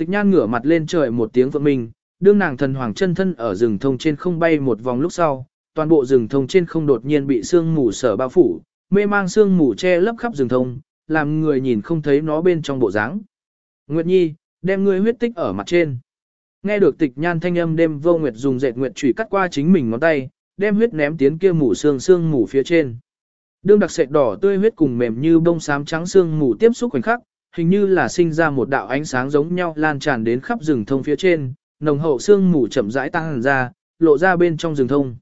Tịch nhan ngửa mặt lên trời một tiếng vượng mình, đương nàng thần hoàng chân thân ở rừng thông trên không bay một vòng lúc sau, toàn bộ rừng thông trên không đột nhiên bị sương mù sở bao phủ, mê mang sương mù che lấp khắp rừng thông, làm người nhìn không thấy nó bên trong bộ dáng. Nguyệt Nhi, đem ngươi huyết tích ở mặt trên. Nghe được tịch nhan thanh âm đêm vô nguyệt dùng dệt nguyệt chủy cắt qua chính mình ngón tay, đem huyết ném tiến kia mù sương sương mù phía trên. Đương đặc sệt đỏ tươi huyết cùng mềm như bông xám trắng sương mù tiếp xúc khoảnh khắc, hình như là sinh ra một đạo ánh sáng giống nhau lan tràn đến khắp rừng thông phía trên, nồng hậu xương mù chậm rãi tăng ra, lộ ra bên trong rừng thông.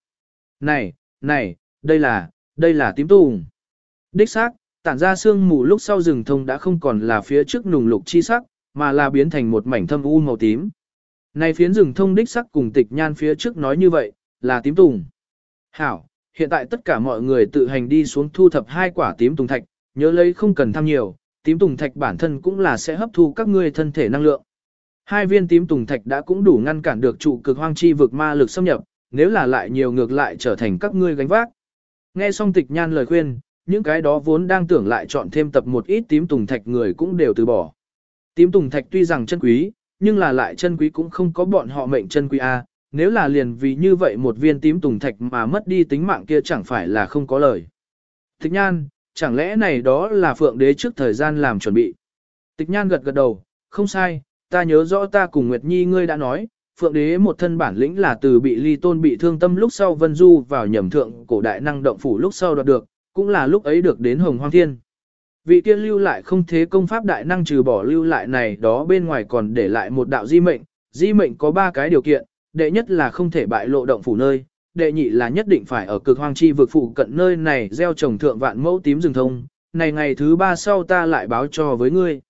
Này, này, đây là, đây là tím tùng. Đích xác, tản ra xương mù lúc sau rừng thông đã không còn là phía trước nùng lục chi sắc, mà là biến thành một mảnh thâm u màu tím. Này phiến rừng thông đích sắc cùng tịch nhan phía trước nói như vậy, là tím tùng. Hảo, hiện tại tất cả mọi người tự hành đi xuống thu thập hai quả tím tùng thạch, nhớ lấy không cần tham nhiều, tím tùng thạch bản thân cũng là sẽ hấp thu các ngươi thân thể năng lượng. Hai viên tím tùng thạch đã cũng đủ ngăn cản được trụ cực hoang chi vực ma lực xâm nhập, nếu là lại nhiều ngược lại trở thành các ngươi gánh vác. Nghe xong tịch nhan lời khuyên, những cái đó vốn đang tưởng lại chọn thêm tập một ít tím tùng thạch người cũng đều từ bỏ. Tím tùng thạch tuy rằng chân quý, nhưng là lại chân quý cũng không có bọn họ mệnh chân quý A, nếu là liền vì như vậy một viên tím tùng thạch mà mất đi tính mạng kia chẳng phải là không có lời. Tịch nhan, chẳng lẽ này đó là phượng đế trước thời gian làm chuẩn bị. Tịch nhan gật gật đầu, không sai, ta nhớ rõ ta cùng Nguyệt Nhi ngươi đã nói, phượng đế một thân bản lĩnh là từ bị ly tôn bị thương tâm lúc sau vân du vào nhầm thượng cổ đại năng động phủ lúc sau đoạt được, cũng là lúc ấy được đến hồng hoang thiên. Vị tiên lưu lại không thế công pháp đại năng trừ bỏ lưu lại này đó bên ngoài còn để lại một đạo di mệnh, di mệnh có ba cái điều kiện, đệ nhất là không thể bại lộ động phủ nơi, đệ nhị là nhất định phải ở cực hoang chi vực phụ cận nơi này gieo trồng thượng vạn mẫu tím rừng thông, này ngày thứ ba sau ta lại báo cho với ngươi.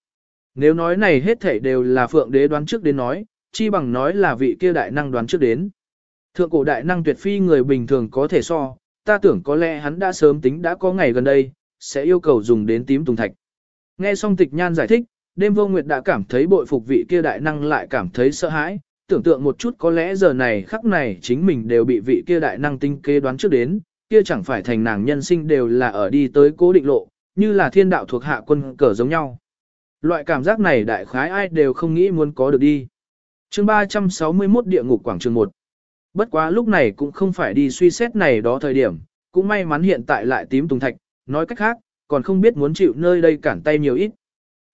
Nếu nói này hết thảy đều là phượng đế đoán trước đến nói, chi bằng nói là vị kia đại năng đoán trước đến. Thượng cổ đại năng tuyệt phi người bình thường có thể so, ta tưởng có lẽ hắn đã sớm tính đã có ngày gần đây, sẽ yêu cầu dùng đến tím tùng thạch. Nghe xong tịch nhan giải thích, đêm vô nguyệt đã cảm thấy bội phục vị kia đại năng lại cảm thấy sợ hãi, tưởng tượng một chút có lẽ giờ này khắc này chính mình đều bị vị kia đại năng tinh kế đoán trước đến, kia chẳng phải thành nàng nhân sinh đều là ở đi tới cố định lộ, như là thiên đạo thuộc hạ quân cờ giống nhau. Loại cảm giác này đại khái ai đều không nghĩ muốn có được đi. chương 361 địa ngục quảng trường 1. Bất quá lúc này cũng không phải đi suy xét này đó thời điểm, cũng may mắn hiện tại lại tím tùng thạch, nói cách khác, còn không biết muốn chịu nơi đây cản tay nhiều ít.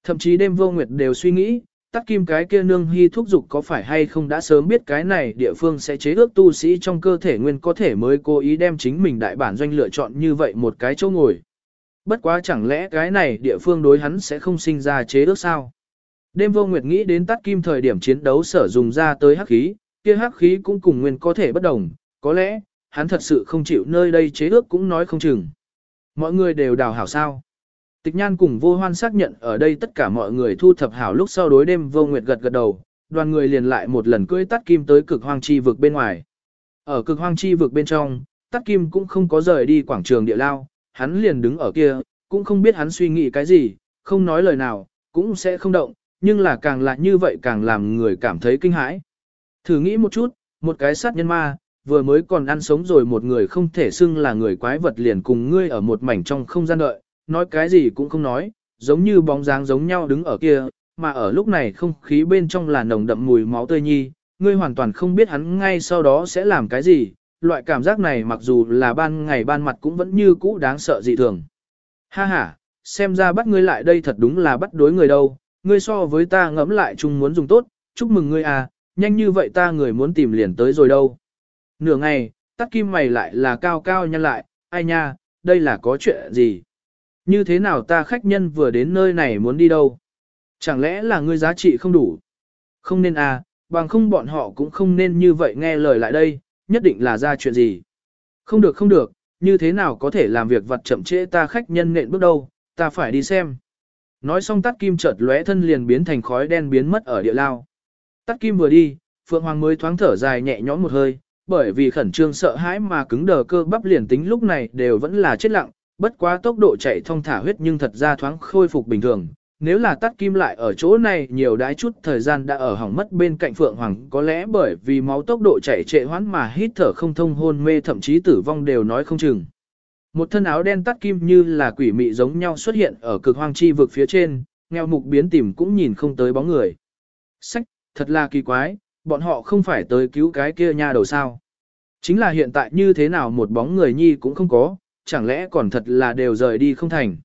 Thậm chí đêm vô nguyệt đều suy nghĩ, tắt kim cái kia nương hy thúc dục có phải hay không đã sớm biết cái này địa phương sẽ chế ước tu sĩ trong cơ thể nguyên có thể mới cố ý đem chính mình đại bản doanh lựa chọn như vậy một cái chỗ ngồi. Bất quá chẳng lẽ cái này địa phương đối hắn sẽ không sinh ra chế ước sao? Đêm vô nguyệt nghĩ đến tắt kim thời điểm chiến đấu sở dùng ra tới hắc khí, kia hắc khí cũng cùng nguyên có thể bất đồng, có lẽ, hắn thật sự không chịu nơi đây chế ước cũng nói không chừng. Mọi người đều đào hảo sao. Tịch nhan cùng vô hoan xác nhận ở đây tất cả mọi người thu thập hảo lúc sau đối đêm vô nguyệt gật gật đầu, đoàn người liền lại một lần cưỡi tắt kim tới cực hoang chi vực bên ngoài. Ở cực hoang chi vực bên trong, tắt kim cũng không có rời đi quảng trường địa lao, hắn liền đứng ở kia, cũng không biết hắn suy nghĩ cái gì, không nói lời nào, cũng sẽ không động, nhưng là càng lại như vậy càng làm người cảm thấy kinh hãi. Thử nghĩ một chút, một cái sát nhân ma, vừa mới còn ăn sống rồi một người không thể xưng là người quái vật liền cùng ngươi ở một mảnh trong không gian đợi, nói cái gì cũng không nói, giống như bóng dáng giống nhau đứng ở kia, mà ở lúc này không khí bên trong là nồng đậm mùi máu tươi nhi, ngươi hoàn toàn không biết hắn ngay sau đó sẽ làm cái gì, loại cảm giác này mặc dù là ban ngày ban mặt cũng vẫn như cũ đáng sợ dị thường. Ha ha, xem ra bắt ngươi lại đây thật đúng là bắt đối người đâu, ngươi so với ta ngẫm lại chung muốn dùng tốt, chúc mừng ngươi à, nhanh như vậy ta người muốn tìm liền tới rồi đâu. Nửa ngày, tắt kim mày lại là cao cao nhân lại, ai nha, đây là có chuyện gì? Như thế nào ta khách nhân vừa đến nơi này muốn đi đâu? Chẳng lẽ là ngươi giá trị không đủ? Không nên à, bằng không bọn họ cũng không nên như vậy nghe lời lại đây, nhất định là ra chuyện gì. Không được không được, như thế nào có thể làm việc vật chậm trễ ta khách nhân nện bước đâu, ta phải đi xem. Nói xong tắt kim chợt lóe thân liền biến thành khói đen biến mất ở địa lao. Tắt kim vừa đi, Phượng Hoàng mới thoáng thở dài nhẹ nhõm một hơi, bởi vì khẩn trương sợ hãi mà cứng đờ cơ bắp liền tính lúc này đều vẫn là chết lặng, bất quá tốc độ chạy thông thả huyết nhưng thật ra thoáng khôi phục bình thường. Nếu là tắt kim lại ở chỗ này nhiều đái chút thời gian đã ở hỏng mất bên cạnh Phượng Hoàng có lẽ bởi vì máu tốc độ chạy trệ hoãn mà hít thở không thông hôn mê thậm chí tử vong đều nói không chừng. Một thân áo đen tắt kim như là quỷ mị giống nhau xuất hiện ở cực hoang chi vực phía trên, nghèo mục biến tìm cũng nhìn không tới bóng người. Sách, thật là kỳ quái, bọn họ không phải tới cứu cái kia nha đầu sao. Chính là hiện tại như thế nào một bóng người nhi cũng không có, chẳng lẽ còn thật là đều rời đi không thành.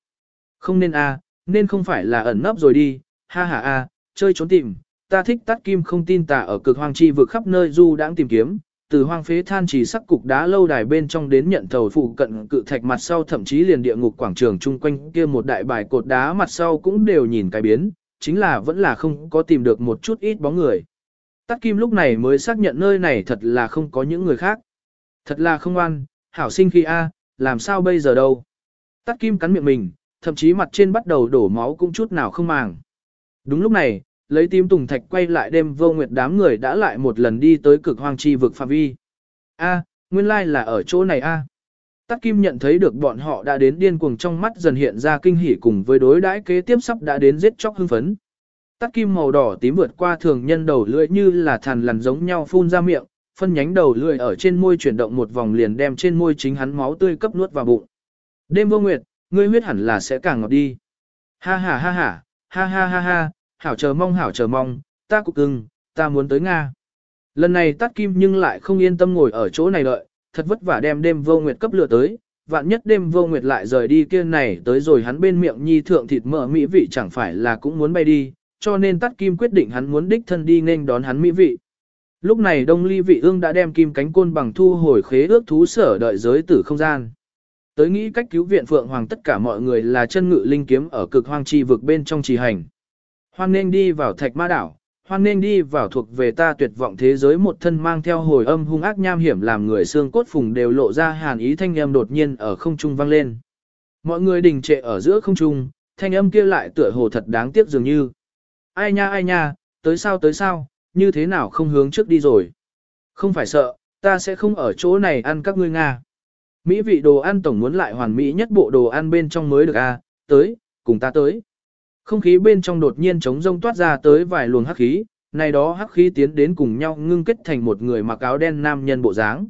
Không nên a, nên không phải là ẩn nấp rồi đi, ha ha a, chơi trốn tìm, ta thích tắt kim không tin tà ở cực hoang chi vực khắp nơi du đãng tìm kiếm, từ hoang phế than chỉ sắc cục đá lâu đài bên trong đến nhận thầu phụ cận cự thạch mặt sau thậm chí liền địa ngục quảng trường chung quanh kia một đại bài cột đá mặt sau cũng đều nhìn cái biến, chính là vẫn là không có tìm được một chút ít bóng người. Tắt kim lúc này mới xác nhận nơi này thật là không có những người khác. Thật là không an, hảo sinh khi A, làm sao bây giờ đâu. Tắt kim cắn miệng mình, thậm chí mặt trên bắt đầu đổ máu cũng chút nào không màng. Đúng lúc này, lấy tím tùng thạch quay lại đêm vô nguyệt đám người đã lại một lần đi tới cực hoang chi vực phạm vi. A, nguyên lai like là ở chỗ này a. Tắc Kim nhận thấy được bọn họ đã đến điên cuồng trong mắt dần hiện ra kinh hỉ cùng với đối đãi kế tiếp sắp đã đến giết chóc hưng phấn. Tắc Kim màu đỏ tím vượt qua thường nhân đầu lưỡi như là thằn lằn giống nhau phun ra miệng, phân nhánh đầu lưỡi ở trên môi chuyển động một vòng liền đem trên môi chính hắn máu tươi cấp nuốt vào bụng. Đêm vô nguyệt, ngươi huyết hẳn là sẽ càng ngọt đi. Ha ha ha ha, ha ha ha ha, hảo chờ mong hảo chờ mong, ta cục cưng, ta muốn tới Nga. Lần này tắt kim nhưng lại không yên tâm ngồi ở chỗ này đợi, thật vất vả đem đêm vô nguyệt cấp lửa tới, vạn nhất đêm vô nguyệt lại rời đi kia này tới rồi hắn bên miệng nhi thượng thịt mỡ mỹ vị chẳng phải là cũng muốn bay đi, cho nên tắt kim quyết định hắn muốn đích thân đi nên đón hắn mỹ vị. Lúc này đông ly vị ương đã đem kim cánh côn bằng thu hồi khế ước thú sở đợi giới tử không gian. Tới nghĩ cách cứu viện Phượng Hoàng tất cả mọi người là chân ngự linh kiếm ở cực hoang chi vực bên trong trì hành. Hoan nên đi vào thạch ma đảo, hoan nên đi vào thuộc về ta tuyệt vọng thế giới một thân mang theo hồi âm hung ác nham hiểm làm người xương cốt phùng đều lộ ra hàn ý thanh âm đột nhiên ở không trung vang lên. Mọi người đình trệ ở giữa không trung, thanh âm kia lại tựa hồ thật đáng tiếc dường như. Ai nha ai nha, tới sao tới sao, như thế nào không hướng trước đi rồi. Không phải sợ, ta sẽ không ở chỗ này ăn các ngươi Nga. Mỹ vị đồ ăn tổng muốn lại hoàn mỹ nhất bộ đồ ăn bên trong mới được a à, tới, cùng ta tới. Không khí bên trong đột nhiên trống rông toát ra tới vài luồng hắc khí, này đó hắc khí tiến đến cùng nhau ngưng kết thành một người mặc áo đen nam nhân bộ dáng.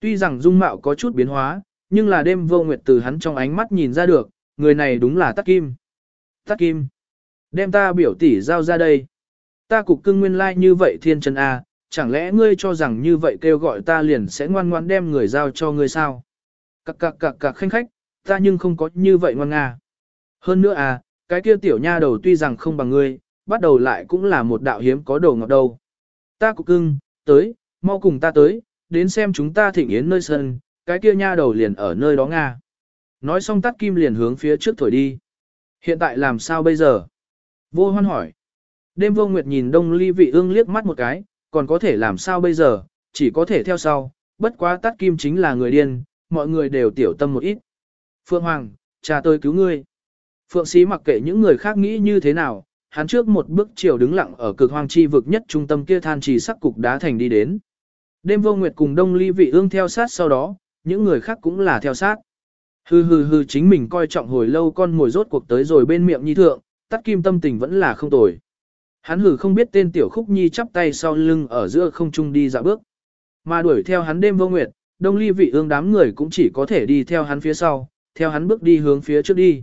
Tuy rằng dung mạo có chút biến hóa, nhưng là đêm vô nguyệt từ hắn trong ánh mắt nhìn ra được, người này đúng là Tắc Kim. Tắc Kim, đem ta biểu tỷ giao ra đây. Ta cục cưng nguyên lai like như vậy thiên chân A, chẳng lẽ ngươi cho rằng như vậy kêu gọi ta liền sẽ ngoan ngoan đem người giao cho ngươi sao? Cặc cặc cặc cặc khanh khách, ta nhưng không có như vậy ngoan nga. Hơn nữa à, cái kia tiểu nha đầu tuy rằng không bằng ngươi, bắt đầu lại cũng là một đạo hiếm có đồ ngọt đâu. Ta cục cưng, tới, mau cùng ta tới, đến xem chúng ta thỉnh yến nơi sân, cái kia nha đầu liền ở nơi đó Nga. Nói xong tắt kim liền hướng phía trước thổi đi. Hiện tại làm sao bây giờ? Vô hoan hỏi. Đêm vô nguyệt nhìn đông ly vị ương liếc mắt một cái, còn có thể làm sao bây giờ, chỉ có thể theo sau, bất quá tắt kim chính là người điên, mọi người đều tiểu tâm một ít. Phượng Hoàng, cha tôi cứu ngươi. Phượng Sĩ mặc kệ những người khác nghĩ như thế nào, hắn trước một bước chiều đứng lặng ở cực hoang chi vực nhất trung tâm kia than trì sắc cục đá thành đi đến. Đêm vô nguyệt cùng đông ly vị ương theo sát sau đó, những người khác cũng là theo sát. Hừ hừ hừ chính mình coi trọng hồi lâu con ngồi rốt cuộc tới rồi bên miệng nhi thượng, tắt kim tâm tình vẫn là không tồi. Hắn hử không biết tên tiểu khúc nhi chắp tay sau lưng ở giữa không trung đi dạo bước. Mà đuổi theo hắn đêm vô nguyệt, đông ly vị ương đám người cũng chỉ có thể đi theo hắn phía sau, theo hắn bước đi hướng phía trước đi.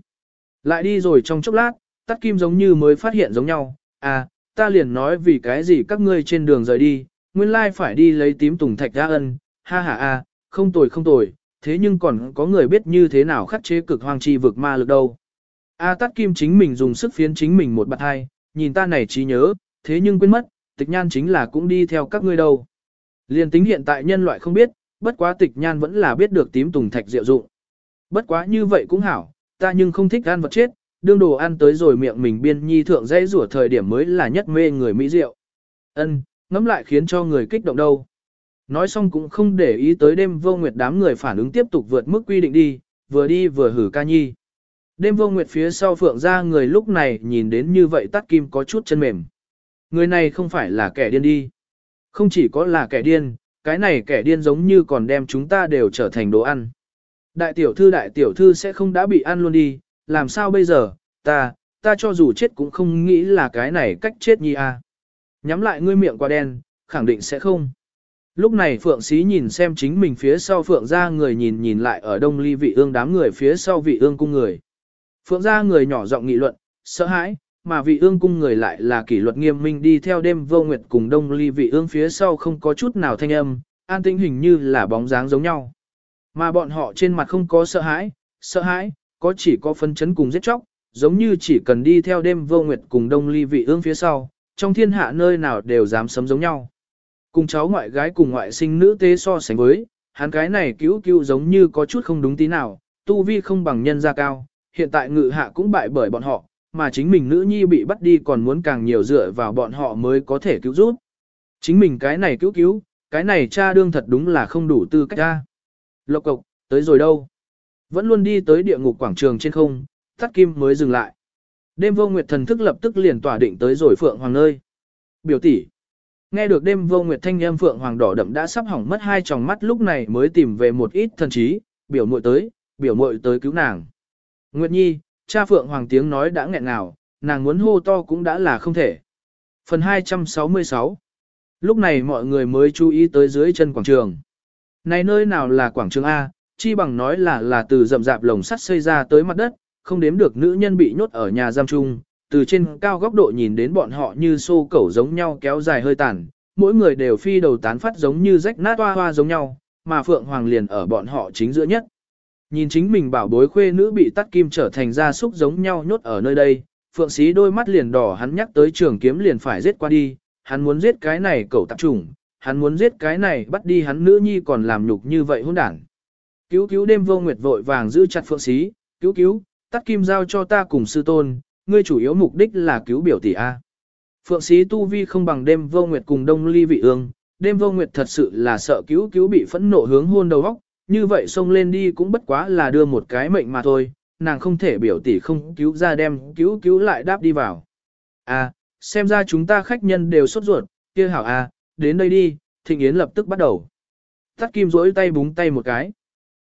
Lại đi rồi trong chốc lát, tắt kim giống như mới phát hiện giống nhau, à, ta liền nói vì cái gì các ngươi trên đường rời đi, nguyên lai phải đi lấy tím tùng thạch ra ân, ha ha a, không tồi không tồi, thế nhưng còn có người biết như thế nào khắc chế cực hoang chi vực ma lực đâu. A tắt kim chính mình dùng sức phiến chính mình một bạt hai, nhìn ta này trí nhớ, thế nhưng quên mất, tịch nhan chính là cũng đi theo các ngươi đâu. Liên tính hiện tại nhân loại không biết, bất quá tịch nhan vẫn là biết được tím tùng thạch diệu dụng. Bất quá như vậy cũng hảo, ta nhưng không thích ăn vật chết, đương đồ ăn tới rồi miệng mình biên nhi thượng dây rủa thời điểm mới là nhất mê người mỹ rượu. Ân, ngẫm lại khiến cho người kích động đâu. Nói xong cũng không để ý tới đêm vô nguyệt đám người phản ứng tiếp tục vượt mức quy định đi, vừa đi vừa hử ca nhi. Đêm vô nguyệt phía sau phượng ra người lúc này nhìn đến như vậy tắt kim có chút chân mềm. Người này không phải là kẻ điên đi. Không chỉ có là kẻ điên, cái này kẻ điên giống như còn đem chúng ta đều trở thành đồ ăn. Đại tiểu thư đại tiểu thư sẽ không đã bị ăn luôn đi, làm sao bây giờ, ta, ta cho dù chết cũng không nghĩ là cái này cách chết nhi a. À. Nhắm lại ngươi miệng qua đen, khẳng định sẽ không. Lúc này Phượng Xí nhìn xem chính mình phía sau Phượng ra người nhìn nhìn lại ở đông ly vị ương đám người phía sau vị ương cung người. Phượng gia người nhỏ giọng nghị luận, sợ hãi, mà vị ương cung người lại là kỷ luật nghiêm minh đi theo đêm vô nguyệt cùng đông ly vị ương phía sau không có chút nào thanh âm, an tĩnh hình như là bóng dáng giống nhau. Mà bọn họ trên mặt không có sợ hãi, sợ hãi, có chỉ có phân chấn cùng giết chóc, giống như chỉ cần đi theo đêm vô nguyệt cùng đông ly vị ương phía sau, trong thiên hạ nơi nào đều dám sấm giống nhau. Cùng cháu ngoại gái cùng ngoại sinh nữ tế so sánh với, hắn cái này cứu cứu giống như có chút không đúng tí nào, tu vi không bằng nhân gia cao, hiện tại ngự hạ cũng bại bởi bọn họ, mà chính mình nữ nhi bị bắt đi còn muốn càng nhiều dựa vào bọn họ mới có thể cứu giúp. Chính mình cái này cứu cứu, cái này cha đương thật đúng là không đủ tư cách ra. Lộc cộc, tới rồi đâu? Vẫn luôn đi tới địa ngục quảng trường trên không, tắt kim mới dừng lại. Đêm vô nguyệt thần thức lập tức liền tỏa định tới rồi Phượng Hoàng nơi. Biểu tỷ Nghe được đêm vô nguyệt thanh âm Phượng Hoàng đỏ đậm đã sắp hỏng mất hai tròng mắt lúc này mới tìm về một ít thần trí, biểu muội tới, biểu muội tới cứu nàng. Nguyệt Nhi, cha Phượng Hoàng tiếng nói đã nghẹn ngào, nàng muốn hô to cũng đã là không thể. Phần 266 Lúc này mọi người mới chú ý tới dưới chân quảng trường. Này nơi nào là quảng trường A, chi bằng nói là là từ rậm rạp lồng sắt xây ra tới mặt đất, không đếm được nữ nhân bị nhốt ở nhà giam chung, từ trên cao góc độ nhìn đến bọn họ như xô cẩu giống nhau kéo dài hơi tàn, mỗi người đều phi đầu tán phát giống như rách nát hoa hoa giống nhau, mà Phượng Hoàng liền ở bọn họ chính giữa nhất. Nhìn chính mình bảo bối khuê nữ bị tắt kim trở thành gia súc giống nhau nhốt ở nơi đây, Phượng Sĩ đôi mắt liền đỏ hắn nhắc tới trường kiếm liền phải giết qua đi, hắn muốn giết cái này cẩu tạp trùng, hắn muốn giết cái này bắt đi hắn nữ nhi còn làm nhục như vậy hỗn đảng. Cứu cứu đêm vô nguyệt vội vàng giữ chặt Phượng Sĩ, cứu cứu, tắt kim giao cho ta cùng sư tôn, ngươi chủ yếu mục đích là cứu biểu tỷ A. Phượng sĩ tu vi không bằng đêm vô nguyệt cùng đông ly vị ương, đêm vô nguyệt thật sự là sợ cứu cứu bị phẫn nộ hướng hôn đầu óc, như vậy xông lên đi cũng bất quá là đưa một cái mệnh mà thôi, nàng không thể biểu tỷ không cứu ra đem cứu cứu lại đáp đi vào. À, xem ra chúng ta khách nhân đều sốt ruột, kia hảo à, đến đây đi, thịnh yến lập tức bắt đầu. Tắt kim rỗi tay búng tay một cái.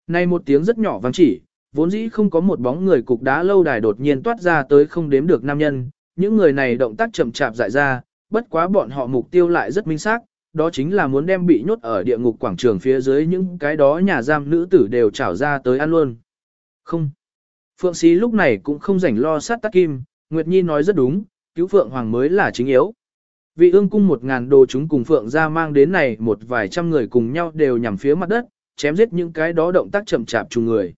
Này một tiếng rất nhỏ vang chỉ, vốn dĩ không có một bóng người cục đá lâu đài đột nhiên toát ra tới không đếm được nam nhân, những người này động tác chậm chạp dại ra, bất quá bọn họ mục tiêu lại rất minh xác, đó chính là muốn đem bị nhốt ở địa ngục quảng trường phía dưới những cái đó nhà giam nữ tử đều trảo ra tới ăn luôn. Không. Phượng Sĩ lúc này cũng không rảnh lo sát tắc kim, Nguyệt Nhi nói rất đúng, cứu Phượng Hoàng mới là chính yếu. Vị ương cung một ngàn đồ chúng cùng Phượng ra mang đến này một vài trăm người cùng nhau đều nhằm phía mặt đất, chém giết những cái đó động tác chậm chạp chung người.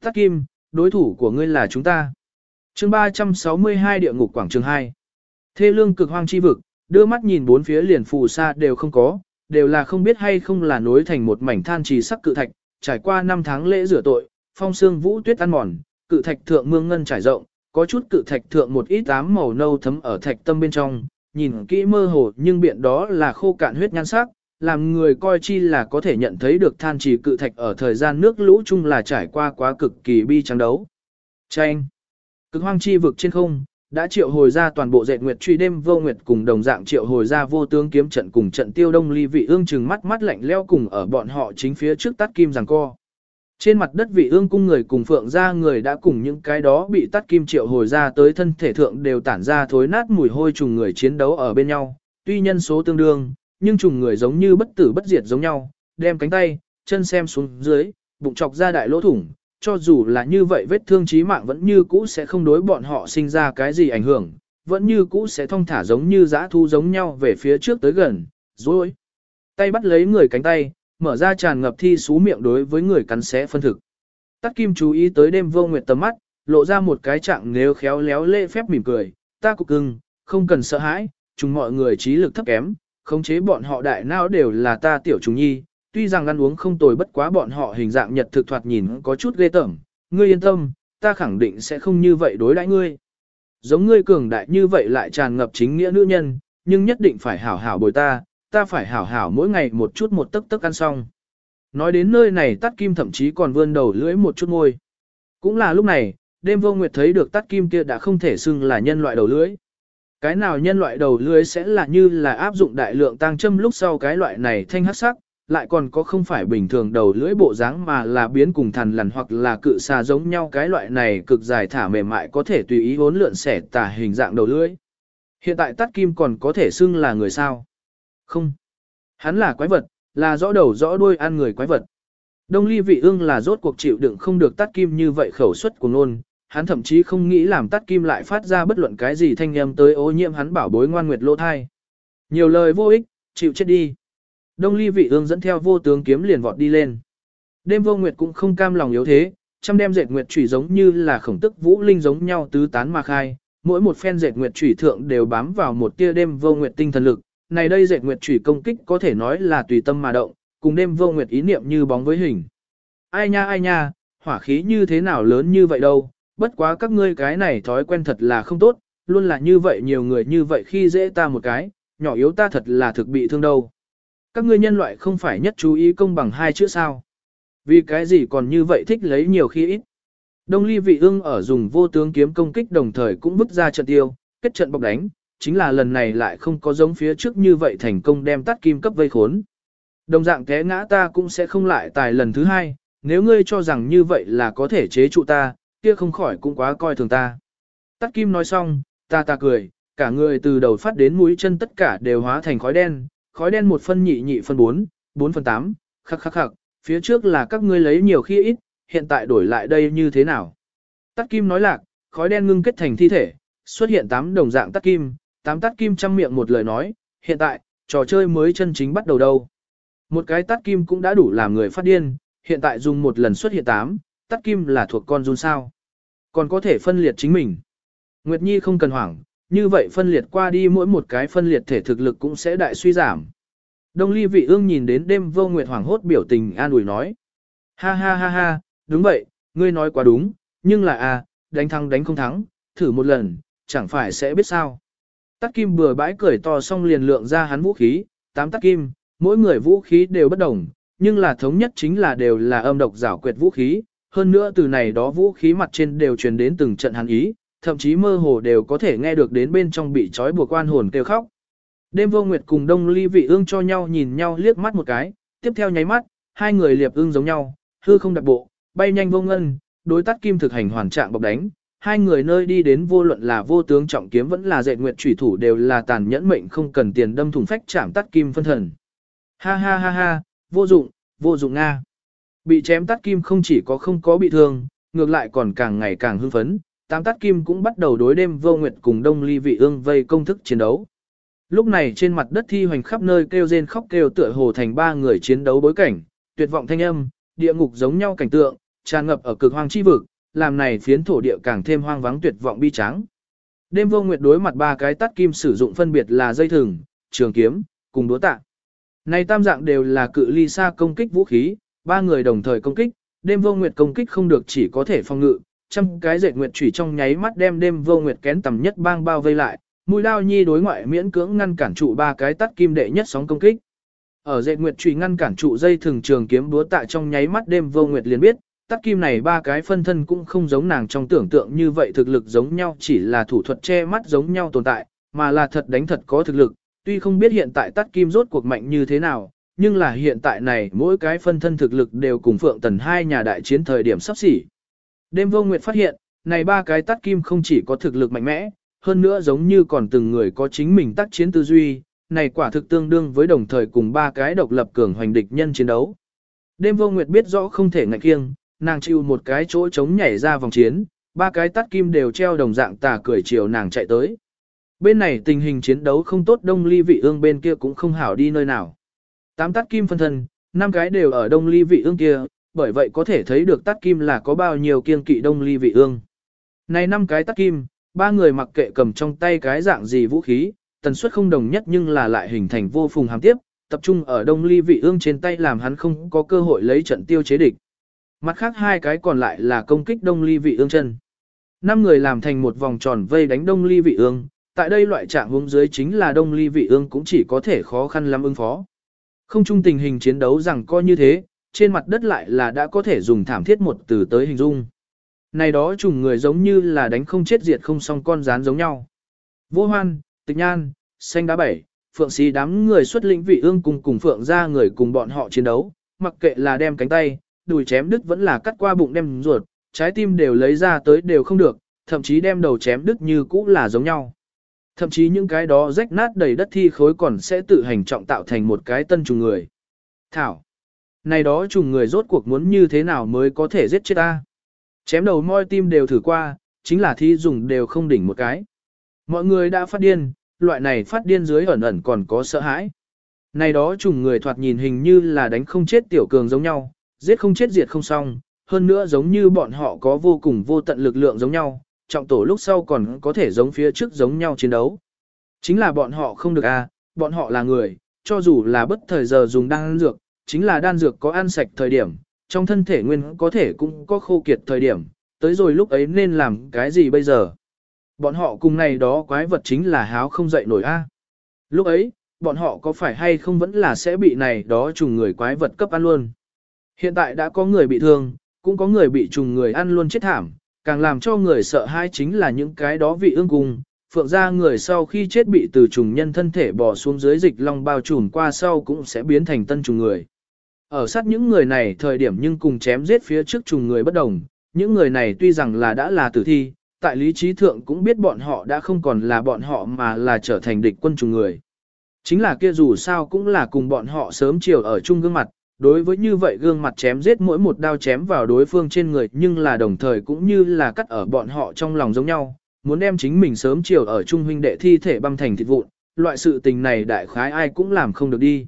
Tắc kim, đối thủ của ngươi là chúng ta. chương 362 địa ngục quảng trường 2. Thê lương cực hoang chi vực, đưa mắt nhìn bốn phía liền phù sa đều không có, đều là không biết hay không là nối thành một mảnh than trì sắc cự thạch, trải qua năm tháng lễ rửa tội, phong sương vũ tuyết ăn mòn, cự thạch thượng mương ngân trải rộng, có chút cự thạch thượng một ít ám màu nâu thấm ở thạch tâm bên trong, nhìn kỹ mơ hồ nhưng biện đó là khô cạn huyết nhan sắc, làm người coi chi là có thể nhận thấy được than trì cự thạch ở thời gian nước lũ chung là trải qua quá cực kỳ bi trắng đấu. Tranh Cực hoang chi vực trên không, đã triệu hồi ra toàn bộ dệt nguyệt truy đêm vô nguyệt cùng đồng dạng triệu hồi ra vô tướng kiếm trận cùng trận tiêu đông ly vị ương chừng mắt mắt lạnh leo cùng ở bọn họ chính phía trước tắt kim giằng co. Trên mặt đất vị ương cung người cùng phượng ra người đã cùng những cái đó bị tắt kim triệu hồi ra tới thân thể thượng đều tản ra thối nát mùi hôi trùng người chiến đấu ở bên nhau, tuy nhân số tương đương, nhưng trùng người giống như bất tử bất diệt giống nhau, đem cánh tay, chân xem xuống dưới, bụng chọc ra đại lỗ thủng, cho dù là như vậy vết thương chí mạng vẫn như cũ sẽ không đối bọn họ sinh ra cái gì ảnh hưởng, vẫn như cũ sẽ thông thả giống như dã thu giống nhau về phía trước tới gần, rồi. Tay bắt lấy người cánh tay, mở ra tràn ngập thi xú miệng đối với người cắn xé phân thực. Tắc Kim chú ý tới đêm vô nguyệt tầm mắt, lộ ra một cái trạng nếu khéo léo lễ phép mỉm cười, ta cục cưng, không cần sợ hãi, chúng mọi người trí lực thấp kém, khống chế bọn họ đại não đều là ta tiểu trùng nhi, tuy rằng ăn uống không tồi bất quá bọn họ hình dạng nhật thực thoạt nhìn có chút ghê tởm, ngươi yên tâm, ta khẳng định sẽ không như vậy đối đãi ngươi. Giống ngươi cường đại như vậy lại tràn ngập chính nghĩa nữ nhân, nhưng nhất định phải hảo hảo bồi ta, ta phải hảo hảo mỗi ngày một chút một tấc tấc ăn xong. Nói đến nơi này tắt kim thậm chí còn vươn đầu lưỡi một chút môi. Cũng là lúc này, đêm vô nguyệt thấy được tắt kim kia đã không thể xưng là nhân loại đầu lưỡi. Cái nào nhân loại đầu lưỡi sẽ là như là áp dụng đại lượng tăng châm lúc sau cái loại này thanh hắc sắc, lại còn có không phải bình thường đầu lưỡi bộ dáng mà là biến cùng thần lằn hoặc là cự xà giống nhau cái loại này cực dài thả mềm mại có thể tùy ý hốn lượn xẻ tả hình dạng đầu lưỡi. Hiện tại tắt kim còn có thể xưng là người sao? Không. Hắn là quái vật, là rõ đầu rõ đuôi ăn người quái vật. Đông ly vị ương là rốt cuộc chịu đựng không được tắt kim như vậy khẩu suất của nôn, hắn thậm chí không nghĩ làm tắt kim lại phát ra bất luận cái gì thanh âm tới ô nhiễm hắn bảo bối ngoan nguyệt lỗ thai. Nhiều lời vô ích, chịu chết đi. Đông ly vị ương dẫn theo vô tướng kiếm liền vọt đi lên. Đêm vô nguyệt cũng không cam lòng yếu thế, trăm đem dệt nguyệt chủy giống như là khổng tức vũ linh giống nhau tứ tán mà khai, mỗi một phen dệt nguyệt chủy thượng đều bám vào một tia đêm vô nguyệt tinh thần lực. Này đây dệt nguyệt chủy công kích có thể nói là tùy tâm mà động, cùng đêm vô nguyệt ý niệm như bóng với hình. Ai nha ai nha, hỏa khí như thế nào lớn như vậy đâu, bất quá các ngươi cái này thói quen thật là không tốt, luôn là như vậy nhiều người như vậy khi dễ ta một cái, nhỏ yếu ta thật là thực bị thương đâu các ngươi nhân loại không phải nhất chú ý công bằng hai chữ sao. Vì cái gì còn như vậy thích lấy nhiều khi ít. Đông ly vị ương ở dùng vô tướng kiếm công kích đồng thời cũng vứt ra trận tiêu, kết trận bọc đánh, chính là lần này lại không có giống phía trước như vậy thành công đem tắt kim cấp vây khốn. Đồng dạng té ngã ta cũng sẽ không lại tài lần thứ hai, nếu ngươi cho rằng như vậy là có thể chế trụ ta, kia không khỏi cũng quá coi thường ta. Tắt kim nói xong, ta ta cười, cả người từ đầu phát đến mũi chân tất cả đều hóa thành khói đen, khói đen một phân nhị nhị phân bốn, bốn phân tám, khắc khắc khắc, phía trước là các ngươi lấy nhiều khi ít, hiện tại đổi lại đây như thế nào. Tắt kim nói lạc, khói đen ngưng kết thành thi thể, xuất hiện tám đồng dạng tắt kim, tám tắt kim chăm miệng một lời nói, hiện tại, trò chơi mới chân chính bắt đầu đâu. Một cái tắt kim cũng đã đủ làm người phát điên, hiện tại dùng một lần xuất hiện tám, tắt kim là thuộc con run sao. Còn có thể phân liệt chính mình. Nguyệt Nhi không cần hoảng, như vậy phân liệt qua đi mỗi một cái phân liệt thể thực lực cũng sẽ đại suy giảm. Đông ly vị ương nhìn đến đêm vô nguyệt hoàng hốt biểu tình an ủi nói. Ha ha ha ha, đúng vậy, ngươi nói quá đúng, nhưng là à, đánh thắng đánh không thắng, thử một lần, chẳng phải sẽ biết sao. Tắc kim bừa bãi cười to xong liền lượng ra hắn vũ khí, tám tắc kim, mỗi người vũ khí đều bất đồng, nhưng là thống nhất chính là đều là âm độc giảo quyệt vũ khí, hơn nữa từ này đó vũ khí mặt trên đều truyền đến từng trận hắn ý, thậm chí mơ hồ đều có thể nghe được đến bên trong bị trói buộc quan hồn kêu khóc. Đêm vô nguyệt cùng đông ly vị ương cho nhau nhìn nhau liếc mắt một cái, tiếp theo nháy mắt, hai người liệp ương giống nhau, hư không đặt bộ, bay nhanh vô ngân, đối tắt kim thực hành hoàn trạng bọc đánh. Hai người nơi đi đến vô luận là vô tướng trọng kiếm vẫn là dệt nguyệt chủy thủ đều là tàn nhẫn mệnh không cần tiền đâm thủng phách chạm tắt kim phân thần. Ha ha ha ha, vô dụng, vô dụng Nga. Bị chém tắt kim không chỉ có không có bị thương, ngược lại còn càng ngày càng hưng phấn, Tám tát kim cũng bắt đầu đối đêm vô nguyệt cùng đông ly vị ương vây công thức chiến đấu. Lúc này trên mặt đất thi hoành khắp nơi kêu rên khóc kêu tựa hồ thành ba người chiến đấu bối cảnh, tuyệt vọng thanh âm, địa ngục giống nhau cảnh tượng, tràn ngập ở cực hoang chi vực, làm này phiến thổ địa càng thêm hoang vắng tuyệt vọng bi tráng. Đêm vô nguyệt đối mặt ba cái Tát kim sử dụng phân biệt là dây thừng, trường kiếm, cùng đúa tạ. Này tam dạng đều là cự ly xa công kích vũ khí, ba người đồng thời công kích, đêm vô nguyệt công kích không được chỉ có thể phòng ngự, trăm cái dệt nguyệt chủy trong nháy mắt đem đêm vô nguyệt kén tầm nhất bang bao vây lại, mũi lao nhi đối ngoại miễn cưỡng ngăn cản trụ ba cái tắt kim đệ nhất sóng công kích. Ở dệt nguyệt chủy ngăn cản trụ dây thường trường kiếm búa tạ trong nháy mắt đêm vô nguyệt liền biết, tắt kim này ba cái phân thân cũng không giống nàng trong tưởng tượng như vậy thực lực giống nhau chỉ là thủ thuật che mắt giống nhau tồn tại, mà là thật đánh thật có thực lực, tuy không biết hiện tại tắt kim rốt cuộc mạnh như thế nào, nhưng là hiện tại này mỗi cái phân thân thực lực đều cùng Phượng Tần hai nhà đại chiến thời điểm sắp xỉ. Đêm vô nguyệt phát hiện, này ba cái tắt kim không chỉ có thực lực mạnh mẽ, hơn nữa giống như còn từng người có chính mình tác chiến tư duy, này quả thực tương đương với đồng thời cùng ba cái độc lập cường hoành địch nhân chiến đấu. Đêm vô nguyệt biết rõ không thể ngại kiêng, nàng chịu một cái chỗ trống nhảy ra vòng chiến, ba cái tắt kim đều treo đồng dạng tà cười chiều nàng chạy tới. Bên này tình hình chiến đấu không tốt đông ly vị ương bên kia cũng không hảo đi nơi nào. Tám tắt kim phân thân, năm cái đều ở đông ly vị ương kia, bởi vậy có thể thấy được tắt kim là có bao nhiêu kiên kỵ đông ly vị ương. Này năm cái tắt kim, ba người mặc kệ cầm trong tay cái dạng gì vũ khí, tần suất không đồng nhất nhưng là lại hình thành vô phùng hàm tiếp, tập trung ở đông ly vị ương trên tay làm hắn không có cơ hội lấy trận tiêu chế địch. Mặt khác hai cái còn lại là công kích đông ly vị ương chân. Năm người làm thành một vòng tròn vây đánh đông ly vị ương, tại đây loại trạng hướng dưới chính là đông ly vị ương cũng chỉ có thể khó khăn lắm ứng phó. Không chung tình hình chiến đấu rằng coi như thế, trên mặt đất lại là đã có thể dùng thảm thiết một từ tới hình dung. Này đó trùng người giống như là đánh không chết diệt không xong con rán giống nhau. Vô hoan, tịch nhan, xanh đá bảy, phượng xí đám người xuất lĩnh vị ương cùng cùng phượng ra người cùng bọn họ chiến đấu, mặc kệ là đem cánh tay, đùi chém đứt vẫn là cắt qua bụng đem ruột, trái tim đều lấy ra tới đều không được, thậm chí đem đầu chém đứt như cũ là giống nhau. Thậm chí những cái đó rách nát đầy đất thi khối còn sẽ tự hành trọng tạo thành một cái tân trùng người. Thảo. Này đó trùng người rốt cuộc muốn như thế nào mới có thể giết chết ta. Chém đầu moi tim đều thử qua, chính là thi dùng đều không đỉnh một cái. Mọi người đã phát điên, loại này phát điên dưới ẩn ẩn còn có sợ hãi. Này đó trùng người thoạt nhìn hình như là đánh không chết tiểu cường giống nhau, giết không chết diệt không xong, hơn nữa giống như bọn họ có vô cùng vô tận lực lượng giống nhau, trọng tổ lúc sau còn có thể giống phía trước giống nhau chiến đấu. Chính là bọn họ không được à, bọn họ là người, cho dù là bất thời giờ dùng đan dược, chính là đan dược có ăn sạch thời điểm, trong thân thể nguyên có thể cũng có khô kiệt thời điểm, tới rồi lúc ấy nên làm cái gì bây giờ. Bọn họ cùng này đó quái vật chính là háo không dậy nổi a. Lúc ấy, bọn họ có phải hay không vẫn là sẽ bị này đó trùng người quái vật cấp ăn luôn. Hiện tại đã có người bị thương, cũng có người bị trùng người ăn luôn chết thảm, càng làm cho người sợ hãi chính là những cái đó vị ương cung. Phượng gia người sau khi chết bị từ trùng nhân thân thể bỏ xuống dưới dịch long bao trùm qua sau cũng sẽ biến thành tân trùng người. Ở sát những người này thời điểm nhưng cùng chém giết phía trước trùng người bất đồng, những người này tuy rằng là đã là tử thi, tại lý trí thượng cũng biết bọn họ đã không còn là bọn họ mà là trở thành địch quân trùng người. Chính là kia dù sao cũng là cùng bọn họ sớm chiều ở chung gương mặt, đối với như vậy gương mặt chém giết mỗi một đao chém vào đối phương trên người nhưng là đồng thời cũng như là cắt ở bọn họ trong lòng giống nhau, muốn đem chính mình sớm chiều ở chung huynh đệ thi thể băm thành thịt vụn, loại sự tình này đại khái ai cũng làm không được đi.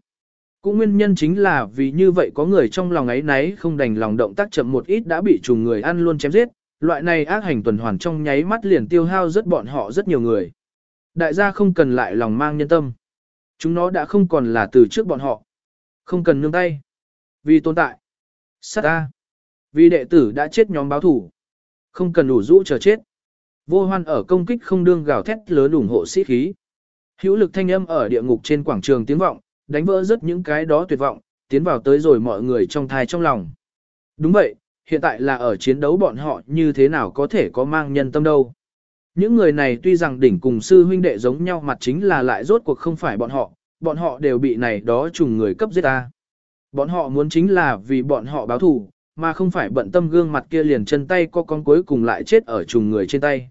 Cũng nguyên nhân chính là vì như vậy có người trong lòng ấy nấy không đành lòng động tác chậm một ít đã bị trùng người ăn luôn chém giết, loại này ác hành tuần hoàn trong nháy mắt liền tiêu hao rất bọn họ rất nhiều người. Đại gia không cần lại lòng mang nhân tâm. Chúng nó đã không còn là từ trước bọn họ. Không cần nương tay. Vì tồn tại. Sát ta. Vì đệ tử đã chết nhóm báo thủ. Không cần đủ rũ chờ chết. Vô hoan ở công kích không đương gào thét lớn ủng hộ sĩ khí. Hữu lực thanh âm ở địa ngục trên quảng trường tiếng vọng, đánh vỡ rất những cái đó tuyệt vọng, tiến vào tới rồi mọi người trong thai trong lòng. Đúng vậy, hiện tại là ở chiến đấu bọn họ như thế nào có thể có mang nhân tâm đâu. Những người này tuy rằng đỉnh cùng sư huynh đệ giống nhau mặt chính là lại rốt cuộc không phải bọn họ, bọn họ đều bị này đó trùng người cấp giết ta. Bọn họ muốn chính là vì bọn họ báo thù, mà không phải bận tâm gương mặt kia liền chân tay co con cuối cùng lại chết ở trùng người trên tay.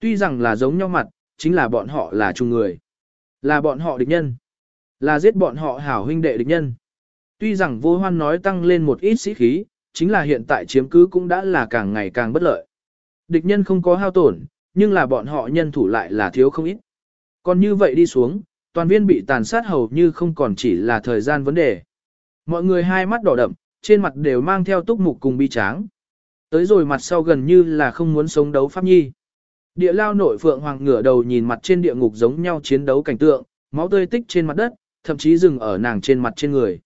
Tuy rằng là giống nhau mặt, chính là bọn họ là trùng người. Là bọn họ địch nhân. Là giết bọn họ hảo huynh đệ địch nhân. Tuy rằng vô hoan nói tăng lên một ít sĩ khí, chính là hiện tại chiếm cứ cũng đã là càng ngày càng bất lợi. Địch nhân không có hao tổn, nhưng là bọn họ nhân thủ lại là thiếu không ít. Còn như vậy đi xuống, toàn viên bị tàn sát hầu như không còn chỉ là thời gian vấn đề. Mọi người hai mắt đỏ đậm, trên mặt đều mang theo túc mục cùng bi tráng. Tới rồi mặt sau gần như là không muốn sống đấu pháp nhi. Địa lao nội Phượng Hoàng ngửa đầu nhìn mặt trên địa ngục giống nhau chiến đấu cảnh tượng, máu tươi tích trên mặt đất, thậm chí dừng ở nàng trên mặt trên người.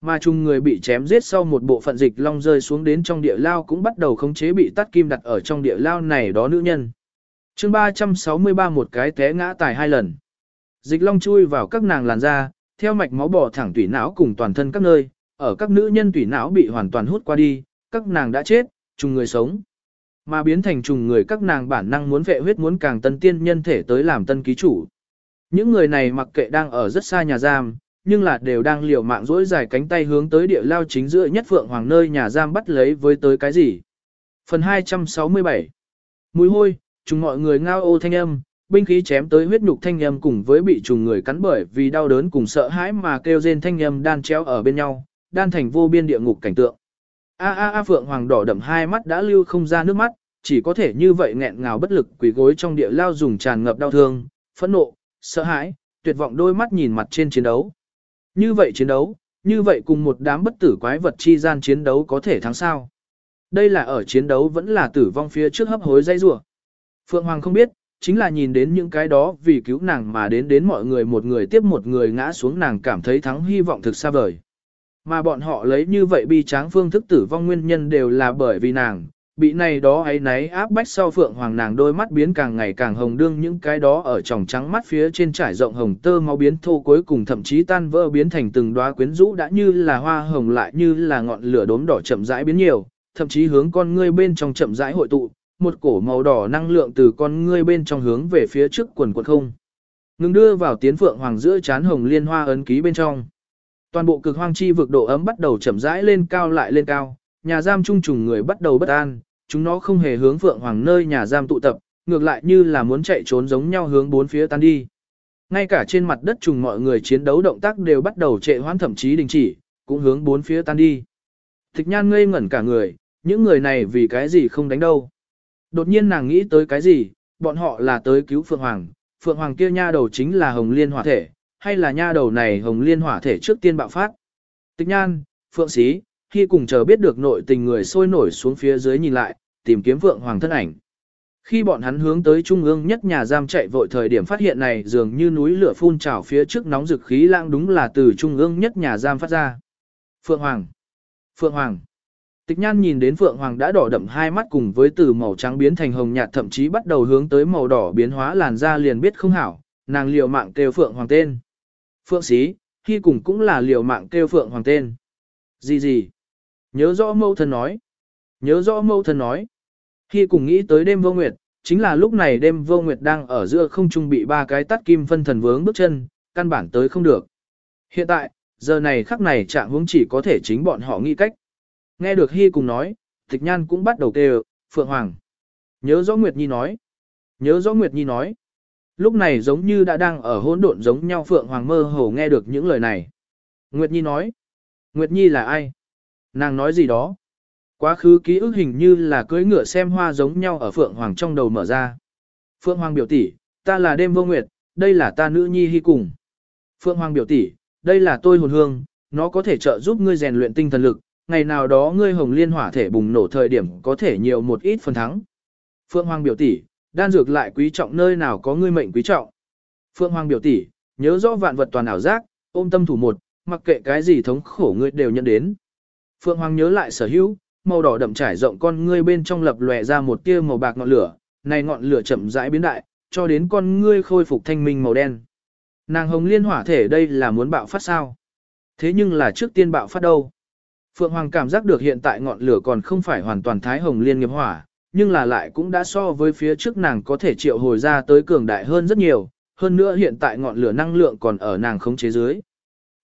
Mà chung người bị chém giết sau một bộ phận dịch long rơi xuống đến trong địa lao cũng bắt đầu khống chế bị tắt kim đặt ở trong địa lao này đó nữ nhân. chương 363 một cái té ngã tài hai lần. Dịch long chui vào các nàng làn da, theo mạch máu bò thẳng tủy não cùng toàn thân các nơi, ở các nữ nhân tủy não bị hoàn toàn hút qua đi, các nàng đã chết, chung người sống. Mà biến thành trùng người các nàng bản năng muốn vệ huyết muốn càng tân tiên nhân thể tới làm tân ký chủ. Những người này mặc kệ đang ở rất xa nhà giam, nhưng là đều đang liều mạng dỗi dài cánh tay hướng tới địa lao chính giữa nhất phượng hoàng nơi nhà giam bắt lấy với tới cái gì. Phần 267 Mùi hôi, Chúng mọi người ngao ô thanh âm, binh khí chém tới huyết nhục thanh âm cùng với bị trùng người cắn bởi vì đau đớn cùng sợ hãi mà kêu rên thanh âm đan treo ở bên nhau, đan thành vô biên địa ngục cảnh tượng. A a a phượng hoàng đỏ đậm hai mắt đã lưu không ra nước mắt, chỉ có thể như vậy nghẹn ngào bất lực quỳ gối trong địa lao dùng tràn ngập đau thương, phẫn nộ, sợ hãi, tuyệt vọng đôi mắt nhìn mặt trên chiến đấu. Như vậy chiến đấu, như vậy cùng một đám bất tử quái vật chi gian chiến đấu có thể thắng sao. Đây là ở chiến đấu vẫn là tử vong phía trước hấp hối dây rủa. Phượng Hoàng không biết, chính là nhìn đến những cái đó vì cứu nàng mà đến đến mọi người một người tiếp một người ngã xuống nàng cảm thấy thắng hy vọng thực xa vời. Mà bọn họ lấy như vậy bi tráng phương thức tử vong nguyên nhân đều là bởi vì nàng, bị này đó ấy náy áp bách sau phượng hoàng nàng đôi mắt biến càng ngày càng hồng đương những cái đó ở tròng trắng mắt phía trên trải rộng hồng tơ máu biến thô cuối cùng thậm chí tan vỡ biến thành từng đóa quyến rũ đã như là hoa hồng lại như là ngọn lửa đốm đỏ chậm rãi biến nhiều, thậm chí hướng con ngươi bên trong chậm rãi hội tụ, một cổ màu đỏ năng lượng từ con ngươi bên trong hướng về phía trước quần quần không. Ngừng đưa vào tiến phượng hoàng giữa chán hồng liên hoa ấn ký bên trong. Toàn bộ cực hoang chi vực độ ấm bắt đầu chậm rãi lên cao lại lên cao, nhà giam trung trùng người bắt đầu bất an, chúng nó không hề hướng Phượng Hoàng nơi nhà giam tụ tập, ngược lại như là muốn chạy trốn giống nhau hướng bốn phía tan đi. Ngay cả trên mặt đất trùng mọi người chiến đấu động tác đều bắt đầu trệ hoãn thậm chí đình chỉ, cũng hướng bốn phía tan đi. Thịch nhan ngây ngẩn cả người, những người này vì cái gì không đánh đâu. Đột nhiên nàng nghĩ tới cái gì, bọn họ là tới cứu Phượng Hoàng, Phượng Hoàng kia nha đầu chính là Hồng Liên Hỏa Thể, hay là nha đầu này Hồng Liên Hỏa Thể trước tiên bạo phát. Tịch nhan, Phượng Sĩ, khi cùng chờ biết được nội tình người sôi nổi xuống phía dưới nhìn lại, tìm kiếm vượng Hoàng thân ảnh. Khi bọn hắn hướng tới trung ương nhất nhà giam chạy vội thời điểm phát hiện này dường như núi lửa phun trào phía trước nóng rực khí lãng đúng là từ trung ương nhất nhà giam phát ra. Phượng Hoàng! Phượng Hoàng! Tịch nhan nhìn đến Phượng Hoàng đã đỏ đậm hai mắt cùng với từ màu trắng biến thành hồng nhạt thậm chí bắt đầu hướng tới màu đỏ biến hóa làn da liền biết không hảo, nàng liều mạng kêu Phượng Hoàng tên. Phượng Sĩ, khi cùng cũng là liều mạng kêu Phượng Hoàng tên. Gì gì? Nhớ rõ mâu thân nói. Nhớ rõ mâu thân nói. Khi cùng nghĩ tới đêm vô nguyệt, chính là lúc này đêm vô nguyệt đang ở giữa không trung bị ba cái tắt kim phân thần vướng bước chân, căn bản tới không được. Hiện tại, giờ này khắc này trạng hướng chỉ có thể chính bọn họ nghĩ cách. Nghe được hi cùng nói, tịch nhan cũng bắt đầu kêu, Phượng Hoàng. Nhớ rõ Nguyệt Nhi nói. Nhớ rõ Nguyệt Nhi nói. Lúc này giống như đã đang ở hỗn độn giống nhau Phượng Hoàng mơ hồ nghe được những lời này. Nguyệt Nhi nói. Nguyệt Nhi là ai? Nàng nói gì đó? Quá khứ ký ức hình như là cưỡi ngựa xem hoa giống nhau ở Phượng Hoàng trong đầu mở ra. Phượng Hoàng biểu tỷ, ta là đêm vô nguyệt, đây là ta nữ nhi hy cùng. Phượng Hoàng biểu tỷ, đây là tôi hồn hương, nó có thể trợ giúp ngươi rèn luyện tinh thần lực, ngày nào đó ngươi hồng liên hỏa thể bùng nổ thời điểm có thể nhiều một ít phần thắng. Phượng Hoàng biểu tỷ, đan dược lại quý trọng nơi nào có ngươi mệnh quý trọng. Phượng Hoàng biểu tỷ, nhớ rõ vạn vật toàn ảo giác, ôm tâm thủ một, mặc kệ cái gì thống khổ ngươi đều nhận đến. Phượng Hoàng nhớ lại sở hữu, màu đỏ đậm trải rộng con ngươi bên trong lập lòe ra một tia màu bạc ngọn lửa, này ngọn lửa chậm rãi biến đại, cho đến con ngươi khôi phục thanh minh màu đen. Nàng hồng liên hỏa thể đây là muốn bạo phát sao? Thế nhưng là trước tiên bạo phát đâu? Phượng Hoàng cảm giác được hiện tại ngọn lửa còn không phải hoàn toàn thái hồng liên nghiệp hỏa, nhưng là lại cũng đã so với phía trước nàng có thể triệu hồi ra tới cường đại hơn rất nhiều, hơn nữa hiện tại ngọn lửa năng lượng còn ở nàng khống chế dưới.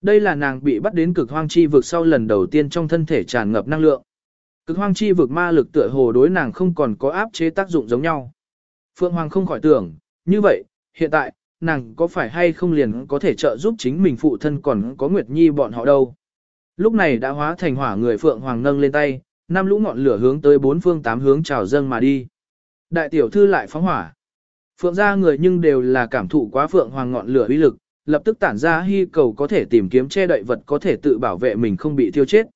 Đây là nàng bị bắt đến cực hoang chi vực sau lần đầu tiên trong thân thể tràn ngập năng lượng. Cực hoang chi vực ma lực tựa hồ đối nàng không còn có áp chế tác dụng giống nhau. Phượng Hoàng không khỏi tưởng, như vậy, hiện tại, nàng có phải hay không liền có thể trợ giúp chính mình phụ thân còn có Nguyệt Nhi bọn họ đâu. Lúc này đã hóa thành hỏa người Phượng Hoàng nâng lên tay, năm lũ ngọn lửa hướng tới bốn phương tám hướng trào dâng mà đi. Đại tiểu thư lại phóng hỏa. Phượng ra người nhưng đều là cảm thụ quá Phượng Hoàng ngọn lửa uy lực, lập tức tản ra hy cầu có thể tìm kiếm che đậy vật có thể tự bảo vệ mình không bị thiêu chết.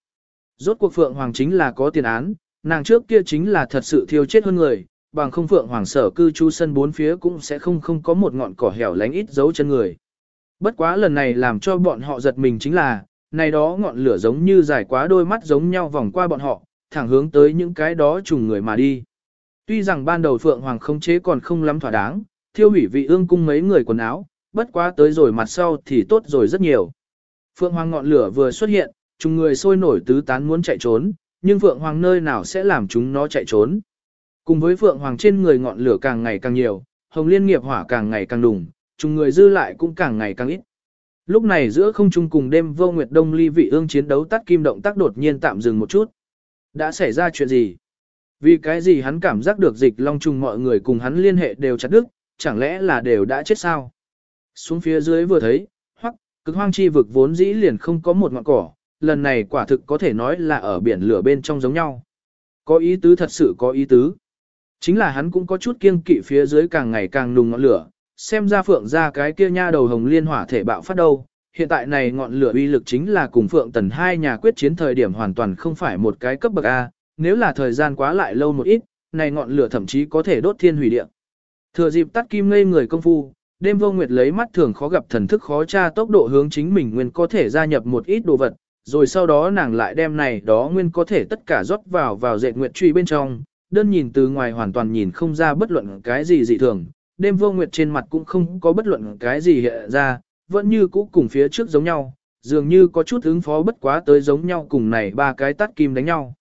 Rốt cuộc Phượng Hoàng chính là có tiền án, nàng trước kia chính là thật sự thiêu chết hơn người, bằng không phượng hoàng sở cư trú sân bốn phía cũng sẽ không không có một ngọn cỏ hẻo lánh ít dấu chân người. Bất quá lần này làm cho bọn họ giật mình chính là, này đó ngọn lửa giống như dài quá đôi mắt giống nhau vòng qua bọn họ, thẳng hướng tới những cái đó trùng người mà đi. Tuy rằng ban đầu Phượng Hoàng không chế còn không lắm thỏa đáng, thiêu hủy vị ương cung mấy người quần áo, bất quá tới rồi mặt sau thì tốt rồi rất nhiều. Phượng Hoàng ngọn lửa vừa xuất hiện, chúng người sôi nổi tứ tán muốn chạy trốn, nhưng Phượng Hoàng nơi nào sẽ làm chúng nó chạy trốn. Cùng với Phượng Hoàng trên người ngọn lửa càng ngày càng nhiều, Hồng Liên nghiệp hỏa càng ngày càng đùng, chúng người dư lại cũng càng ngày càng ít. Lúc này giữa không trung cùng đêm vô nguyệt đông ly vị ương chiến đấu tắt kim động tác đột nhiên tạm dừng một chút. Đã xảy ra chuyện gì? Vì cái gì hắn cảm giác được dịch long trùng mọi người cùng hắn liên hệ đều chặt đứt, chẳng lẽ là đều đã chết sao? Xuống phía dưới vừa thấy, hoặc, cực hoang chi vực vốn dĩ liền không có một ngọn cỏ, lần này quả thực có thể nói là ở biển lửa bên trong giống nhau. Có ý tứ thật sự có ý tứ. Chính là hắn cũng có chút kiêng kỵ phía dưới càng ngày càng nùng ngọn lửa, xem ra phượng ra cái kia nha đầu hồng liên hỏa thể bạo phát đâu. Hiện tại này ngọn lửa uy lực chính là cùng phượng tần hai nhà quyết chiến thời điểm hoàn toàn không phải một cái cấp bậc A, nếu là thời gian quá lại lâu một ít, này ngọn lửa thậm chí có thể đốt thiên hủy địa. Thừa dịp tắt kim ngây người công phu, đêm vô nguyệt lấy mắt thường khó gặp thần thức khó tra tốc độ hướng chính mình nguyên có thể gia nhập một ít đồ vật, rồi sau đó nàng lại đem này đó nguyên có thể tất cả rót vào vào dệt nguyệt truy bên trong, đơn nhìn từ ngoài hoàn toàn nhìn không ra bất luận cái gì dị thường, đêm vô nguyệt trên mặt cũng không có bất luận cái gì hiện ra, vẫn như cũ cùng phía trước giống nhau, dường như có chút ứng phó bất quá tới giống nhau cùng này ba cái tát kim đánh nhau.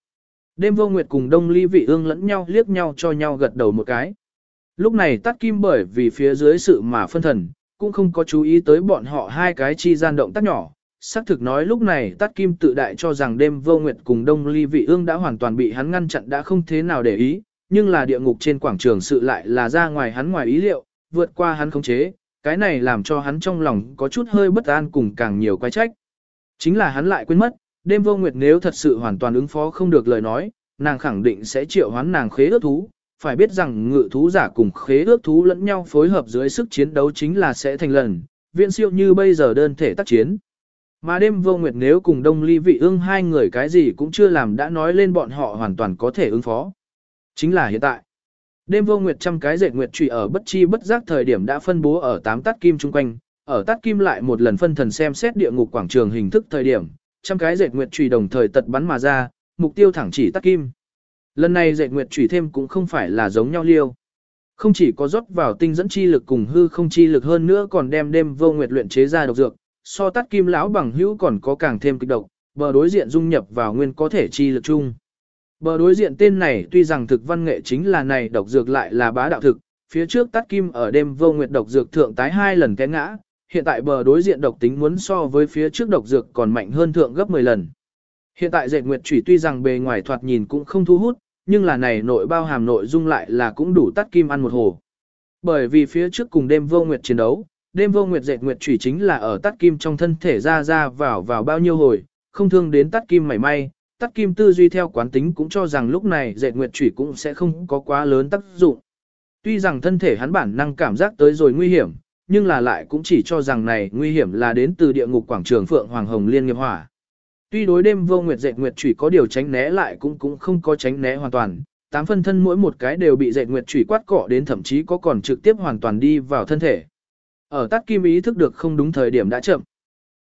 Đêm vô nguyệt cùng đông ly vị ương lẫn nhau liếc nhau cho nhau gật đầu một cái. Lúc này tắt kim bởi vì phía dưới sự mà phân thần, cũng không có chú ý tới bọn họ hai cái chi gian động tác nhỏ. Sắc thực nói lúc này tắt kim tự đại cho rằng đêm vô nguyệt cùng đông ly vị ương đã hoàn toàn bị hắn ngăn chặn đã không thế nào để ý, nhưng là địa ngục trên quảng trường sự lại là ra ngoài hắn ngoài ý liệu, vượt qua hắn khống chế, cái này làm cho hắn trong lòng có chút hơi bất an cùng càng nhiều quái trách. Chính là hắn lại quên mất, đêm vô nguyệt nếu thật sự hoàn toàn ứng phó không được lời nói, nàng khẳng định sẽ triệu hoán nàng khế ước thú, phải biết rằng ngự thú giả cùng khế ước thú lẫn nhau phối hợp dưới sức chiến đấu chính là sẽ thành lần, viện siêu như bây giờ đơn thể tác chiến. Mà đêm vô nguyệt nếu cùng đông ly vị ương hai người cái gì cũng chưa làm đã nói lên bọn họ hoàn toàn có thể ứng phó. Chính là hiện tại. Đêm vô nguyệt trăm cái dệt nguyệt trụy ở bất chi bất giác thời điểm đã phân bố ở tám tát kim chung quanh, ở tát kim lại một lần phân thần xem xét địa ngục quảng trường hình thức thời điểm, trăm cái dệt nguyệt trụy đồng thời tật bắn mà ra, mục tiêu thẳng chỉ tát kim. Lần này dạy nguyệt trùy thêm cũng không phải là giống nhau liêu. Không chỉ có rót vào tinh dẫn chi lực cùng hư không chi lực hơn nữa còn đem đêm vô nguyệt luyện chế ra độc dược, so tát kim lão bằng hữu còn có càng thêm kịch độc, bờ đối diện dung nhập vào nguyên có thể chi lực chung. Bờ đối diện tên này tuy rằng thực văn nghệ chính là này độc dược lại là bá đạo thực, phía trước tát kim ở đêm vô nguyệt độc dược thượng tái hai lần té ngã, hiện tại bờ đối diện độc tính muốn so với phía trước độc dược còn mạnh hơn thượng gấp 10 lần. Hiện tại dệt nguyệt chủy tuy rằng bề ngoài thoạt nhìn cũng không thu hút, nhưng là này nội bao hàm nội dung lại là cũng đủ tắt kim ăn một hồ. Bởi vì phía trước cùng đêm vô nguyệt chiến đấu, đêm vô nguyệt dệt nguyệt chủy chính là ở tắt kim trong thân thể ra ra vào vào bao nhiêu hồi, không thương đến tắt kim mảy may, tắt kim tư duy theo quán tính cũng cho rằng lúc này dệt nguyệt chủy cũng sẽ không có quá lớn tác dụng. Tuy rằng thân thể hắn bản năng cảm giác tới rồi nguy hiểm, nhưng là lại cũng chỉ cho rằng này nguy hiểm là đến từ địa ngục quảng trường Phượng Hoàng Hồng Liên nghiệp hỏa. Tuy đối đêm vô nguyệt dệt nguyệt chủy có điều tránh né lại cũng cũng không có tránh né hoàn toàn, tám phân thân mỗi một cái đều bị dệt nguyệt chủy quát cọ đến thậm chí có còn trực tiếp hoàn toàn đi vào thân thể. Ở tắt kim ý thức được không đúng thời điểm đã chậm.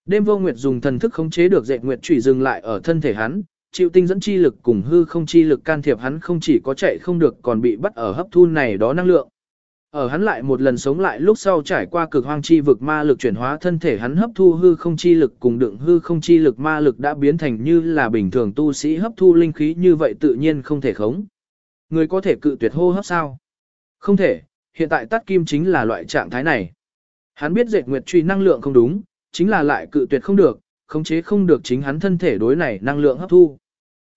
Đêm vô nguyệt dùng thần thức khống chế được dệt nguyệt chủy dừng lại ở thân thể hắn, chịu tinh dẫn chi lực cùng hư không chi lực can thiệp hắn không chỉ có chạy không được còn bị bắt ở hấp thu này đó năng lượng. Ở hắn lại một lần sống lại lúc sau trải qua cực hoang chi vực ma lực chuyển hóa thân thể hắn hấp thu hư không chi lực cùng đựng hư không chi lực ma lực đã biến thành như là bình thường tu sĩ hấp thu linh khí như vậy tự nhiên không thể khống. Người có thể cự tuyệt hô hấp sao? Không thể, hiện tại tắt kim chính là loại trạng thái này. Hắn biết dệt nguyệt truy năng lượng không đúng, chính là lại cự tuyệt không được, khống chế không được chính hắn thân thể đối này năng lượng hấp thu.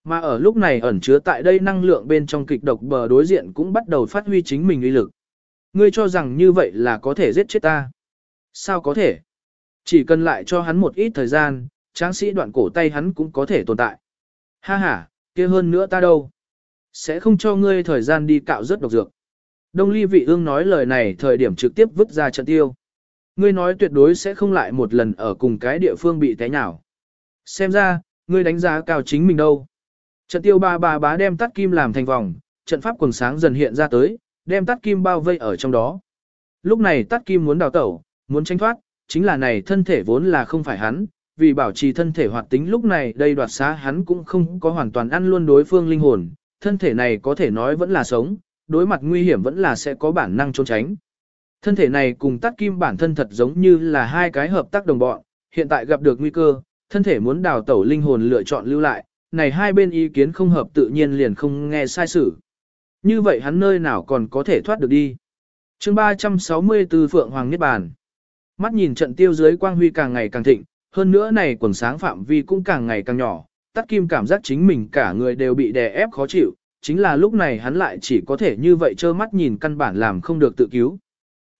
Mà ở lúc này ẩn chứa tại đây năng lượng bên trong kịch độc bờ đối diện cũng bắt đầu phát huy chính mình uy lực. Ngươi cho rằng như vậy là có thể giết chết ta. Sao có thể? Chỉ cần lại cho hắn một ít thời gian, tráng sĩ đoạn cổ tay hắn cũng có thể tồn tại. Ha ha, kia hơn nữa ta đâu? Sẽ không cho ngươi thời gian đi cạo rất độc dược. Đông ly vị ương nói lời này thời điểm trực tiếp vứt ra trận tiêu. Ngươi nói tuyệt đối sẽ không lại một lần ở cùng cái địa phương bị té nhào. Xem ra, ngươi đánh giá cao chính mình đâu. Trận tiêu ba ba bá đem tắt kim làm thành vòng, trận pháp quần sáng dần hiện ra tới, đem tắt kim bao vây ở trong đó. Lúc này tắt kim muốn đào tẩu, muốn tranh thoát, chính là này thân thể vốn là không phải hắn, vì bảo trì thân thể hoạt tính lúc này đây đoạt xá hắn cũng không có hoàn toàn ăn luôn đối phương linh hồn, thân thể này có thể nói vẫn là sống, đối mặt nguy hiểm vẫn là sẽ có bản năng trốn tránh. Thân thể này cùng tắt kim bản thân thật giống như là hai cái hợp tác đồng bọn, hiện tại gặp được nguy cơ, thân thể muốn đào tẩu linh hồn lựa chọn lưu lại, này hai bên ý kiến không hợp tự nhiên liền không nghe sai sự. Như vậy hắn nơi nào còn có thể thoát được đi. chương 364 Phượng Hoàng Niết Bàn Mắt nhìn trận tiêu dưới quang huy càng ngày càng thịnh, hơn nữa này quần sáng phạm vi cũng càng ngày càng nhỏ, tắt kim cảm giác chính mình cả người đều bị đè ép khó chịu, chính là lúc này hắn lại chỉ có thể như vậy trơ mắt nhìn căn bản làm không được tự cứu.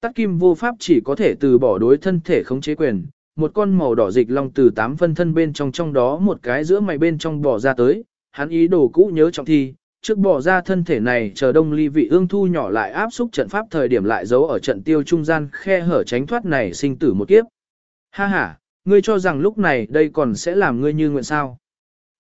Tắt kim vô pháp chỉ có thể từ bỏ đối thân thể khống chế quyền, một con màu đỏ dịch long từ tám phân thân bên trong trong đó một cái giữa mày bên trong bỏ ra tới, hắn ý đồ cũ nhớ trọng thi, trước bỏ ra thân thể này chờ đông ly vị ương thu nhỏ lại áp xúc trận pháp thời điểm lại giấu ở trận tiêu trung gian khe hở tránh thoát này sinh tử một kiếp. Ha ha, ngươi cho rằng lúc này đây còn sẽ làm ngươi như nguyện sao.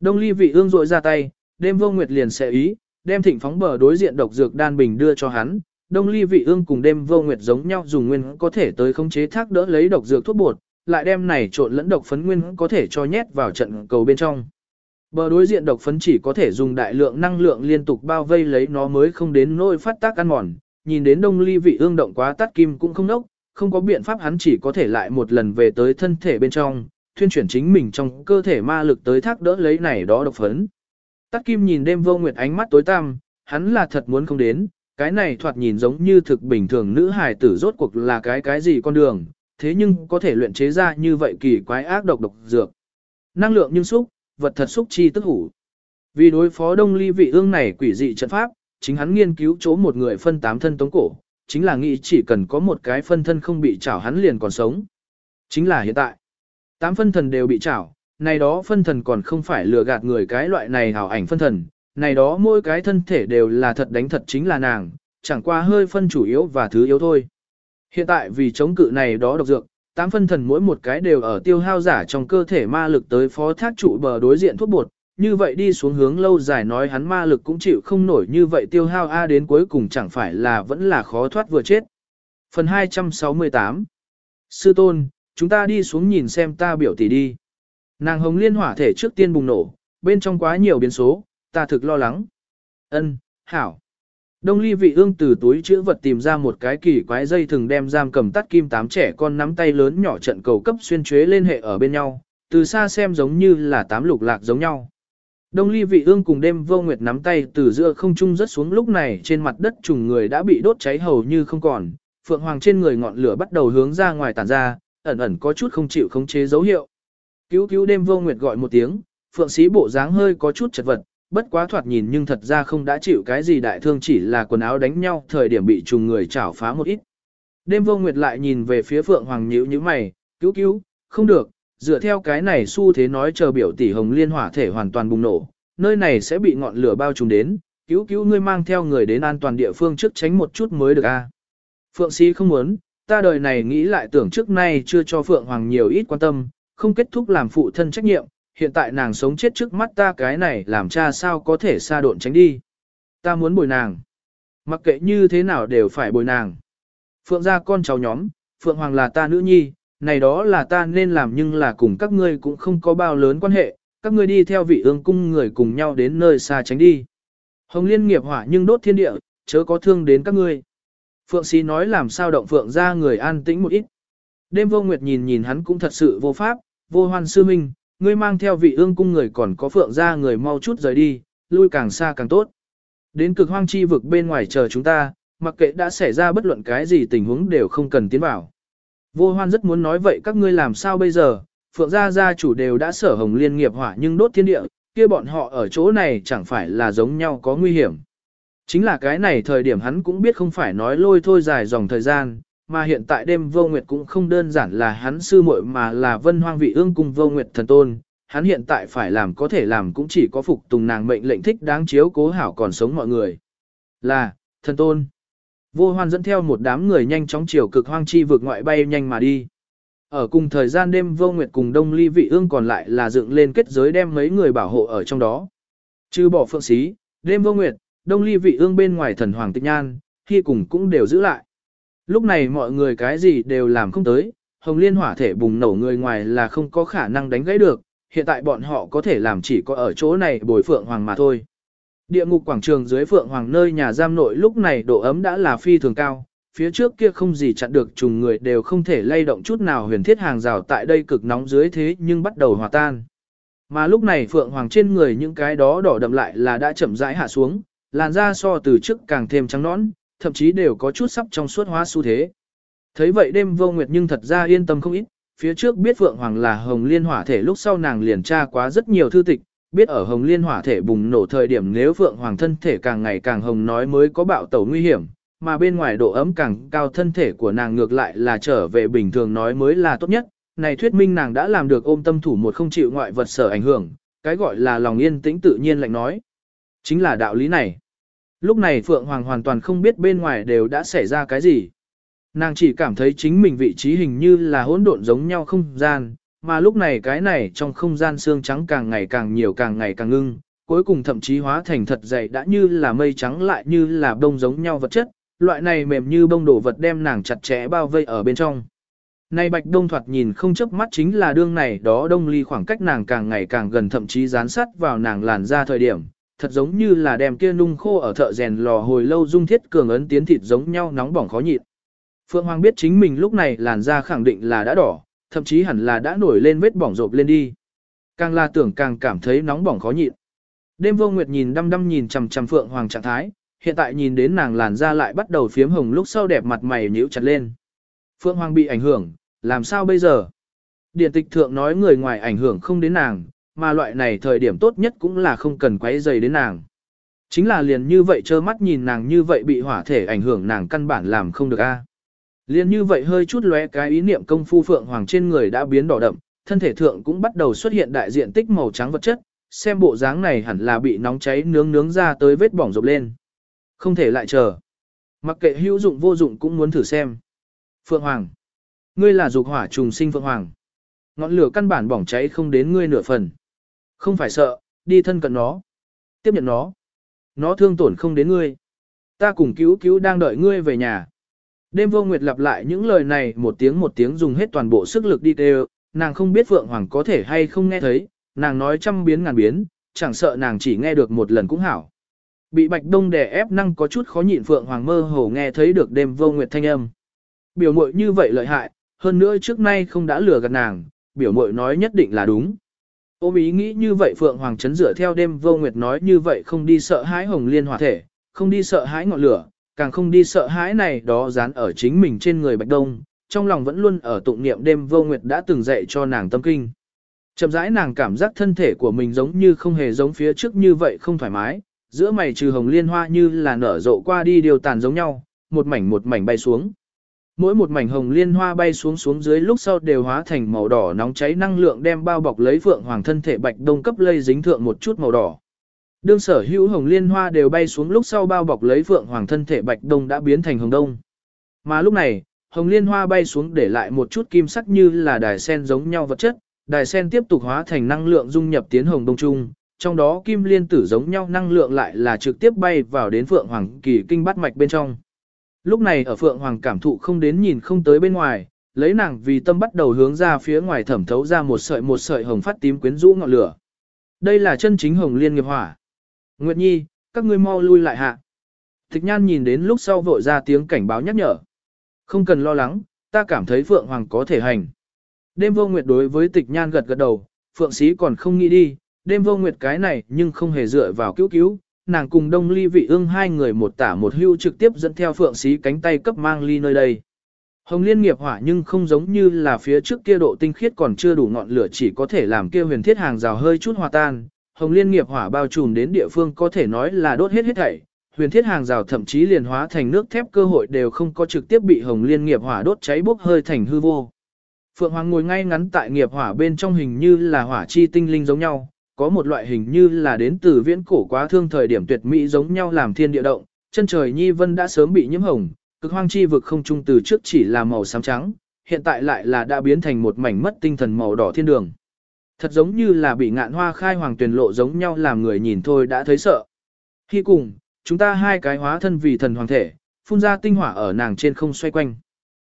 Đông ly vị ương rội ra tay, đêm vô nguyệt liền sẽ ý, đem thịnh phóng bờ đối diện độc dược đan bình đưa cho hắn. Đông ly vị ương cùng đêm vô nguyệt giống nhau dùng nguyên có thể tới khống chế thác đỡ lấy độc dược thuốc bột, lại đem này trộn lẫn độc phấn nguyên có thể cho nhét vào trận cầu bên trong. Bờ đối diện độc phấn chỉ có thể dùng đại lượng năng lượng liên tục bao vây lấy nó mới không đến nỗi phát tác ăn mòn, nhìn đến đông ly vị ương động quá tắt kim cũng không nốc, không có biện pháp hắn chỉ có thể lại một lần về tới thân thể bên trong, thuyên chuyển chính mình trong cơ thể ma lực tới thác đỡ lấy này đó độc phấn. Tắt kim nhìn đêm vô nguyệt ánh mắt tối tăm, hắn là thật muốn không đến, cái này thoạt nhìn giống như thực bình thường nữ hài tử rốt cuộc là cái cái gì con đường, thế nhưng có thể luyện chế ra như vậy kỳ quái ác độc độc dược. Năng lượng nhưng xúc, vật thật xúc chi tức hủ. Vì đối phó đông ly vị ương này quỷ dị trận pháp, chính hắn nghiên cứu chỗ một người phân tám thân tống cổ, chính là nghĩ chỉ cần có một cái phân thân không bị chảo hắn liền còn sống. Chính là hiện tại. Tám phân thần đều bị chảo, này đó phân thần còn không phải lừa gạt người cái loại này hảo ảnh phân thần, này đó mỗi cái thân thể đều là thật đánh thật chính là nàng, chẳng qua hơi phân chủ yếu và thứ yếu thôi. Hiện tại vì chống cự này đó độc dược, tám phân thần mỗi một cái đều ở tiêu hao giả trong cơ thể ma lực tới phó thác trụ bờ đối diện thuốc bột, như vậy đi xuống hướng lâu dài nói hắn ma lực cũng chịu không nổi như vậy tiêu hao A đến cuối cùng chẳng phải là vẫn là khó thoát vừa chết. Phần 268 Sư tôn, chúng ta đi xuống nhìn xem ta biểu tỷ đi. Nàng hồng liên hỏa thể trước tiên bùng nổ, bên trong quá nhiều biến số, ta thực lo lắng. Ân, hảo. Đông ly vị ương từ túi chữ vật tìm ra một cái kỳ quái dây thừng đem giam cầm tắt kim tám trẻ con nắm tay lớn nhỏ trận cầu cấp xuyên chuế lên hệ ở bên nhau, từ xa xem giống như là tám lục lạc giống nhau. Đông ly vị ương cùng đêm vô nguyệt nắm tay từ giữa không trung rớt xuống lúc này trên mặt đất trùng người đã bị đốt cháy hầu như không còn, phượng hoàng trên người ngọn lửa bắt đầu hướng ra ngoài tản ra, ẩn ẩn có chút không chịu khống chế dấu hiệu. Cứu cứu đêm vô nguyệt gọi một tiếng, phượng sĩ bộ dáng hơi có chút chật vật, bất quá thoạt nhìn nhưng thật ra không đã chịu cái gì đại thương chỉ là quần áo đánh nhau thời điểm bị trùng người chảo phá một ít. Đêm vô nguyệt lại nhìn về phía phượng hoàng nhữ như mày, cứu cứu, không được, dựa theo cái này xu thế nói chờ biểu tỷ hồng liên hỏa thể hoàn toàn bùng nổ, nơi này sẽ bị ngọn lửa bao trùm đến, cứu cứu ngươi mang theo người đến an toàn địa phương trước tránh một chút mới được a. Phượng sĩ không muốn, ta đời này nghĩ lại tưởng trước nay chưa cho Phượng Hoàng nhiều ít quan tâm, không kết thúc làm phụ thân trách nhiệm, hiện tại nàng sống chết trước mắt ta cái này làm cha sao có thể xa độn tránh đi. Ta muốn bồi nàng. Mặc kệ như thế nào đều phải bồi nàng. Phượng gia con cháu nhóm, Phượng Hoàng là ta nữ nhi, này đó là ta nên làm nhưng là cùng các ngươi cũng không có bao lớn quan hệ, các ngươi đi theo vị ương cung người cùng nhau đến nơi xa tránh đi. Hồng liên nghiệp hỏa nhưng đốt thiên địa, chớ có thương đến các ngươi. Phượng sĩ nói làm sao động Phượng ra người an tĩnh một ít. Đêm vô nguyệt nhìn nhìn hắn cũng thật sự vô pháp, vô hoan sư minh, ngươi mang theo vị ương cung người còn có Phượng ra người mau chút rời đi, lui càng xa càng tốt. Đến cực hoang chi vực bên ngoài chờ chúng ta, mặc kệ đã xảy ra bất luận cái gì tình huống đều không cần tiến vào. Vô hoan rất muốn nói vậy các ngươi làm sao bây giờ, phượng gia gia chủ đều đã sở hồng liên nghiệp hỏa nhưng đốt thiên địa, kia bọn họ ở chỗ này chẳng phải là giống nhau có nguy hiểm. Chính là cái này thời điểm hắn cũng biết không phải nói lôi thôi dài dòng thời gian, mà hiện tại đêm vô nguyệt cũng không đơn giản là hắn sư muội mà là vân hoang vị ương cùng vô nguyệt thần tôn. Hắn hiện tại phải làm có thể làm cũng chỉ có phục tùng nàng mệnh lệnh thích đáng chiếu cố hảo còn sống mọi người. Là, thần tôn. Vô hoan dẫn theo một đám người nhanh chóng chiều cực hoang chi vượt ngoại bay nhanh mà đi. Ở cùng thời gian đêm vô nguyệt cùng đông ly vị ương còn lại là dựng lên kết giới đem mấy người bảo hộ ở trong đó. Chứ bỏ phượng xí, đêm vô nguyệt, đông ly vị ương bên ngoài thần hoàng tịch nhan, khi cùng cũng đều giữ lại. Lúc này mọi người cái gì đều làm không tới, hồng liên hỏa thể bùng nổ người ngoài là không có khả năng đánh gãy được, hiện tại bọn họ có thể làm chỉ có ở chỗ này bồi phượng hoàng mà thôi. Địa ngục quảng trường dưới phượng hoàng nơi nhà giam nội lúc này độ ấm đã là phi thường cao, phía trước kia không gì chặn được trùng người đều không thể lay động chút nào huyền thiết hàng rào tại đây cực nóng dưới thế nhưng bắt đầu hòa tan. Mà lúc này phượng hoàng trên người những cái đó đỏ đậm lại là đã chậm rãi hạ xuống, làn da so từ trước càng thêm trắng nõn, thậm chí đều có chút sắp trong suốt hóa xu thế. Thấy vậy đêm vô nguyệt nhưng thật ra yên tâm không ít, phía trước biết Phượng Hoàng là Hồng Liên Hỏa thể lúc sau nàng liền tra quá rất nhiều thư tịch, biết ở Hồng Liên Hỏa thể bùng nổ thời điểm nếu Phượng Hoàng thân thể càng ngày càng hồng nói mới có bạo tẩu nguy hiểm, mà bên ngoài độ ấm càng cao thân thể của nàng ngược lại là trở về bình thường nói mới là tốt nhất. Này thuyết minh nàng đã làm được ôm tâm thủ một không chịu ngoại vật sở ảnh hưởng, cái gọi là lòng yên tĩnh tự nhiên lạnh nói. Chính là đạo lý này. Lúc này Phượng Hoàng hoàn toàn không biết bên ngoài đều đã xảy ra cái gì. Nàng chỉ cảm thấy chính mình vị trí hình như là hỗn độn giống nhau không gian, mà lúc này cái này trong không gian xương trắng càng ngày càng nhiều càng ngày càng ngưng, cuối cùng thậm chí hóa thành thật dày đã như là mây trắng lại như là bông giống nhau vật chất, loại này mềm như bông đổ vật đem nàng chặt chẽ bao vây ở bên trong. Này bạch đông thoạt nhìn không chớp mắt chính là đương này đó đông ly khoảng cách nàng càng ngày càng gần thậm chí dán sát vào nàng làn ra thời điểm, thật giống như là đem kia nung khô ở thợ rèn lò hồi lâu dung thiết cường ấn tiến thịt giống nhau nóng bỏng khó nhịn. Phượng Hoàng biết chính mình lúc này làn da khẳng định là đã đỏ, thậm chí hẳn là đã nổi lên vết bỏng rộp lên đi. Càng là tưởng càng cảm thấy nóng bỏng khó nhịn. Đêm vô nguyệt nhìn đăm đăm nhìn chằm chằm Phượng Hoàng trạng thái, hiện tại nhìn đến nàng làn da lại bắt đầu phiếm hồng lúc sau đẹp mặt mày nhíu chặt lên. Phượng Hoàng bị ảnh hưởng, làm sao bây giờ? Điện tịch thượng nói người ngoài ảnh hưởng không đến nàng, mà loại này thời điểm tốt nhất cũng là không cần quấy dày đến nàng. Chính là liền như vậy trơ mắt nhìn nàng như vậy bị hỏa thể ảnh hưởng nàng căn bản làm không được a. liền như vậy hơi chút lóe cái ý niệm công phu phượng hoàng trên người đã biến đỏ đậm, thân thể thượng cũng bắt đầu xuất hiện đại diện tích màu trắng vật chất, xem bộ dáng này hẳn là bị nóng cháy nướng nướng ra tới vết bỏng rộp lên. Không thể lại chờ. Mặc kệ hữu dụng vô dụng cũng muốn thử xem. Phượng Hoàng. Ngươi là dục hỏa trùng sinh Phượng Hoàng. Ngọn lửa căn bản bỏng cháy không đến ngươi nửa phần. Không phải sợ, đi thân cận nó. Tiếp nhận nó. Nó thương tổn không đến ngươi. Ta cùng cứu cứu đang đợi ngươi về nhà. Đêm vô nguyệt lặp lại những lời này một tiếng một tiếng dùng hết toàn bộ sức lực đi kêu, nàng không biết Phượng Hoàng có thể hay không nghe thấy, nàng nói trăm biến ngàn biến, chẳng sợ nàng chỉ nghe được một lần cũng hảo. Bị bạch đông đè ép năng có chút khó nhịn Phượng Hoàng mơ hồ nghe thấy được đêm vô nguyệt thanh âm. Biểu muội như vậy lợi hại, hơn nữa trước nay không đã lừa gạt nàng, biểu muội nói nhất định là đúng. Ôm ý nghĩ như vậy Phượng Hoàng chấn dựa theo đêm vô nguyệt nói như vậy không đi sợ hãi hồng liên hỏa thể, không đi sợ hãi ngọn lửa, càng không đi sợ hãi này đó dán ở chính mình trên người Bạch Đông, trong lòng vẫn luôn ở tụng niệm đêm vô nguyệt đã từng dạy cho nàng tâm kinh. Chậm rãi nàng cảm giác thân thể của mình giống như không hề giống phía trước như vậy không thoải mái, giữa mày trừ hồng liên hoa như là nở rộ qua đi điều tàn giống nhau, một mảnh một mảnh bay xuống. Mỗi một mảnh hồng liên hoa bay xuống xuống dưới lúc sau đều hóa thành màu đỏ nóng cháy năng lượng đem bao bọc lấy phượng hoàng thân thể bạch đông cấp lây dính thượng một chút màu đỏ. Đương sở hữu hồng liên hoa đều bay xuống lúc sau bao bọc lấy phượng hoàng thân thể bạch đông đã biến thành hồng đông. Mà lúc này, hồng liên hoa bay xuống để lại một chút kim sắc như là đài sen giống nhau vật chất, đài sen tiếp tục hóa thành năng lượng dung nhập tiến hồng đông trung, trong đó kim liên tử giống nhau năng lượng lại là trực tiếp bay vào đến phượng hoàng kỳ kinh bát mạch bên trong. Lúc này ở phượng hoàng cảm thụ không đến nhìn không tới bên ngoài, lấy nàng vì tâm bắt đầu hướng ra phía ngoài thẩm thấu ra một sợi một sợi hồng phát tím quyến rũ ngọn lửa. Đây là chân chính hồng liên nghiệp hỏa. Nguyệt Nhi, các ngươi mau lui lại hạ. Tịch Nhan nhìn đến lúc sau vội ra tiếng cảnh báo nhắc nhở. Không cần lo lắng, ta cảm thấy Phượng Hoàng có thể hành. Đêm vô nguyệt đối với tịch Nhan gật gật đầu, Phượng Sĩ còn không nghĩ đi, đêm vô nguyệt cái này nhưng không hề dựa vào cứu cứu. Nàng cùng đông ly vị ương hai người một tả một hưu trực tiếp dẫn theo Phượng Sĩ cánh tay cấp mang ly nơi đây. Hồng liên nghiệp hỏa nhưng không giống như là phía trước kia độ tinh khiết còn chưa đủ ngọn lửa chỉ có thể làm kia huyền thiết hàng rào hơi chút hòa tan, hồng liên nghiệp hỏa bao trùm đến địa phương có thể nói là đốt hết hết thảy. Huyền thiết hàng rào thậm chí liền hóa thành nước thép cơ hội đều không có trực tiếp bị hồng liên nghiệp hỏa đốt cháy bốc hơi thành hư vô. Phượng Hoàng ngồi ngay ngắn tại nghiệp hỏa bên trong hình như là hỏa chi tinh linh giống nhau, có một loại hình như là đến từ viễn cổ quá thương thời điểm tuyệt mỹ giống nhau làm thiên địa động, chân trời nhi vân đã sớm bị nhiễm hồng, cực hoang chi vực không trung từ trước chỉ là màu xám trắng, hiện tại lại là đã biến thành một mảnh mất tinh thần màu đỏ thiên đường. Thật giống như là bị ngạn hoa khai hoàng tuyển lộ giống nhau làm người nhìn thôi đã thấy sợ. Khi cùng, chúng ta hai cái hóa thân vì thần hoàng thể, phun ra tinh hỏa ở nàng trên không xoay quanh.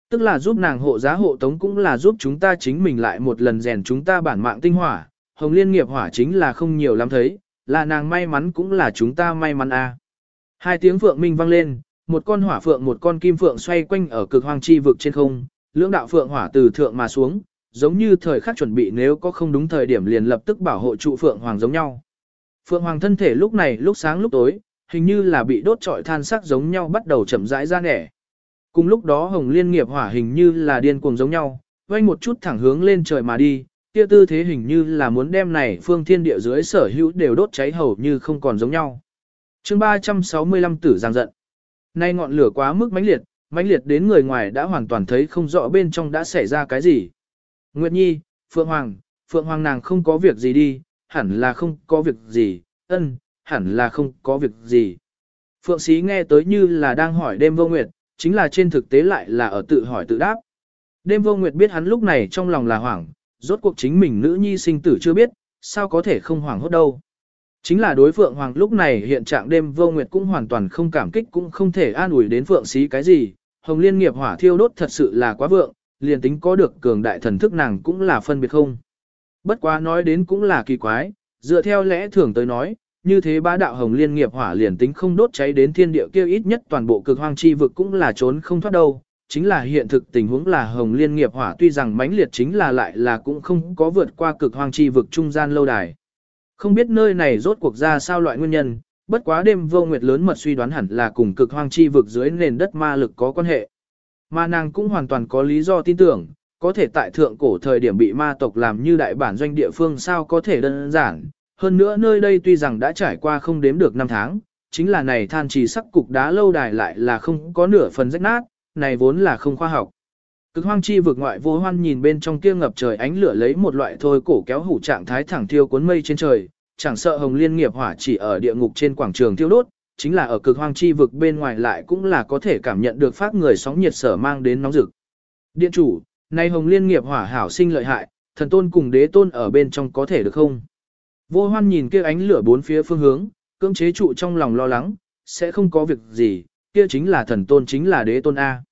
Tức là giúp nàng hộ giá hộ tống cũng là giúp chúng ta chính mình lại một lần rèn chúng ta bản mạng tinh hỏa, hồng liên nghiệp hỏa chính là không nhiều lắm thấy, là nàng may mắn cũng là chúng ta may mắn a. À. Hai tiếng phượng minh vang lên, một con hỏa phượng một con kim phượng xoay quanh ở cực hoang chi vực trên không, lưỡng đạo phượng hỏa từ thượng mà xuống, giống như thời khắc chuẩn bị nếu có không đúng thời điểm liền lập tức bảo hộ trụ phượng hoàng giống nhau. Phượng hoàng thân thể lúc này lúc sáng lúc tối, hình như là bị đốt trọi than sắc giống nhau bắt đầu chậm rãi ra nẻ. Cùng lúc đó hồng liên nghiệp hỏa hình như là điên cuồng giống nhau, quay một chút thẳng hướng lên trời mà đi, kia tư thế hình như là muốn đem này phương thiên địa dưới sở hữu đều đốt cháy hầu như không còn giống nhau. chương 365 tử giang giận. Nay ngọn lửa quá mức mãnh liệt, mãnh liệt đến người ngoài đã hoàn toàn thấy không rõ bên trong đã xảy ra cái gì. Nguyệt Nhi, Phượng Hoàng, Phượng Hoàng nàng không có việc gì đi, hẳn là không có việc gì, ân, hẳn là không có việc gì. Phượng Sĩ nghe tới như là đang hỏi đêm vô nguyệt, chính là trên thực tế lại là ở tự hỏi tự đáp. Đêm vô nguyệt biết hắn lúc này trong lòng là hoảng, rốt cuộc chính mình nữ nhi sinh tử chưa biết, sao có thể không hoảng hốt đâu. Chính là đối Phượng Hoàng lúc này hiện trạng đêm vô nguyệt cũng hoàn toàn không cảm kích cũng không thể an ủi đến Phượng Sĩ cái gì, Hồng Liên nghiệp hỏa thiêu đốt thật sự là quá vượng, liền tính có được cường đại thần thức nàng cũng là phân biệt không. Bất quá nói đến cũng là kỳ quái, dựa theo lẽ thường tới nói, như thế bá đạo hồng liên nghiệp hỏa liền tính không đốt cháy đến thiên địa kia ít nhất toàn bộ cực hoang chi vực cũng là trốn không thoát đâu. Chính là hiện thực tình huống là hồng liên nghiệp hỏa tuy rằng mãnh liệt chính là lại là cũng không có vượt qua cực hoang chi vực trung gian lâu đài. Không biết nơi này rốt cuộc ra sao loại nguyên nhân, bất quá đêm vô nguyệt lớn mật suy đoán hẳn là cùng cực hoang chi vực dưới nền đất ma lực có quan hệ. Mà nàng cũng hoàn toàn có lý do tin tưởng, có thể tại thượng cổ thời điểm bị ma tộc làm như đại bản doanh địa phương sao có thể đơn giản. Hơn nữa nơi đây tuy rằng đã trải qua không đếm được năm tháng, chính là này than trì sắc cục đá lâu đài lại là không có nửa phần rách nát, này vốn là không khoa học. Cực hoang chi vực ngoại vô hoan nhìn bên trong kia ngập trời ánh lửa lấy một loại thôi cổ kéo hủ trạng thái thẳng thiêu cuốn mây trên trời, chẳng sợ hồng liên nghiệp hỏa chỉ ở địa ngục trên quảng trường thiêu đốt, chính là ở cực hoang chi vực bên ngoài lại cũng là có thể cảm nhận được phát người sóng nhiệt sở mang đến nóng rực. Điện chủ, nay hồng liên nghiệp hỏa hảo sinh lợi hại, thần tôn cùng đế tôn ở bên trong có thể được không? Vô hoan nhìn kia ánh lửa bốn phía phương hướng, cưỡng chế trụ trong lòng lo lắng, sẽ không có việc gì, kia chính là thần tôn chính là đế tôn A.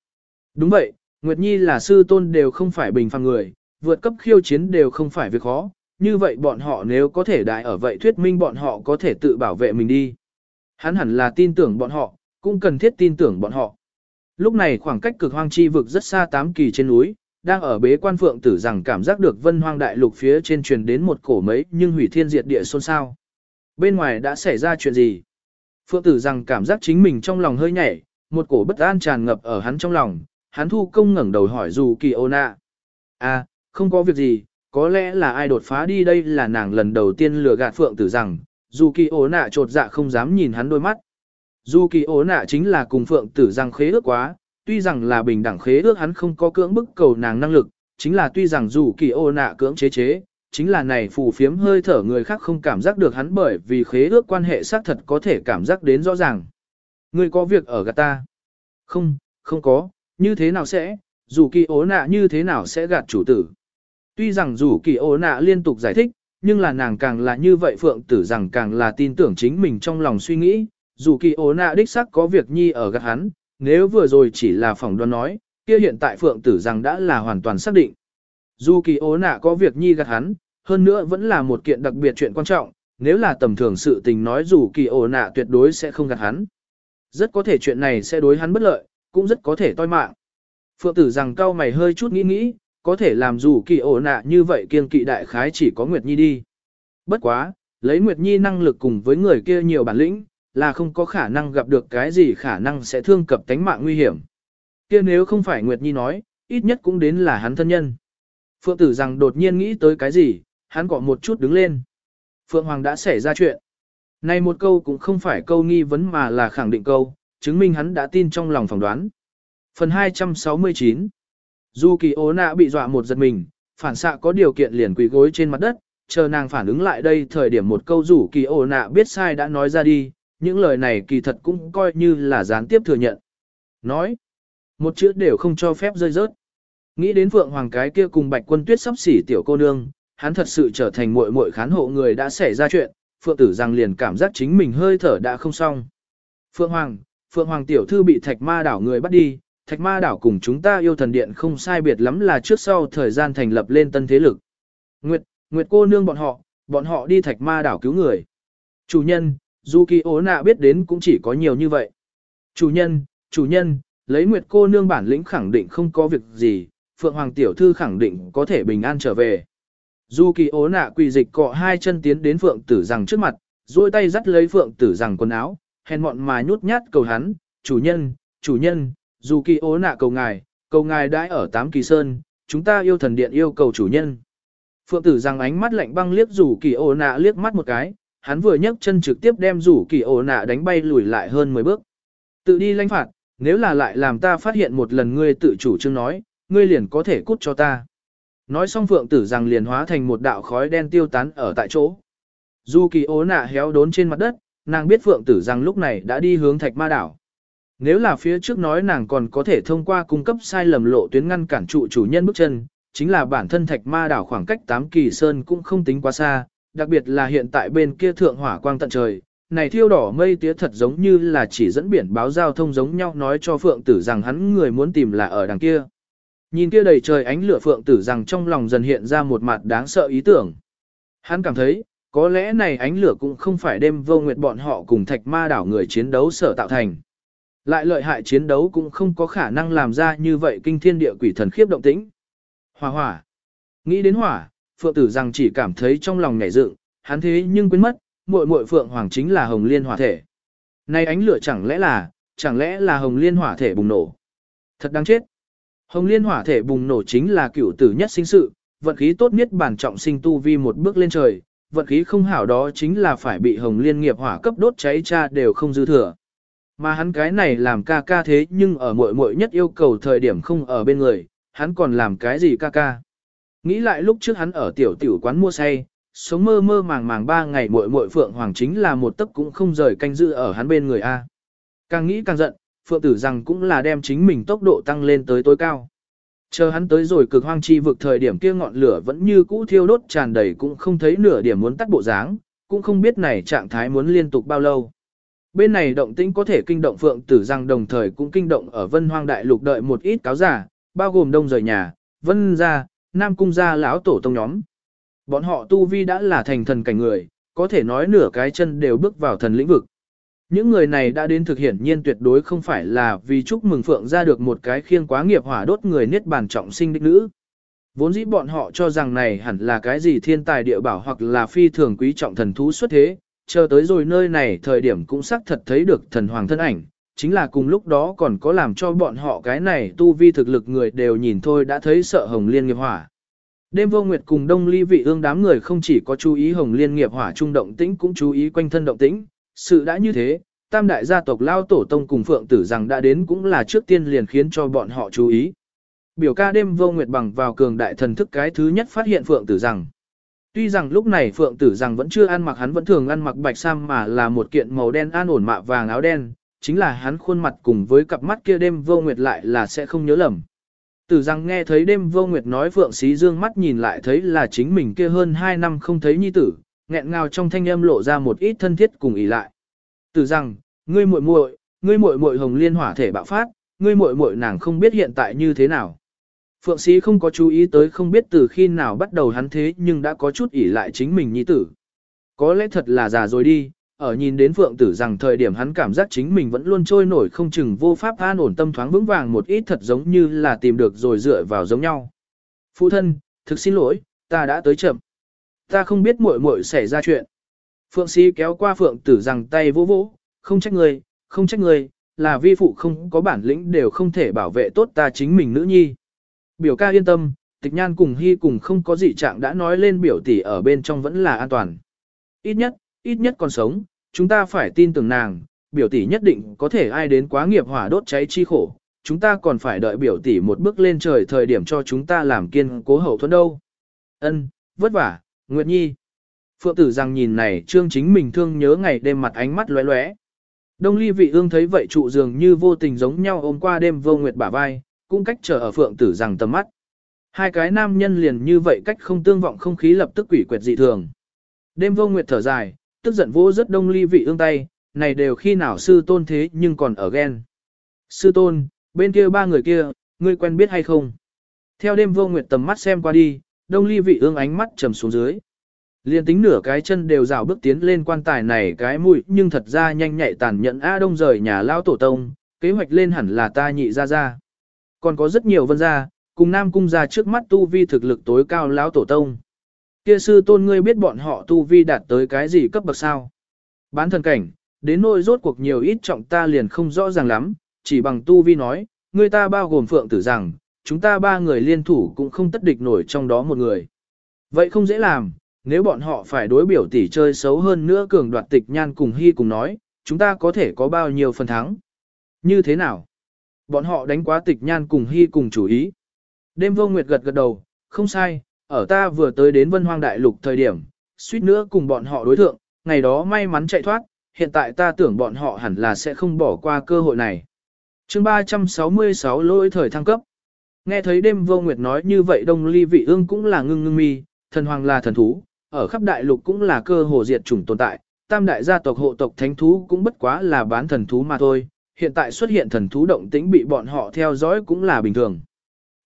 Đúng vậy, Nguyệt Nhi là sư tôn đều không phải bình phàm người, vượt cấp khiêu chiến đều không phải việc khó, như vậy bọn họ nếu có thể đại ở vậy thuyết minh bọn họ có thể tự bảo vệ mình đi. Hắn hẳn là tin tưởng bọn họ, cũng cần thiết tin tưởng bọn họ. Lúc này khoảng cách cực hoang chi vực rất xa tám kỳ trên núi, đang ở bế quan phượng tử rằng cảm giác được vân hoang đại lục phía trên truyền đến một cổ mấy nhưng hủy thiên diệt địa xôn xao. Bên ngoài đã xảy ra chuyện gì? Phượng tử rằng cảm giác chính mình trong lòng hơi nhảy, một cổ bất an tràn ngập ở hắn trong lòng, hắn thu công ngẩng đầu hỏi dù kỳ ô nạ. À, không có việc gì, có lẽ là ai đột phá đi đây là nàng lần đầu tiên lừa gạt Phượng tử rằng, dù kỳ ô nạ trột dạ không dám nhìn hắn đôi mắt. Dù kỳ ô nạ chính là cùng phượng tử rằng khế ước quá, tuy rằng là bình đẳng khế ước hắn không có cưỡng bức cầu nàng năng lực, chính là tuy rằng dù kỳ ô nạ cưỡng chế chế, chính là này phù phiếm hơi thở người khác không cảm giác được hắn bởi vì khế ước quan hệ xác thật có thể cảm giác đến rõ ràng. Người có việc ở gạt ta? Không, không có, như thế nào sẽ, dù kỳ ố nạ như thế nào sẽ gạt chủ tử? Tuy rằng dù kỳ ố nạ liên tục giải thích, nhưng là nàng càng là như vậy phượng tử rằng càng là tin tưởng chính mình trong lòng suy nghĩ, dù kỳ ố nạ đích xác có việc nhi ở gạt hắn, nếu vừa rồi chỉ là phỏng đoán nói, kia hiện tại phượng tử rằng đã là hoàn toàn xác định. Dù kỳ ố nạ có việc nhi gạt hắn, hơn nữa vẫn là một kiện đặc biệt chuyện quan trọng, nếu là tầm thường sự tình nói dù kỳ ố nạ tuyệt đối sẽ không gạt hắn. Rất có thể chuyện này sẽ đối hắn bất lợi, cũng rất có thể toi mạng. Phượng tử rằng cao mày hơi chút nghĩ nghĩ, có thể làm dù kỳ ổ nạ như vậy kiên kỵ đại khái chỉ có Nguyệt Nhi đi. Bất quá, lấy Nguyệt Nhi năng lực cùng với người kia nhiều bản lĩnh, là không có khả năng gặp được cái gì khả năng sẽ thương cập tánh mạng nguy hiểm. Kia nếu không phải Nguyệt Nhi nói, ít nhất cũng đến là hắn thân nhân. Phượng tử rằng đột nhiên nghĩ tới cái gì, hắn gọi một chút đứng lên. Phượng Hoàng đã xảy ra chuyện. Này một câu cũng không phải câu nghi vấn mà là khẳng định câu, chứng minh hắn đã tin trong lòng phỏng đoán. Phần 269 dù kỳ ố nạ bị dọa một giật mình, phản xạ có điều kiện liền quỳ gối trên mặt đất, chờ nàng phản ứng lại đây thời điểm một câu rủ kỳ ố nạ biết sai đã nói ra đi, những lời này kỳ thật cũng coi như là gián tiếp thừa nhận. Nói, một chữ đều không cho phép rơi rớt. Nghĩ đến Phượng Hoàng cái kia cùng Bạch Quân Tuyết sắp xỉ tiểu cô nương, hắn thật sự trở thành muội muội khán hộ người đã xảy ra chuyện, Phượng Tử rằng liền cảm giác chính mình hơi thở đã không xong. Phượng Hoàng, Phượng Hoàng Tiểu Thư bị thạch ma đảo người bắt đi, thạch ma đảo cùng chúng ta yêu thần điện không sai biệt lắm là trước sau thời gian thành lập lên tân thế lực. Nguyệt, Nguyệt cô nương bọn họ, bọn họ đi thạch ma đảo cứu người. Chủ nhân, dù kỳ ố nạ biết đến cũng chỉ có nhiều như vậy. Chủ nhân, chủ nhân, lấy Nguyệt cô nương bản lĩnh khẳng định không có việc gì, Phượng Hoàng Tiểu Thư khẳng định có thể bình an trở về. Dù kỳ ố nạ quỳ dịch cọ hai chân tiến đến Phượng tử rằng trước mặt, duỗi tay dắt lấy Phượng tử rằng quần áo, hèn mọn mà nhút nhát cầu hắn, chủ nhân, chủ nhân, dù kỳ ố nạ cầu ngài, cầu ngài đãi ở tám kỳ sơn, chúng ta yêu thần điện yêu cầu chủ nhân. Phượng tử rằng ánh mắt lạnh băng liếc rủ kỳ ố nạ liếc mắt một cái, hắn vừa nhấc chân trực tiếp đem rủ kỳ ố nạ đánh bay lùi lại hơn 10 bước. Tự đi lãnh phạt, nếu là lại làm ta phát hiện một lần ngươi tự chủ chương nói, ngươi liền có thể cút cho ta. Nói xong phượng tử rằng liền hóa thành một đạo khói đen tiêu tán ở tại chỗ. Dù kỳ ố nạ héo đốn trên mặt đất, nàng biết phượng tử rằng lúc này đã đi hướng thạch ma đảo. Nếu là phía trước nói nàng còn có thể thông qua cung cấp sai lầm lộ tuyến ngăn cản trụ chủ nhân bước chân, chính là bản thân thạch ma đảo khoảng cách 8 kỳ sơn cũng không tính quá xa, đặc biệt là hiện tại bên kia thượng hỏa quang tận trời, này thiêu đỏ mây tía thật giống như là chỉ dẫn biển báo giao thông giống nhau nói cho phượng tử rằng hắn người muốn tìm là ở đằng kia. Nhìn kia đầy trời ánh lửa phượng tử rằng trong lòng dần hiện ra một mặt đáng sợ ý tưởng. Hắn cảm thấy, có lẽ này ánh lửa cũng không phải đêm vô nguyệt bọn họ cùng thạch ma đảo người chiến đấu sở tạo thành. Lại lợi hại chiến đấu cũng không có khả năng làm ra như vậy kinh thiên địa quỷ thần khiếp động tĩnh. Hỏa hỏa. Nghĩ đến hỏa, phượng tử rằng chỉ cảm thấy trong lòng nhảy dựng, hắn thế nhưng quên mất, muội muội phượng hoàng chính là hồng liên hỏa thể. Này ánh lửa chẳng lẽ là, chẳng lẽ là hồng liên hỏa thể bùng nổ. Thật đáng chết. Hồng liên hỏa thể bùng nổ chính là cửu tử nhất sinh sự, vận khí tốt nhất bản trọng sinh tu vi một bước lên trời, vận khí không hảo đó chính là phải bị hồng liên nghiệp hỏa cấp đốt cháy cha đều không dư thừa. Mà hắn cái này làm ca ca thế nhưng ở muội muội nhất yêu cầu thời điểm không ở bên người, hắn còn làm cái gì ca ca. Nghĩ lại lúc trước hắn ở tiểu tiểu quán mua say, sống mơ mơ màng màng ba ngày muội muội Phượng Hoàng chính là một tấc cũng không rời canh giữ ở hắn bên người A. Càng nghĩ càng giận, Phượng tử rằng cũng là đem chính mình tốc độ tăng lên tới tối cao. Chờ hắn tới rồi cực hoang chi vực thời điểm kia ngọn lửa vẫn như cũ thiêu đốt tràn đầy cũng không thấy nửa điểm muốn tắt bộ dáng, cũng không biết này trạng thái muốn liên tục bao lâu. Bên này động tĩnh có thể kinh động Phượng tử rằng đồng thời cũng kinh động ở vân hoang đại lục đợi một ít cáo giả, bao gồm đông rời nhà, vân gia, nam cung gia lão tổ tông nhóm. Bọn họ tu vi đã là thành thần cảnh người, có thể nói nửa cái chân đều bước vào thần lĩnh vực. Những người này đã đến thực hiện nhiên tuyệt đối không phải là vì chúc mừng Phượng ra được một cái khiêng quá nghiệp hỏa đốt người niết bàn trọng sinh đích nữ. Vốn dĩ bọn họ cho rằng này hẳn là cái gì thiên tài địa bảo hoặc là phi thường quý trọng thần thú xuất thế, chờ tới rồi nơi này thời điểm cũng xác thật thấy được thần hoàng thân ảnh, chính là cùng lúc đó còn có làm cho bọn họ cái này tu vi thực lực người đều nhìn thôi đã thấy sợ hồng liên nghiệp hỏa. Đêm vô nguyệt cùng đông ly vị ương đám người không chỉ có chú ý hồng liên nghiệp hỏa trung động tĩnh cũng chú ý quanh thân động tĩnh, sự đã như thế, tam đại gia tộc lao tổ tông cùng phượng tử rằng đã đến cũng là trước tiên liền khiến cho bọn họ chú ý. Biểu ca đêm vô nguyệt bằng vào cường đại thần thức cái thứ nhất phát hiện phượng tử rằng. Tuy rằng lúc này phượng tử rằng vẫn chưa ăn mặc hắn vẫn thường ăn mặc bạch sam mà là một kiện màu đen an ổn mạ vàng áo đen, chính là hắn khuôn mặt cùng với cặp mắt kia đêm vô nguyệt lại là sẽ không nhớ lầm. Tử rằng nghe thấy đêm vô nguyệt nói phượng xí dương mắt nhìn lại thấy là chính mình kia hơn 2 năm không thấy nhi tử, nghẹn ngào trong thanh âm lộ ra một ít thân thiết cùng ý lại. từ rằng, ngươi muội muội, ngươi muội muội hồng liên hỏa thể bạo phát, ngươi muội muội nàng không biết hiện tại như thế nào. Phượng sĩ không có chú ý tới không biết từ khi nào bắt đầu hắn thế nhưng đã có chút ỉ lại chính mình nhi tử. Có lẽ thật là già rồi đi, ở nhìn đến Phượng tử rằng thời điểm hắn cảm giác chính mình vẫn luôn trôi nổi không chừng vô pháp an ổn tâm thoáng vững vàng một ít thật giống như là tìm được rồi dựa vào giống nhau. Phụ thân, thực xin lỗi, ta đã tới chậm. Ta không biết muội muội xảy ra chuyện. Phượng sĩ kéo qua Phượng tử rằng tay vỗ vỗ, không trách người, không trách người, là vi phụ không có bản lĩnh đều không thể bảo vệ tốt ta chính mình nữ nhi. Biểu ca yên tâm, tịch nhan cùng hy cùng không có gì trạng đã nói lên biểu tỷ ở bên trong vẫn là an toàn. Ít nhất, ít nhất còn sống, chúng ta phải tin tưởng nàng, biểu tỷ nhất định có thể ai đến quá nghiệp hỏa đốt cháy chi khổ, chúng ta còn phải đợi biểu tỷ một bước lên trời thời điểm cho chúng ta làm kiên cố hậu thuẫn đâu. Ân, vất vả, Nguyệt Nhi. Phượng tử rằng nhìn này trương chính mình thương nhớ ngày đêm mặt ánh mắt lóe lóe. Đông ly vị ương thấy vậy trụ dường như vô tình giống nhau ôm qua đêm vô nguyệt bả vai, cũng cách trở ở phượng tử rằng tầm mắt. Hai cái nam nhân liền như vậy cách không tương vọng không khí lập tức quỷ quyệt dị thường. Đêm vô nguyệt thở dài, tức giận vô rất đông ly vị ương tay, này đều khi nào sư tôn thế nhưng còn ở ghen. Sư tôn, bên kia ba người kia, ngươi quen biết hay không? Theo đêm vô nguyệt tầm mắt xem qua đi, đông ly vị ương ánh mắt trầm xuống dưới. Liên tính nửa cái chân đều rào bước tiến lên quan tài này cái mũi nhưng thật ra nhanh nhạy tàn nhận A đông rời nhà lao tổ tông, kế hoạch lên hẳn là ta nhị ra ra. Còn có rất nhiều vân gia, cùng nam cung gia trước mắt tu vi thực lực tối cao lão tổ tông. Kia sư tôn ngươi biết bọn họ tu vi đạt tới cái gì cấp bậc sao? Bán thần cảnh, đến nỗi rốt cuộc nhiều ít trọng ta liền không rõ ràng lắm, chỉ bằng tu vi nói, người ta bao gồm phượng tử rằng, chúng ta ba người liên thủ cũng không tất địch nổi trong đó một người. Vậy không dễ làm, nếu bọn họ phải đối biểu tỷ chơi xấu hơn nữa cường đoạt tịch nhan cùng hy cùng nói, chúng ta có thể có bao nhiêu phần thắng. Như thế nào? Bọn họ đánh quá tịch nhan cùng hy cùng chủ ý. Đêm vô nguyệt gật gật đầu, không sai, ở ta vừa tới đến vân hoang đại lục thời điểm, suýt nữa cùng bọn họ đối thượng, ngày đó may mắn chạy thoát, hiện tại ta tưởng bọn họ hẳn là sẽ không bỏ qua cơ hội này. chương 366 lỗi thời thăng cấp. Nghe thấy đêm vô nguyệt nói như vậy đông ly vị ương cũng là ngưng ngưng mi, thần hoàng là thần thú, ở khắp đại lục cũng là cơ hồ diệt chủng tồn tại, tam đại gia tộc hộ tộc thánh thú cũng bất quá là bán thần thú mà thôi, hiện tại xuất hiện thần thú động tĩnh bị bọn họ theo dõi cũng là bình thường.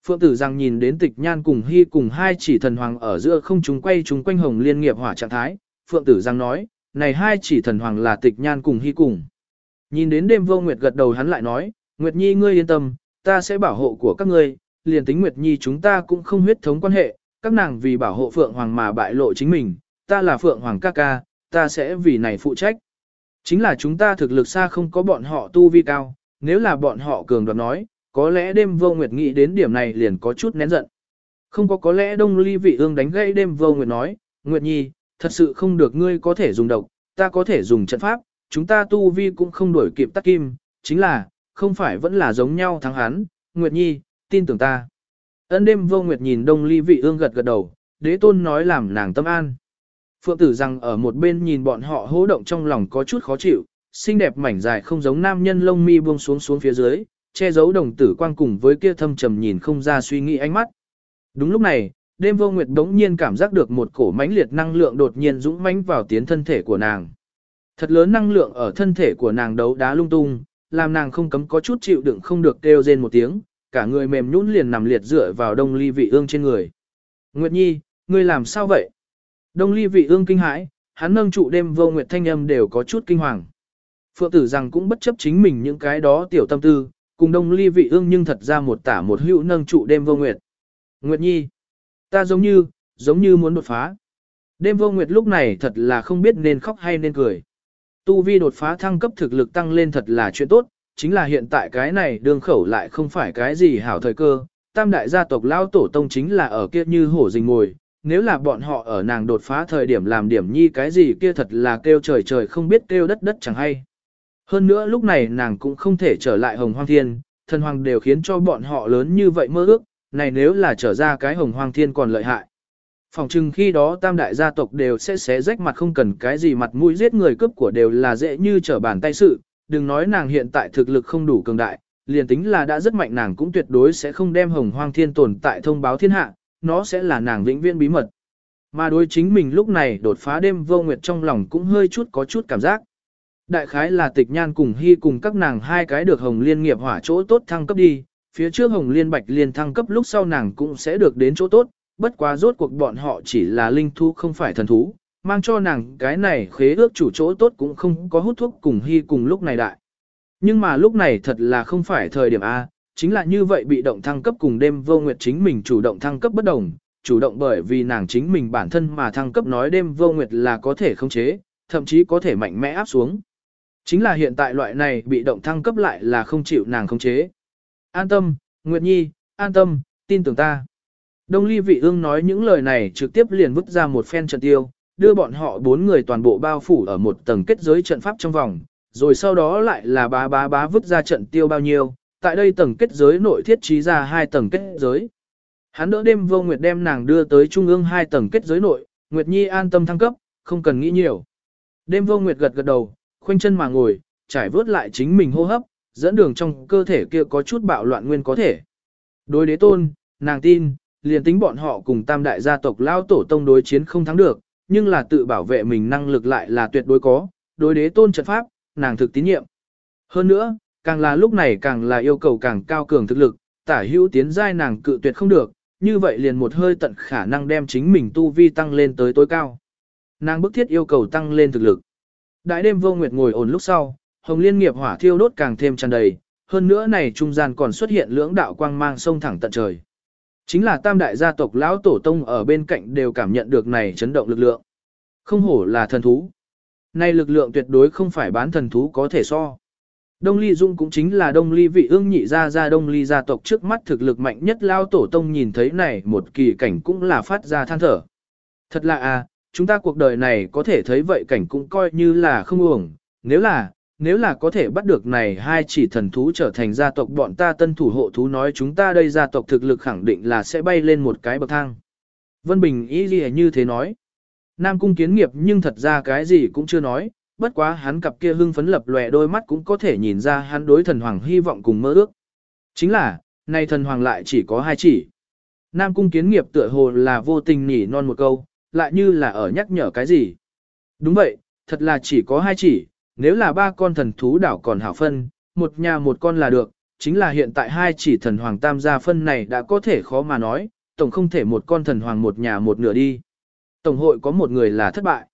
Phượng tử rằng nhìn đến tịch nhan cùng hy cùng hai chỉ thần hoàng ở giữa không chúng quay chúng quanh hồng liên nghiệp hỏa trạng thái, Phượng tử rằng nói, này hai chỉ thần hoàng là tịch nhan cùng hy cùng. Nhìn đến đêm vô nguyệt gật đầu hắn lại nói, Nguyệt Nhi ngươi yên tâm, ta sẽ bảo hộ của các ngươi, liền tính Nguyệt Nhi chúng ta cũng không huyết thống quan hệ, các nàng vì bảo hộ Phượng Hoàng mà bại lộ chính mình, ta là Phượng Hoàng ca ca, ta sẽ vì này phụ trách. Chính là chúng ta thực lực xa không có bọn họ tu vi cao, nếu là bọn họ cường đoạt nói, có lẽ đêm vô nguyệt nghĩ đến điểm này liền có chút nén giận. Không có có lẽ đông ly vị ương đánh gãy đêm vô nguyệt nói, Nguyệt Nhi, thật sự không được ngươi có thể dùng độc, ta có thể dùng trận pháp, chúng ta tu vi cũng không đổi kịp tắc kim, chính là, không phải vẫn là giống nhau thắng hắn, Nguyệt Nhi, tin tưởng ta. Ân đêm vô Nguyệt nhìn đông ly vị ương gật gật đầu, đế tôn nói làm nàng tâm an. Phượng tử rằng ở một bên nhìn bọn họ hố động trong lòng có chút khó chịu, xinh đẹp mảnh dài không giống nam nhân lông mi buông xuống xuống phía dưới, che giấu đồng tử quang cùng với kia thâm trầm nhìn không ra suy nghĩ ánh mắt. Đúng lúc này, đêm vô nguyệt đống nhiên cảm giác được một cổ mãnh liệt năng lượng đột nhiên dũng mãnh vào tiến thân thể của nàng. Thật lớn năng lượng ở thân thể của nàng đấu đá lung tung, làm nàng không cấm có chút chịu đựng không được kêu rên một tiếng, cả người mềm nhũn liền nằm liệt dựa vào đông ly vị ương trên người. Nguyệt Nhi, ngươi làm sao vậy? Đông ly vị ương kinh hãi, hắn nâng trụ đêm vô nguyệt thanh âm đều có chút kinh hoàng. Phượng tử rằng cũng bất chấp chính mình những cái đó tiểu tâm tư, cùng đông ly vị ương nhưng thật ra một tả một hữu nâng trụ đêm vô nguyệt. Nguyệt Nhi, ta giống như, giống như muốn đột phá. Đêm vô nguyệt lúc này thật là không biết nên khóc hay nên cười. Tu vi đột phá thăng cấp thực lực tăng lên thật là chuyện tốt, chính là hiện tại cái này đường khẩu lại không phải cái gì hảo thời cơ. Tam đại gia tộc lao tổ tông chính là ở kia như hổ rình ngồi, nếu là bọn họ ở nàng đột phá thời điểm làm điểm nhi cái gì kia thật là kêu trời trời không biết kêu đất đất chẳng hay. Hơn nữa lúc này nàng cũng không thể trở lại hồng hoang thiên, thần hoàng đều khiến cho bọn họ lớn như vậy mơ ước, này nếu là trở ra cái hồng hoang thiên còn lợi hại. Phòng chừng khi đó tam đại gia tộc đều sẽ xé rách mặt không cần cái gì mặt mũi giết người cướp của đều là dễ như trở bàn tay sự, đừng nói nàng hiện tại thực lực không đủ cường đại, liền tính là đã rất mạnh nàng cũng tuyệt đối sẽ không đem hồng hoang thiên tồn tại thông báo thiên hạ, nó sẽ là nàng vĩnh viễn bí mật. Mà đối chính mình lúc này đột phá đêm vô nguyệt trong lòng cũng hơi chút có chút cảm giác. Đại khái là tịch nhan cùng hy cùng các nàng hai cái được hồng liên nghiệp hỏa chỗ tốt thăng cấp đi, phía trước hồng liên bạch liên thăng cấp lúc sau nàng cũng sẽ được đến chỗ tốt, bất quá rốt cuộc bọn họ chỉ là linh thú không phải thần thú, mang cho nàng cái này khế ước chủ chỗ tốt cũng không có hút thuốc cùng hy cùng lúc này đại. Nhưng mà lúc này thật là không phải thời điểm A, chính là như vậy bị động thăng cấp cùng đêm vô nguyệt chính mình chủ động thăng cấp bất đồng, chủ động bởi vì nàng chính mình bản thân mà thăng cấp nói đêm vô nguyệt là có thể khống chế, thậm chí có thể mạnh mẽ áp xuống. Chính là hiện tại loại này bị động thăng cấp lại là không chịu nàng khống chế. An tâm, Nguyệt Nhi, an tâm, tin tưởng ta. Đông ly vị ương nói những lời này trực tiếp liền vứt ra một phen trận tiêu, đưa bọn họ bốn người toàn bộ bao phủ ở một tầng kết giới trận pháp trong vòng, rồi sau đó lại là bá bá bá vứt ra trận tiêu bao nhiêu, tại đây tầng kết giới nội thiết trí ra hai tầng kết giới. Hắn đỡ đêm vô nguyệt đem nàng đưa tới trung ương hai tầng kết giới nội, Nguyệt Nhi an tâm thăng cấp, không cần nghĩ nhiều. Đêm vô nguyệt gật gật đầu, khoanh chân mà ngồi, trải vớt lại chính mình hô hấp, dẫn đường trong cơ thể kia có chút bạo loạn nguyên có thể. Đối đế tôn, nàng tin, liền tính bọn họ cùng tam đại gia tộc lao tổ tông đối chiến không thắng được, nhưng là tự bảo vệ mình năng lực lại là tuyệt đối có, đối đế tôn trận pháp, nàng thực tín nhiệm. Hơn nữa, càng là lúc này càng là yêu cầu càng cao cường thực lực, tả hữu tiến giai nàng cự tuyệt không được, như vậy liền một hơi tận khả năng đem chính mình tu vi tăng lên tới tối cao. Nàng bức thiết yêu cầu tăng lên thực lực. Đại đêm vô nguyệt ngồi ổn lúc sau, hồng liên nghiệp hỏa thiêu đốt càng thêm tràn đầy, hơn nữa này trung gian còn xuất hiện lưỡng đạo quang mang sông thẳng tận trời. Chính là tam đại gia tộc lão tổ tông ở bên cạnh đều cảm nhận được này chấn động lực lượng. Không hổ là thần thú. Này lực lượng tuyệt đối không phải bán thần thú có thể so. Đông Ly Dung cũng chính là Đông Ly vị ương nhị gia gia Đông Ly gia tộc trước mắt thực lực mạnh nhất lao tổ tông nhìn thấy này một kỳ cảnh cũng là phát ra than thở. Thật là à, chúng ta cuộc đời này có thể thấy vậy cảnh cũng coi như là không uổng, nếu là, nếu là có thể bắt được này hai chỉ thần thú trở thành gia tộc bọn ta tân thủ hộ thú nói chúng ta đây gia tộc thực lực khẳng định là sẽ bay lên một cái bậc thang. Vân Bình ý gì như thế nói. Nam cung kiến nghiệp nhưng thật ra cái gì cũng chưa nói, bất quá hắn cặp kia hưng phấn lập lòe đôi mắt cũng có thể nhìn ra hắn đối thần hoàng hy vọng cùng mơ ước. Chính là, nay thần hoàng lại chỉ có hai chỉ. Nam cung kiến nghiệp tựa hồ là vô tình nhỉ non một câu, lại như là ở nhắc nhở cái gì. Đúng vậy, thật là chỉ có hai chỉ, nếu là ba con thần thú đảo còn hảo phân, một nhà một con là được, chính là hiện tại hai chỉ thần hoàng tam gia phân này đã có thể khó mà nói, tổng không thể một con thần hoàng một nhà một nửa đi. Tổng hội có một người là thất bại.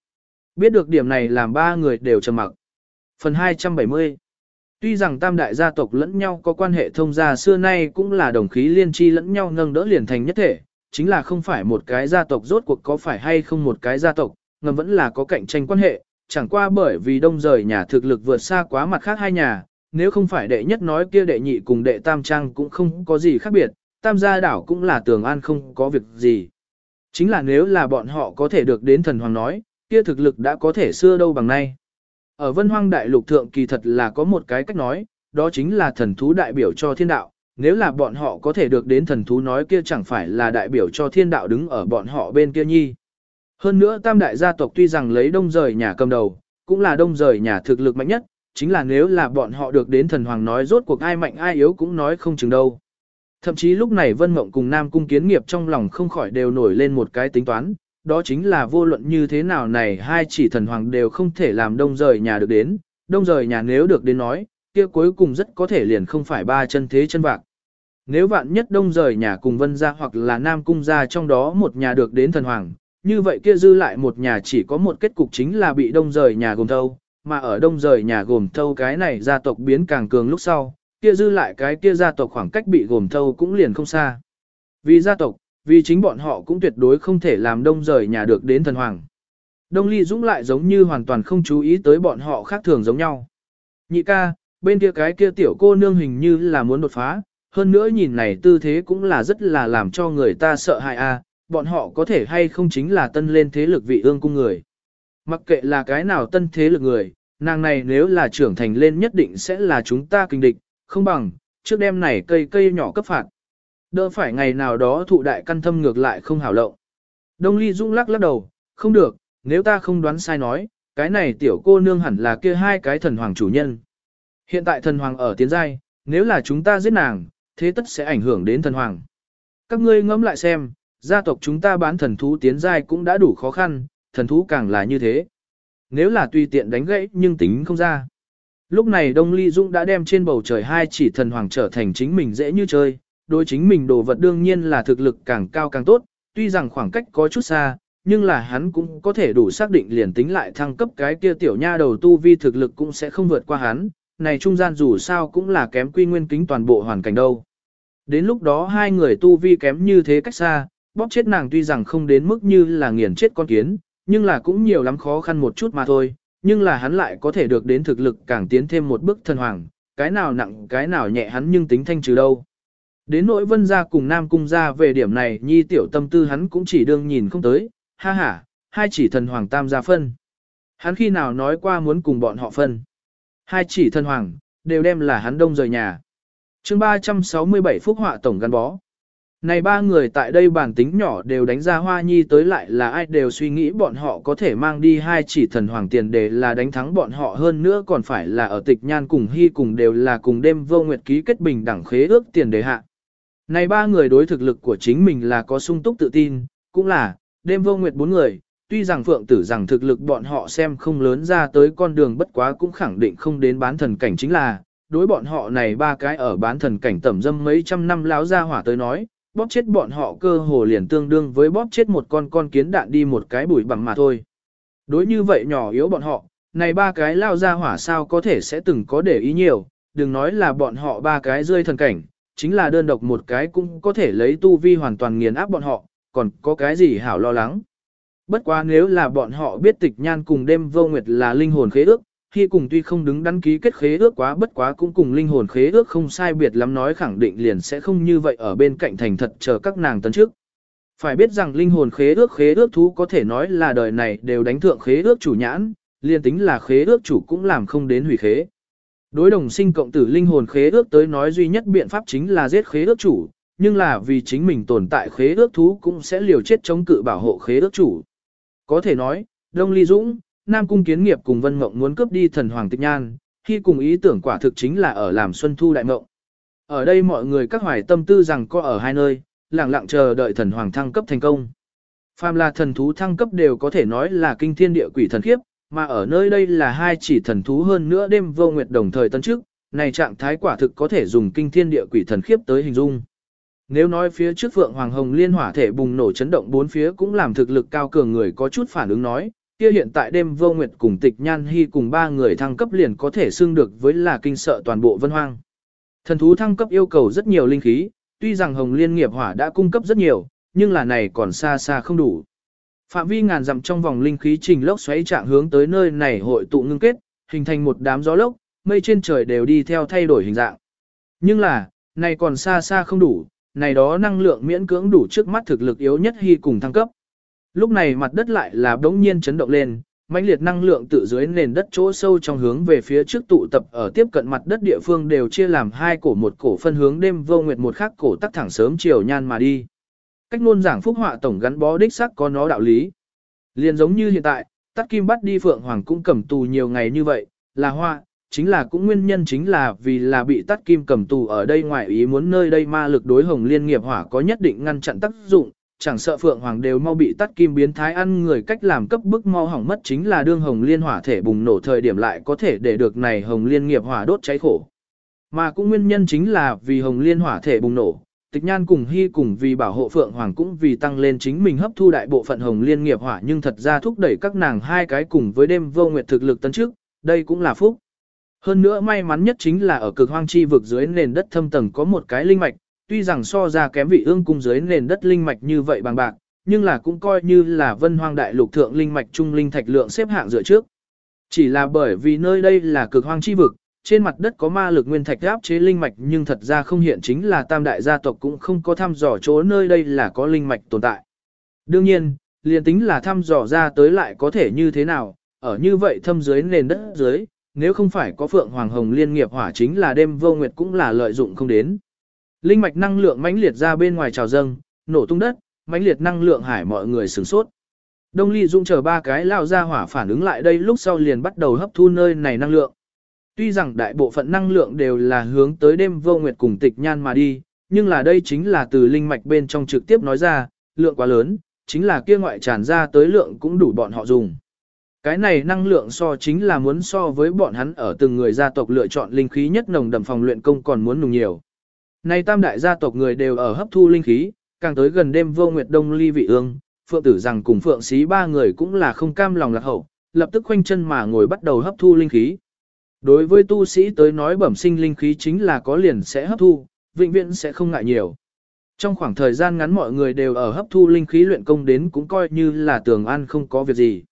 Biết được điểm này làm ba người đều trầm mặc. Phần 270 Tuy rằng tam đại gia tộc lẫn nhau có quan hệ thông gia xưa nay cũng là đồng khí liên tri lẫn nhau nâng đỡ liền thành nhất thể, chính là không phải một cái gia tộc rốt cuộc có phải hay không một cái gia tộc, ngầm vẫn là có cạnh tranh quan hệ, chẳng qua bởi vì đông rời nhà thực lực vượt xa quá mặt khác hai nhà, nếu không phải đệ nhất nói kia đệ nhị cùng đệ tam trang cũng không có gì khác biệt, tam gia đảo cũng là tường an không có việc gì. Chính là nếu là bọn họ có thể được đến thần hoàng nói, kia thực lực đã có thể xưa đâu bằng nay. Ở vân hoang đại lục thượng kỳ thật là có một cái cách nói, đó chính là thần thú đại biểu cho thiên đạo, nếu là bọn họ có thể được đến thần thú nói kia chẳng phải là đại biểu cho thiên đạo đứng ở bọn họ bên kia nhi. Hơn nữa tam đại gia tộc tuy rằng lấy đông rời nhà cầm đầu, cũng là đông rời nhà thực lực mạnh nhất, chính là nếu là bọn họ được đến thần hoàng nói rốt cuộc ai mạnh ai yếu cũng nói không chừng đâu. Thậm chí lúc này Vân Mộng cùng Nam Cung Kiến Nghiệp trong lòng không khỏi đều nổi lên một cái tính toán, đó chính là vô luận như thế nào này hai chỉ thần hoàng đều không thể làm đông rời nhà được đến, đông rời nhà nếu được đến nói, kia cuối cùng rất có thể liền không phải ba chân thế chân vạc. Nếu vạn nhất đông rời nhà cùng vân gia hoặc là nam cung gia trong đó một nhà được đến thần hoàng, như vậy kia dư lại một nhà chỉ có một kết cục chính là bị đông rời nhà gồm thâu, mà ở đông rời nhà gồm thâu cái này gia tộc biến càng cường lúc sau, kia dư lại cái kia gia tộc khoảng cách bị gồm thâu cũng liền không xa. Vì gia tộc, vì chính bọn họ cũng tuyệt đối không thể làm đông rời nhà được đến thần hoàng. Đông Ly Dũng lại giống như hoàn toàn không chú ý tới bọn họ khác thường giống nhau. Nhị ca, bên kia cái kia tiểu cô nương hình như là muốn đột phá, hơn nữa nhìn này tư thế cũng là rất là làm cho người ta sợ hãi a, bọn họ có thể hay không chính là tân lên thế lực vị ương cung người. Mặc kệ là cái nào tân thế lực người, nàng này nếu là trưởng thành lên nhất định sẽ là chúng ta kinh địch, không bằng, trước đêm này cây cây nhỏ cấp phạt. Đỡ phải ngày nào đó thụ đại căn thâm ngược lại không hảo lộng. Đông Ly Dung lắc lắc đầu, không được, nếu ta không đoán sai nói, cái này tiểu cô nương hẳn là kia hai cái thần hoàng chủ nhân. Hiện tại thần hoàng ở tiến giai, nếu là chúng ta giết nàng, thế tất sẽ ảnh hưởng đến thần hoàng. Các ngươi ngẫm lại xem, gia tộc chúng ta bán thần thú tiến giai cũng đã đủ khó khăn, thần thú càng là như thế. Nếu là tùy tiện đánh gãy nhưng tính không ra. Lúc này Đông Ly Dung đã đem trên bầu trời hai chỉ thần hoàng trở thành chính mình dễ như chơi, đối chính mình đồ vật đương nhiên là thực lực càng cao càng tốt, tuy rằng khoảng cách có chút xa, nhưng là hắn cũng có thể đủ xác định liền tính lại thăng cấp cái kia tiểu nha đầu tu vi thực lực cũng sẽ không vượt qua hắn, này trung gian dù sao cũng là kém quy nguyên kính toàn bộ hoàn cảnh đâu. Đến lúc đó hai người tu vi kém như thế cách xa, bóp chết nàng tuy rằng không đến mức như là nghiền chết con kiến, nhưng là cũng nhiều lắm khó khăn một chút mà thôi, nhưng là hắn lại có thể được đến thực lực càng tiến thêm một bước thần hoàng, cái nào nặng cái nào nhẹ hắn nhưng tính thanh trừ đâu. Đến nỗi vân gia cùng nam cung gia về điểm này nhi tiểu tâm tư hắn cũng chỉ đương nhìn không tới, ha ha, hai chỉ thần hoàng tam gia phân. Hắn khi nào nói qua muốn cùng bọn họ phân. Hai chỉ thần hoàng, đều đem là hắn đông rời nhà. chương 367 phúc họa tổng gắn bó. Này ba người tại đây bản tính nhỏ đều đánh ra hoa nhi tới lại là ai đều suy nghĩ bọn họ có thể mang đi hai chỉ thần hoàng tiền để là đánh thắng bọn họ hơn nữa còn phải là ở tịch nhan cùng hy cùng đều là cùng đêm vô nguyệt ký kết bình đẳng khế ước tiền đề hạ. Này ba người đối thực lực của chính mình là có sung túc tự tin, cũng là, đêm vô nguyệt bốn người, tuy rằng phượng tử rằng thực lực bọn họ xem không lớn ra tới con đường bất quá cũng khẳng định không đến bán thần cảnh chính là, đối bọn họ này ba cái ở bán thần cảnh tẩm dâm mấy trăm năm láo ra hỏa tới nói, bóp chết bọn họ cơ hồ liền tương đương với bóp chết một con con kiến đạn đi một cái bụi bằng mà thôi. Đối như vậy nhỏ yếu bọn họ, này ba cái lao ra hỏa sao có thể sẽ từng có để ý nhiều, đừng nói là bọn họ ba cái rơi thần cảnh, chính là đơn độc một cái cũng có thể lấy tu vi hoàn toàn nghiền áp bọn họ, còn có cái gì hảo lo lắng. Bất quá nếu là bọn họ biết tịch nhan cùng đêm vô nguyệt là linh hồn khế ước, khi cùng tuy không đứng đăng ký kết khế ước quá bất quá cũng cùng linh hồn khế ước không sai biệt lắm nói khẳng định liền sẽ không như vậy ở bên cạnh thành thật chờ các nàng tấn trước. Phải biết rằng linh hồn khế ước khế ước thú có thể nói là đời này đều đánh thượng khế ước chủ nhãn, liền tính là khế ước chủ cũng làm không đến hủy khế. Đối đồng sinh cộng tử linh hồn khế ước tới nói duy nhất biện pháp chính là giết khế ước chủ, nhưng là vì chính mình tồn tại khế ước thú cũng sẽ liều chết chống cự bảo hộ khế ước chủ. Có thể nói, Đông Ly Dũng, Nam Cung Kiến Nghiệp cùng Vân Mộng muốn cướp đi thần hoàng tịch nhan, khi cùng ý tưởng quả thực chính là ở làm Xuân Thu Đại Mộng. Ở đây mọi người các hoài tâm tư rằng có ở hai nơi, lặng lặng chờ đợi thần hoàng thăng cấp thành công. Phàm là thần thú thăng cấp đều có thể nói là kinh thiên địa quỷ thần khiếp, mà ở nơi đây là hai chỉ thần thú hơn nữa đêm vô nguyệt đồng thời tân trước, này trạng thái quả thực có thể dùng kinh thiên địa quỷ thần khiếp tới hình dung. Nếu nói phía trước Phượng Hoàng Hồng liên hỏa thể bùng nổ chấn động bốn phía cũng làm thực lực cao cường người có chút phản ứng nói, kia hiện tại đêm vô nguyệt cùng tịch nhan hy cùng ba người thăng cấp liền có thể xưng được với là kinh sợ toàn bộ vân hoang. Thần thú thăng cấp yêu cầu rất nhiều linh khí, tuy rằng Hồng Liên nghiệp hỏa đã cung cấp rất nhiều, nhưng là này còn xa xa không đủ. Phạm vi ngàn dặm trong vòng linh khí trình lốc xoáy trạng hướng tới nơi này hội tụ ngưng kết, hình thành một đám gió lốc, mây trên trời đều đi theo thay đổi hình dạng. Nhưng là, này còn xa xa không đủ, này đó năng lượng miễn cưỡng đủ trước mắt thực lực yếu nhất hy cùng thăng cấp. Lúc này mặt đất lại là đống nhiên chấn động lên, mãnh liệt năng lượng tự dưới nền đất chỗ sâu trong hướng về phía trước tụ tập ở tiếp cận mặt đất địa phương đều chia làm hai cổ một cổ phân hướng đêm vô nguyệt một khác cổ tắc thẳng sớm chiều nhan mà đi. Cách luôn giảng phúc họa tổng gắn bó đích sắc có nó đạo lý. Liền giống như hiện tại, tắc kim bắt đi phượng hoàng cũng cầm tù nhiều ngày như vậy, là hoa, chính là cũng nguyên nhân chính là vì là bị tắt kim cầm tù ở đây ngoài ý muốn nơi đây ma lực đối hồng liên nghiệp hỏa có nhất định ngăn chặn tác dụng, chẳng sợ phượng hoàng đều mau bị tắt kim biến thái ăn người cách làm cấp bức mau hỏng mất chính là đương hồng liên hỏa thể bùng nổ thời điểm lại có thể để được này hồng liên nghiệp hỏa đốt cháy khổ. Mà cũng nguyên nhân chính là vì hồng liên hỏa thể bùng nổ, tịch nhan cùng hy cùng vì bảo hộ phượng hoàng cũng vì tăng lên chính mình hấp thu đại bộ phận hồng liên nghiệp hỏa nhưng thật ra thúc đẩy các nàng hai cái cùng với đêm vô nguyệt thực lực tấn trước, đây cũng là phúc. Hơn nữa may mắn nhất chính là ở cực hoang chi vực dưới nền đất thâm tầng có một cái linh mạch, tuy rằng so ra kém vị ương cung dưới nền đất linh mạch như vậy bằng bạc, nhưng là cũng coi như là vân hoang đại lục thượng linh mạch trung linh thạch lượng xếp hạng dựa trước. Chỉ là bởi vì nơi đây là cực hoang chi vực, trên mặt đất có ma lực nguyên thạch áp chế linh mạch nhưng thật ra không hiện chính là tam đại gia tộc cũng không có thăm dò chỗ nơi đây là có linh mạch tồn tại. Đương nhiên, liền tính là thăm dò ra tới lại có thể như thế nào, ở như vậy thâm dưới nền đất dưới, nếu không phải có Phượng Hoàng Hồng liên nghiệp hỏa chính là đêm vô nguyệt cũng là lợi dụng không đến. Linh mạch năng lượng mãnh liệt ra bên ngoài trào dâng, nổ tung đất, mãnh liệt năng lượng hải mọi người sửng sốt. Đông Ly Dung chờ ba cái lao ra hỏa phản ứng lại đây lúc sau liền bắt đầu hấp thu nơi này năng lượng. Tuy rằng đại bộ phận năng lượng đều là hướng tới đêm vô nguyệt cùng tịch nhan mà đi, nhưng là đây chính là từ linh mạch bên trong trực tiếp nói ra, lượng quá lớn, chính là kia ngoại tràn ra tới lượng cũng đủ bọn họ dùng. Cái này năng lượng so chính là muốn so với bọn hắn ở từng người gia tộc lựa chọn linh khí nhất nồng đậm phòng luyện công còn muốn nùng nhiều. Nay tam đại gia tộc người đều ở hấp thu linh khí, càng tới gần đêm vô nguyệt đông ly vị ương, phượng tử rằng cùng phượng xí ba người cũng là không cam lòng lạc hậu, lập tức khoanh chân mà ngồi bắt đầu hấp thu linh khí. Đối với tu sĩ tới nói bẩm sinh linh khí chính là có liền sẽ hấp thu, vĩnh viễn sẽ không ngại nhiều. Trong khoảng thời gian ngắn mọi người đều ở hấp thu linh khí luyện công đến cũng coi như là tường an không có việc gì.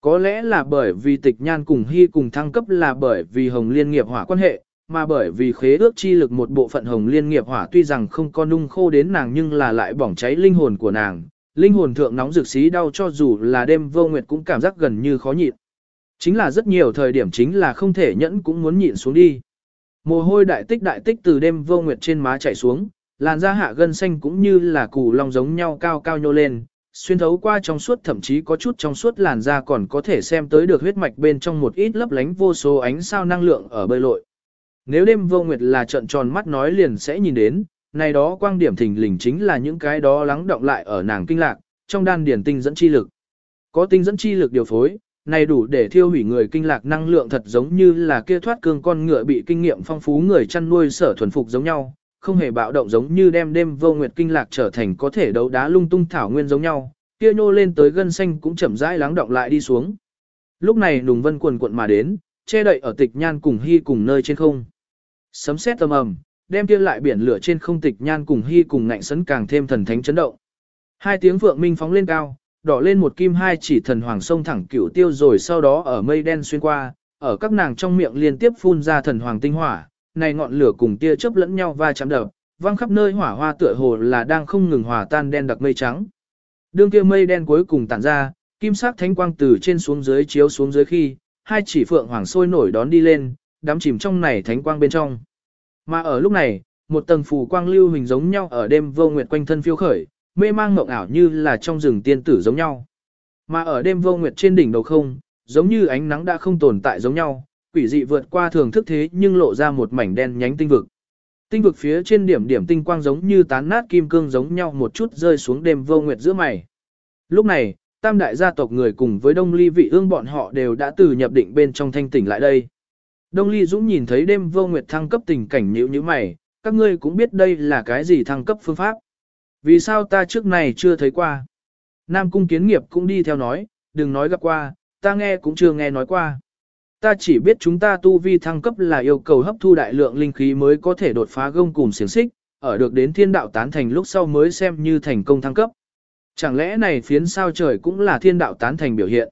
Có lẽ là bởi vì tịch nhan cùng hy cùng thăng cấp là bởi vì hồng liên nghiệp hỏa quan hệ, mà bởi vì khế ước chi lực một bộ phận hồng liên nghiệp hỏa tuy rằng không có nung khô đến nàng nhưng là lại bỏng cháy linh hồn của nàng. Linh hồn thượng nóng rực xí đau cho dù là đêm vô nguyệt cũng cảm giác gần như khó nhịn. Chính là rất nhiều thời điểm chính là không thể nhẫn cũng muốn nhịn xuống đi. Mồ hôi đại tích đại tích từ đêm vô nguyệt trên má chảy xuống, làn da hạ gân xanh cũng như là củ long giống nhau cao cao nhô lên, xuyên thấu qua trong suốt thậm chí có chút trong suốt làn da còn có thể xem tới được huyết mạch bên trong một ít lấp lánh vô số ánh sao năng lượng ở bơi lội. Nếu đêm vô nguyệt là trận tròn mắt nói liền sẽ nhìn đến, này đó quang điểm thình lình chính là những cái đó lắng động lại ở nàng kinh lạc, trong đan điển tinh dẫn chi lực. Có tinh dẫn chi lực điều phối, này đủ để thiêu hủy người kinh lạc năng lượng thật giống như là kia thoát cương con ngựa bị kinh nghiệm phong phú người chăn nuôi sở thuần phục giống nhau, không hề bạo động giống như đem đêm vô nguyệt kinh lạc trở thành có thể đấu đá lung tung thảo nguyên giống nhau, kia nhô lên tới gân xanh cũng chậm rãi lắng động lại đi xuống. Lúc này nùng vân quần cuộn mà đến, che đậy ở tịch nhan cùng hy cùng nơi trên không. Sấm sét tầm ầm, đem kia lại biển lửa trên không tịch nhan cùng hy cùng ngạnh sấn càng thêm thần thánh chấn động. Hai tiếng vượng minh phóng lên cao, đỏ lên một kim hai chỉ thần hoàng sông thẳng cửu tiêu rồi sau đó ở mây đen xuyên qua, ở các nàng trong miệng liên tiếp phun ra thần hoàng tinh hỏa, này ngọn lửa cùng tia chớp lẫn nhau va chạm đập, vang khắp nơi hỏa hoa tựa hồ là đang không ngừng hòa tan đen đặc mây trắng. Đương kia mây đen cuối cùng tản ra, kim sắc thánh quang từ trên xuống dưới chiếu xuống dưới khi, hai chỉ phượng hoàng sôi nổi đón đi lên, đắm chìm trong này thánh quang bên trong. Mà ở lúc này, một tầng phù quang lưu hình giống nhau ở đêm vô nguyệt quanh thân phiêu khởi, mê mang mộng ảo như là trong rừng tiên tử giống nhau. Mà ở đêm vô nguyệt trên đỉnh đầu không, giống như ánh nắng đã không tồn tại giống nhau, quỷ dị vượt qua thường thức thế nhưng lộ ra một mảnh đen nhánh tinh vực. Tinh vực phía trên điểm điểm tinh quang giống như tán nát kim cương giống nhau một chút rơi xuống đêm vô nguyệt giữa mày. Lúc này, tam đại gia tộc người cùng với đông ly vị ương bọn họ đều đã từ nhập định bên trong thanh tỉnh lại đây. Đông ly dũng nhìn thấy đêm vô nguyệt thăng cấp tình cảnh nhữ như mày, các ngươi cũng biết đây là cái gì thăng cấp phương pháp. Vì sao ta trước này chưa thấy qua? Nam cung kiến nghiệp cũng đi theo nói, đừng nói gặp qua, ta nghe cũng chưa nghe nói qua. Ta chỉ biết chúng ta tu vi thăng cấp là yêu cầu hấp thu đại lượng linh khí mới có thể đột phá gông cùng xiềng xích, ở được đến thiên đạo tán thành lúc sau mới xem như thành công thăng cấp. Chẳng lẽ này phiến sao trời cũng là thiên đạo tán thành biểu hiện.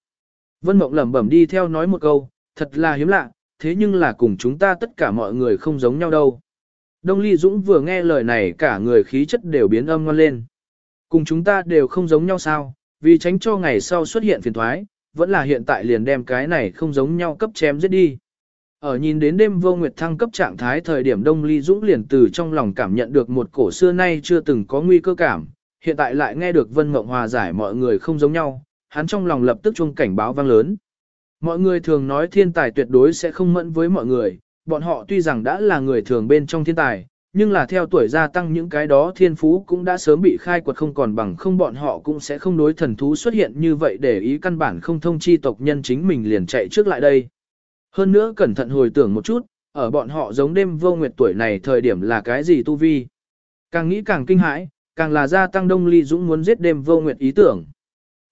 Vân Mộng lẩm bẩm đi theo nói một câu, thật là hiếm lạ, thế nhưng là cùng chúng ta tất cả mọi người không giống nhau đâu. Đông Ly Dũng vừa nghe lời này cả người khí chất đều biến âm ngon lên. Cùng chúng ta đều không giống nhau sao, vì tránh cho ngày sau xuất hiện phiền thoái, vẫn là hiện tại liền đem cái này không giống nhau cấp chém giết đi. Ở nhìn đến đêm vô nguyệt thăng cấp trạng thái thời điểm Đông Ly Dũng liền từ trong lòng cảm nhận được một cổ xưa nay chưa từng có nguy cơ cảm, hiện tại lại nghe được Vân Mộng Hòa giải mọi người không giống nhau, hắn trong lòng lập tức chuông cảnh báo vang lớn. Mọi người thường nói thiên tài tuyệt đối sẽ không mẫn với mọi người, bọn họ tuy rằng đã là người thường bên trong thiên tài, nhưng là theo tuổi gia tăng những cái đó thiên phú cũng đã sớm bị khai quật không còn bằng không bọn họ cũng sẽ không đối thần thú xuất hiện như vậy để ý căn bản không thông chi tộc nhân chính mình liền chạy trước lại đây. Hơn nữa cẩn thận hồi tưởng một chút, ở bọn họ giống đêm vô nguyệt tuổi này thời điểm là cái gì tu vi. Càng nghĩ càng kinh hãi, càng là gia tăng đông ly dũng muốn giết đêm vô nguyệt ý tưởng.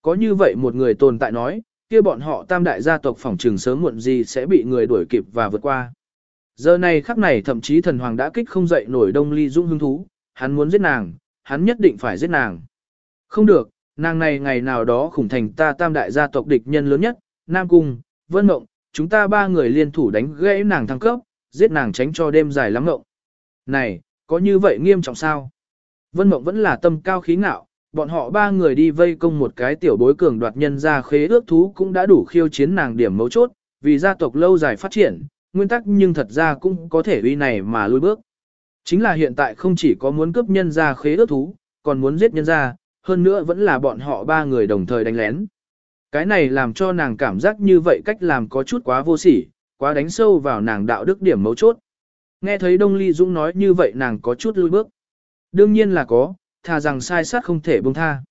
Có như vậy một người tồn tại nói, kia bọn họ tam đại gia tộc phòng trường sớm muộn gì sẽ bị người đuổi kịp và vượt qua. Giờ này khắc này thậm chí thần hoàng đã kích không dậy nổi đông ly dũng hứng thú, hắn muốn giết nàng, hắn nhất định phải giết nàng. Không được, nàng này ngày nào đó khủng thành ta tam đại gia tộc địch nhân lớn nhất, Nam Cung, Vân Mộng, chúng ta ba người liên thủ đánh gãy nàng thăng cấp, giết nàng tránh cho đêm dài lắm ngộng. Này, có như vậy nghiêm trọng sao? Vân Mộng vẫn là tâm cao khí ngạo, bọn họ ba người đi vây công một cái tiểu bối cường đoạt nhân ra khế ước thú cũng đã đủ khiêu chiến nàng điểm mấu chốt, vì gia tộc lâu dài phát triển, nguyên tắc nhưng thật ra cũng có thể uy này mà lùi bước. Chính là hiện tại không chỉ có muốn cướp nhân ra khế ước thú, còn muốn giết nhân ra, hơn nữa vẫn là bọn họ ba người đồng thời đánh lén. Cái này làm cho nàng cảm giác như vậy cách làm có chút quá vô sỉ, quá đánh sâu vào nàng đạo đức điểm mấu chốt. Nghe thấy Đông Ly Dũng nói như vậy nàng có chút lùi bước. Đương nhiên là có, thà rằng sai sát không thể buông tha.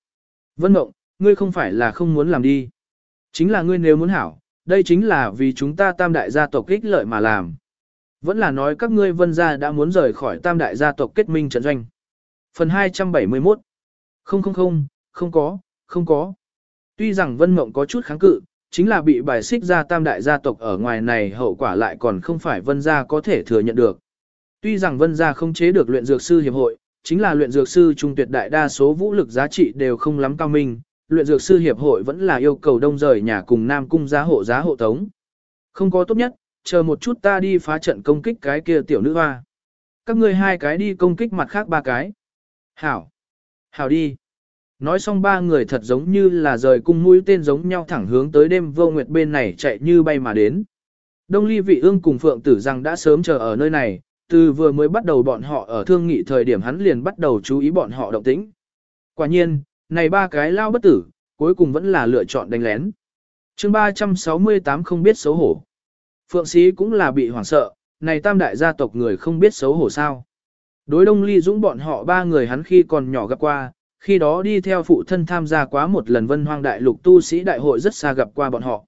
Vân Mộng, ngươi không phải là không muốn làm đi. Chính là ngươi nếu muốn hảo, đây chính là vì chúng ta tam đại gia tộc ích lợi mà làm. Vẫn là nói các ngươi vân gia đã muốn rời khỏi tam đại gia tộc kết minh trận doanh. Phần 271 Không không không, không có, không có. Tuy rằng Vân Mộng có chút kháng cự, chính là bị bài xích ra tam đại gia tộc ở ngoài này hậu quả lại còn không phải Vân gia có thể thừa nhận được. Tuy rằng Vân gia không chế được luyện dược sư hiệp hội, chính là luyện dược sư trung tuyệt đại đa số vũ lực giá trị đều không lắm cao minh, luyện dược sư hiệp hội vẫn là yêu cầu đông rời nhà cùng Nam cung giá hộ giá hộ tống. Không có tốt nhất, chờ một chút ta đi phá trận công kích cái kia tiểu nữ hoa. Các ngươi hai cái đi công kích mặt khác ba cái. Hảo. Hảo đi. Nói xong ba người thật giống như là rời cung mũi tên giống nhau thẳng hướng tới đêm vô nguyệt bên này chạy như bay mà đến. Đông ly vị ương cùng phượng tử rằng đã sớm chờ ở nơi này, từ vừa mới bắt đầu bọn họ ở thương nghị thời điểm hắn liền bắt đầu chú ý bọn họ động tĩnh. Quả nhiên, này ba cái lao bất tử, cuối cùng vẫn là lựa chọn đánh lén. chương 368 không biết xấu hổ. Phượng sĩ cũng là bị hoảng sợ, này tam đại gia tộc người không biết xấu hổ sao. Đối đông ly dũng bọn họ ba người hắn khi còn nhỏ gặp qua, khi đó đi theo phụ thân tham gia quá một lần vân hoang đại lục tu sĩ đại hội rất xa gặp qua bọn họ.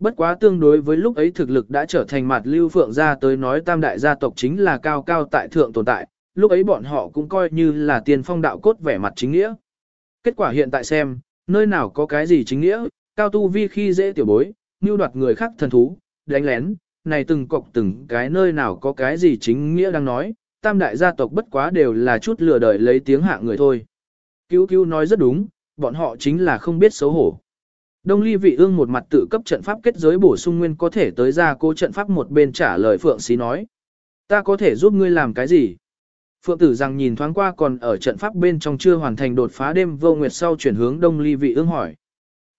Bất quá tương đối với lúc ấy thực lực đã trở thành mặt lưu phượng gia tới nói tam đại gia tộc chính là cao cao tại thượng tồn tại, lúc ấy bọn họ cũng coi như là tiền phong đạo cốt vẻ mặt chính nghĩa. Kết quả hiện tại xem, nơi nào có cái gì chính nghĩa, cao tu vi khi dễ tiểu bối, mưu đoạt người khác thần thú, đánh lén, này từng cọc từng cái nơi nào có cái gì chính nghĩa đang nói, tam đại gia tộc bất quá đều là chút lừa đời lấy tiếng hạ người thôi. Cứu cứu nói rất đúng, bọn họ chính là không biết xấu hổ. Đông ly vị ương một mặt tự cấp trận pháp kết giới bổ sung nguyên có thể tới ra cô trận pháp một bên trả lời Phượng Xí nói. Ta có thể giúp ngươi làm cái gì? Phượng tử rằng nhìn thoáng qua còn ở trận pháp bên trong chưa hoàn thành đột phá đêm vô nguyệt sau chuyển hướng đông ly vị ương hỏi.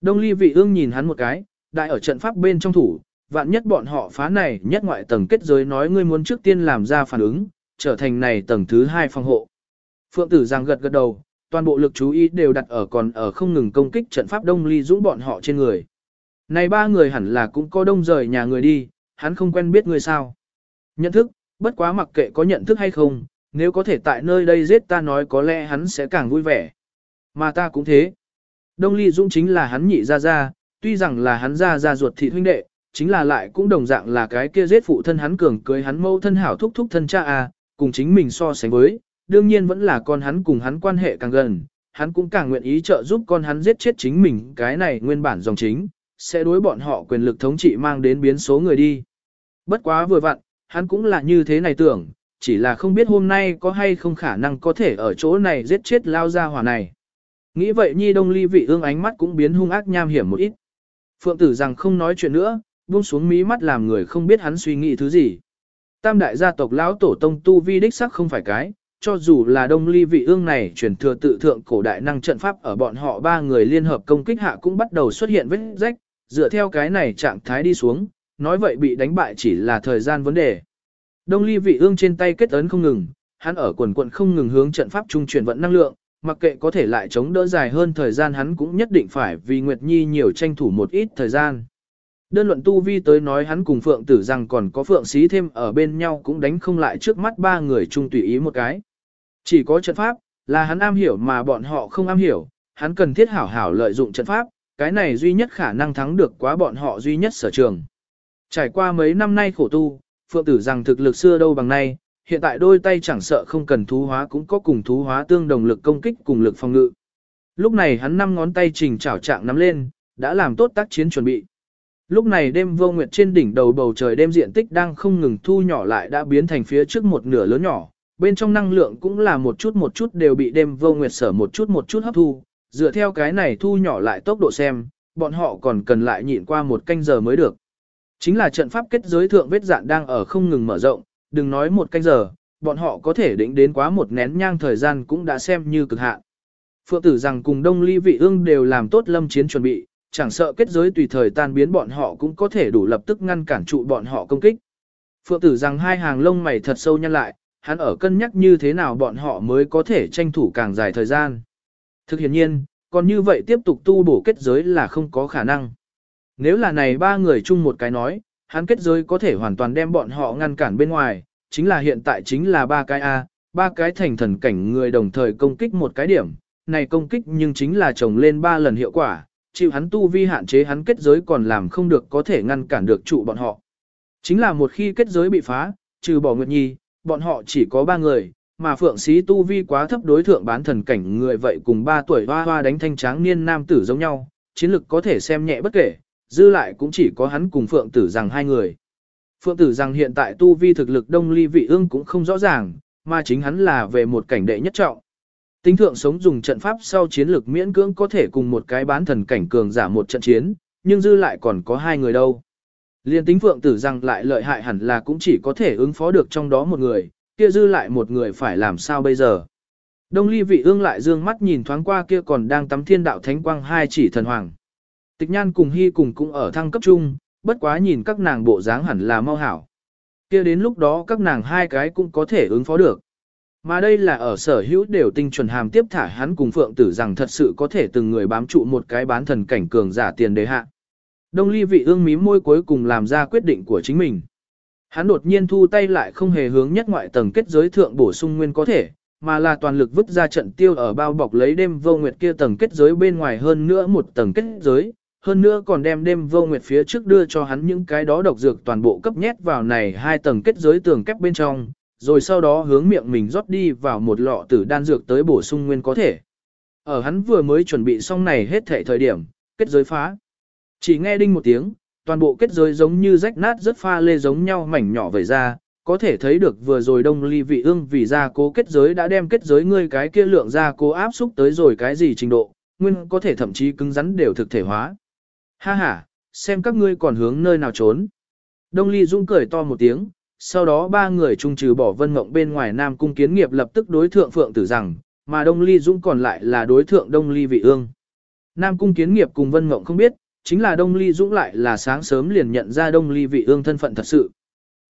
Đông ly vị ương nhìn hắn một cái, đại ở trận pháp bên trong thủ, vạn nhất bọn họ phá này nhất ngoại tầng kết giới nói ngươi muốn trước tiên làm ra phản ứng, trở thành này tầng thứ hai phòng hộ. Phượng tử rằng gật gật đầu, toàn bộ lực chú ý đều đặt ở còn ở không ngừng công kích trận pháp đông ly dũng bọn họ trên người. Này ba người hẳn là cũng có đông rời nhà người đi, hắn không quen biết người sao. Nhận thức, bất quá mặc kệ có nhận thức hay không, nếu có thể tại nơi đây giết ta nói có lẽ hắn sẽ càng vui vẻ. Mà ta cũng thế. Đông ly dũng chính là hắn nhị ra ra, tuy rằng là hắn ra ra ruột thị huynh đệ, chính là lại cũng đồng dạng là cái kia giết phụ thân hắn cường cưới hắn mâu thân hảo thúc thúc thân cha à, cùng chính mình so sánh với, đương nhiên vẫn là con hắn cùng hắn quan hệ càng gần, hắn cũng càng nguyện ý trợ giúp con hắn giết chết chính mình cái này nguyên bản dòng chính, sẽ đối bọn họ quyền lực thống trị mang đến biến số người đi. Bất quá vừa vặn, hắn cũng là như thế này tưởng, chỉ là không biết hôm nay có hay không khả năng có thể ở chỗ này giết chết lao ra hỏa này. Nghĩ vậy Nhi Đông Ly vị ương ánh mắt cũng biến hung ác nham hiểm một ít. Phượng tử rằng không nói chuyện nữa, buông xuống mí mắt làm người không biết hắn suy nghĩ thứ gì. Tam đại gia tộc lão tổ tông tu vi đích sắc không phải cái, cho dù là đông ly vị ương này truyền thừa tự thượng cổ đại năng trận pháp ở bọn họ ba người liên hợp công kích hạ cũng bắt đầu xuất hiện vết rách, dựa theo cái này trạng thái đi xuống, nói vậy bị đánh bại chỉ là thời gian vấn đề. Đông ly vị ương trên tay kết ấn không ngừng, hắn ở quần quận không ngừng hướng trận pháp trung truyền vận năng lượng, mặc kệ có thể lại chống đỡ dài hơn thời gian hắn cũng nhất định phải vì Nguyệt Nhi nhiều tranh thủ một ít thời gian. Đơn luận tu vi tới nói hắn cùng Phượng tử rằng còn có Phượng xí thêm ở bên nhau cũng đánh không lại trước mắt ba người chung tùy ý một cái. Chỉ có trận pháp, là hắn am hiểu mà bọn họ không am hiểu, hắn cần thiết hảo hảo lợi dụng trận pháp, cái này duy nhất khả năng thắng được quá bọn họ duy nhất sở trường. Trải qua mấy năm nay khổ tu, Phượng tử rằng thực lực xưa đâu bằng nay, hiện tại đôi tay chẳng sợ không cần thú hóa cũng có cùng thú hóa tương đồng lực công kích cùng lực phòng ngự. Lúc này hắn năm ngón tay trình chảo trạng nắm lên, đã làm tốt tác chiến chuẩn bị. Lúc này đêm vô nguyệt trên đỉnh đầu bầu trời đêm diện tích đang không ngừng thu nhỏ lại đã biến thành phía trước một nửa lớn nhỏ, bên trong năng lượng cũng là một chút một chút đều bị đêm vô nguyệt sở một chút một chút hấp thu, dựa theo cái này thu nhỏ lại tốc độ xem, bọn họ còn cần lại nhịn qua một canh giờ mới được. Chính là trận pháp kết giới thượng vết dạn đang ở không ngừng mở rộng, đừng nói một canh giờ, bọn họ có thể định đến quá một nén nhang thời gian cũng đã xem như cực hạn. Phượng tử rằng cùng đông ly vị ương đều làm tốt lâm chiến chuẩn bị, chẳng sợ kết giới tùy thời tan biến bọn họ cũng có thể đủ lập tức ngăn cản trụ bọn họ công kích. Phượng tử rằng hai hàng lông mày thật sâu nhăn lại, hắn ở cân nhắc như thế nào bọn họ mới có thể tranh thủ càng dài thời gian. Thực hiện nhiên, còn như vậy tiếp tục tu bổ kết giới là không có khả năng. Nếu là này ba người chung một cái nói, hắn kết giới có thể hoàn toàn đem bọn họ ngăn cản bên ngoài, chính là hiện tại chính là ba cái A, ba cái thành thần cảnh người đồng thời công kích một cái điểm, này công kích nhưng chính là chồng lên ba lần hiệu quả, chịu hắn tu vi hạn chế hắn kết giới còn làm không được có thể ngăn cản được trụ bọn họ. Chính là một khi kết giới bị phá, trừ bỏ Nguyệt Nhi, bọn họ chỉ có ba người, mà Phượng Sĩ tu vi quá thấp đối thượng bán thần cảnh người vậy cùng ba tuổi hoa hoa đánh thanh tráng niên nam tử giống nhau, chiến lực có thể xem nhẹ bất kể, dư lại cũng chỉ có hắn cùng Phượng tử rằng hai người. Phượng tử rằng hiện tại tu vi thực lực đông ly vị ương cũng không rõ ràng, mà chính hắn là về một cảnh đệ nhất trọng. Tính thượng sống dùng trận pháp sau chiến lược miễn cưỡng có thể cùng một cái bán thần cảnh cường giả một trận chiến, nhưng dư lại còn có hai người đâu. Liên tính phượng tử rằng lại lợi hại hẳn là cũng chỉ có thể ứng phó được trong đó một người, kia dư lại một người phải làm sao bây giờ. Đông ly vị ương lại dương mắt nhìn thoáng qua kia còn đang tắm thiên đạo thánh quang hai chỉ thần hoàng. Tịch nhan cùng hy cùng cũng ở thăng cấp chung, bất quá nhìn các nàng bộ dáng hẳn là mau hảo. Kia đến lúc đó các nàng hai cái cũng có thể ứng phó được. Mà đây là ở sở hữu đều tinh chuẩn hàm tiếp thả hắn cùng phượng tử rằng thật sự có thể từng người bám trụ một cái bán thần cảnh cường giả tiền đề hạ. Đông ly vị ương mím môi cuối cùng làm ra quyết định của chính mình. Hắn đột nhiên thu tay lại không hề hướng nhất ngoại tầng kết giới thượng bổ sung nguyên có thể, mà là toàn lực vứt ra trận tiêu ở bao bọc lấy đêm vô nguyệt kia tầng kết giới bên ngoài hơn nữa một tầng kết giới, hơn nữa còn đem đêm vô nguyệt phía trước đưa cho hắn những cái đó độc dược toàn bộ cấp nhét vào này hai tầng kết giới tường kép bên trong, rồi sau đó hướng miệng mình rót đi vào một lọ tử đan dược tới bổ sung nguyên có thể. Ở hắn vừa mới chuẩn bị xong này hết thể thời điểm, kết giới phá. Chỉ nghe đinh một tiếng, toàn bộ kết giới giống như rách nát rất pha lê giống nhau mảnh nhỏ vẩy ra, có thể thấy được vừa rồi đông ly vị ương vì ra cố kết giới đã đem kết giới ngươi cái kia lượng ra cố áp xúc tới rồi cái gì trình độ, nguyên có thể thậm chí cứng rắn đều thực thể hóa. Ha ha, xem các ngươi còn hướng nơi nào trốn. Đông ly dung cười to một tiếng, sau đó ba người trung trừ bỏ vân mộng bên ngoài nam cung kiến nghiệp lập tức đối thượng phượng tử rằng, mà đông ly dung còn lại là đối thượng đông ly vị ương. Nam cung kiến nghiệp cùng vân mộng không biết, chính là đông ly dũng lại là sáng sớm liền nhận ra đông ly vị ương thân phận thật sự.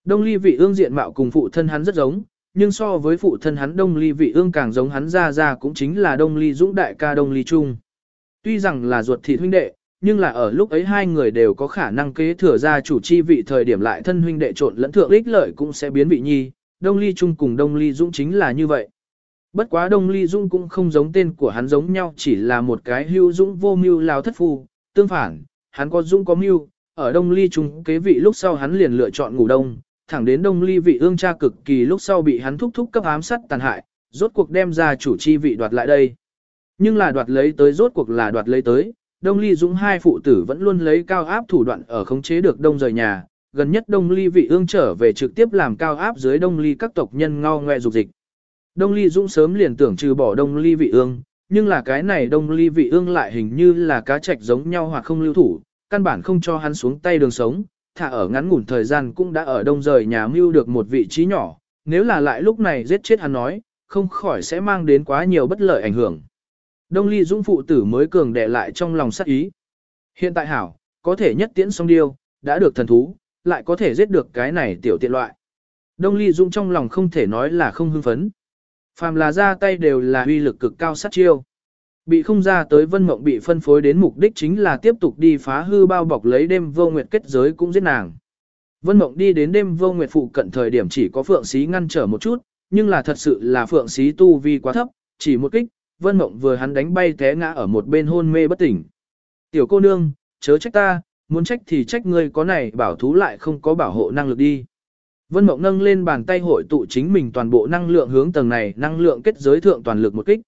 Đông ly vị ương diện mạo cùng phụ thân hắn rất giống, nhưng so với phụ thân hắn đông ly vị ương càng giống hắn ra ra cũng chính là đông ly dũng đại ca đông ly trung. Tuy rằng là ruột thịt huynh đệ, nhưng là ở lúc ấy hai người đều có khả năng kế thừa ra chủ chi vị thời điểm lại thân huynh đệ trộn lẫn thượng ích lợi cũng sẽ biến vị nhi, đông ly trung cùng đông ly dũng chính là như vậy. Bất quá đông ly dũng cũng không giống tên của hắn giống nhau chỉ là một cái hưu dũng vô mưu lao thất phu, tương phản, hắn có dũng có mưu, ở đông ly trung kế vị lúc sau hắn liền lựa chọn ngủ đông, thẳng đến đông ly vị ương cha cực kỳ lúc sau bị hắn thúc thúc cấp ám sát tàn hại, rốt cuộc đem ra chủ chi vị đoạt lại đây. Nhưng là đoạt lấy tới rốt cuộc là đoạt lấy tới, đông ly dũng hai phụ tử vẫn luôn lấy cao áp thủ đoạn ở khống chế được đông rời nhà, gần nhất đông ly vị ương trở về trực tiếp làm cao áp dưới đông ly các tộc nhân ngao ngoe dục dịch. Đông ly dũng sớm liền tưởng trừ bỏ đông ly vị ương, nhưng là cái này đông ly vị ương lại hình như là cá trạch giống nhau hoặc không lưu thủ, căn bản không cho hắn xuống tay đường sống, thả ở ngắn ngủn thời gian cũng đã ở đông rời nhà mưu được một vị trí nhỏ, nếu là lại lúc này giết chết hắn nói, không khỏi sẽ mang đến quá nhiều bất lợi ảnh hưởng. Đông ly dũng phụ tử mới cường đè lại trong lòng sắc ý. Hiện tại hảo, có thể nhất tiễn song điêu, đã được thần thú, lại có thể giết được cái này tiểu tiện loại. Đông ly dũng trong lòng không thể nói là không hưng phấn. Phàm là ra tay đều là uy lực cực cao sát chiêu. Bị không ra tới vân mộng bị phân phối đến mục đích chính là tiếp tục đi phá hư bao bọc lấy đêm vô nguyệt kết giới cũng giết nàng. Vân mộng đi đến đêm vô nguyệt phụ cận thời điểm chỉ có phượng xí ngăn trở một chút, nhưng là thật sự là phượng xí tu vi quá thấp, chỉ một kích, vân mộng vừa hắn đánh bay té ngã ở một bên hôn mê bất tỉnh. Tiểu cô nương, chớ trách ta, muốn trách thì trách ngươi có này bảo thú lại không có bảo hộ năng lực đi. Vân mộng nâng lên bàn tay hội tụ chính mình toàn bộ năng lượng hướng tầng này năng lượng kết giới thượng toàn lực một kích.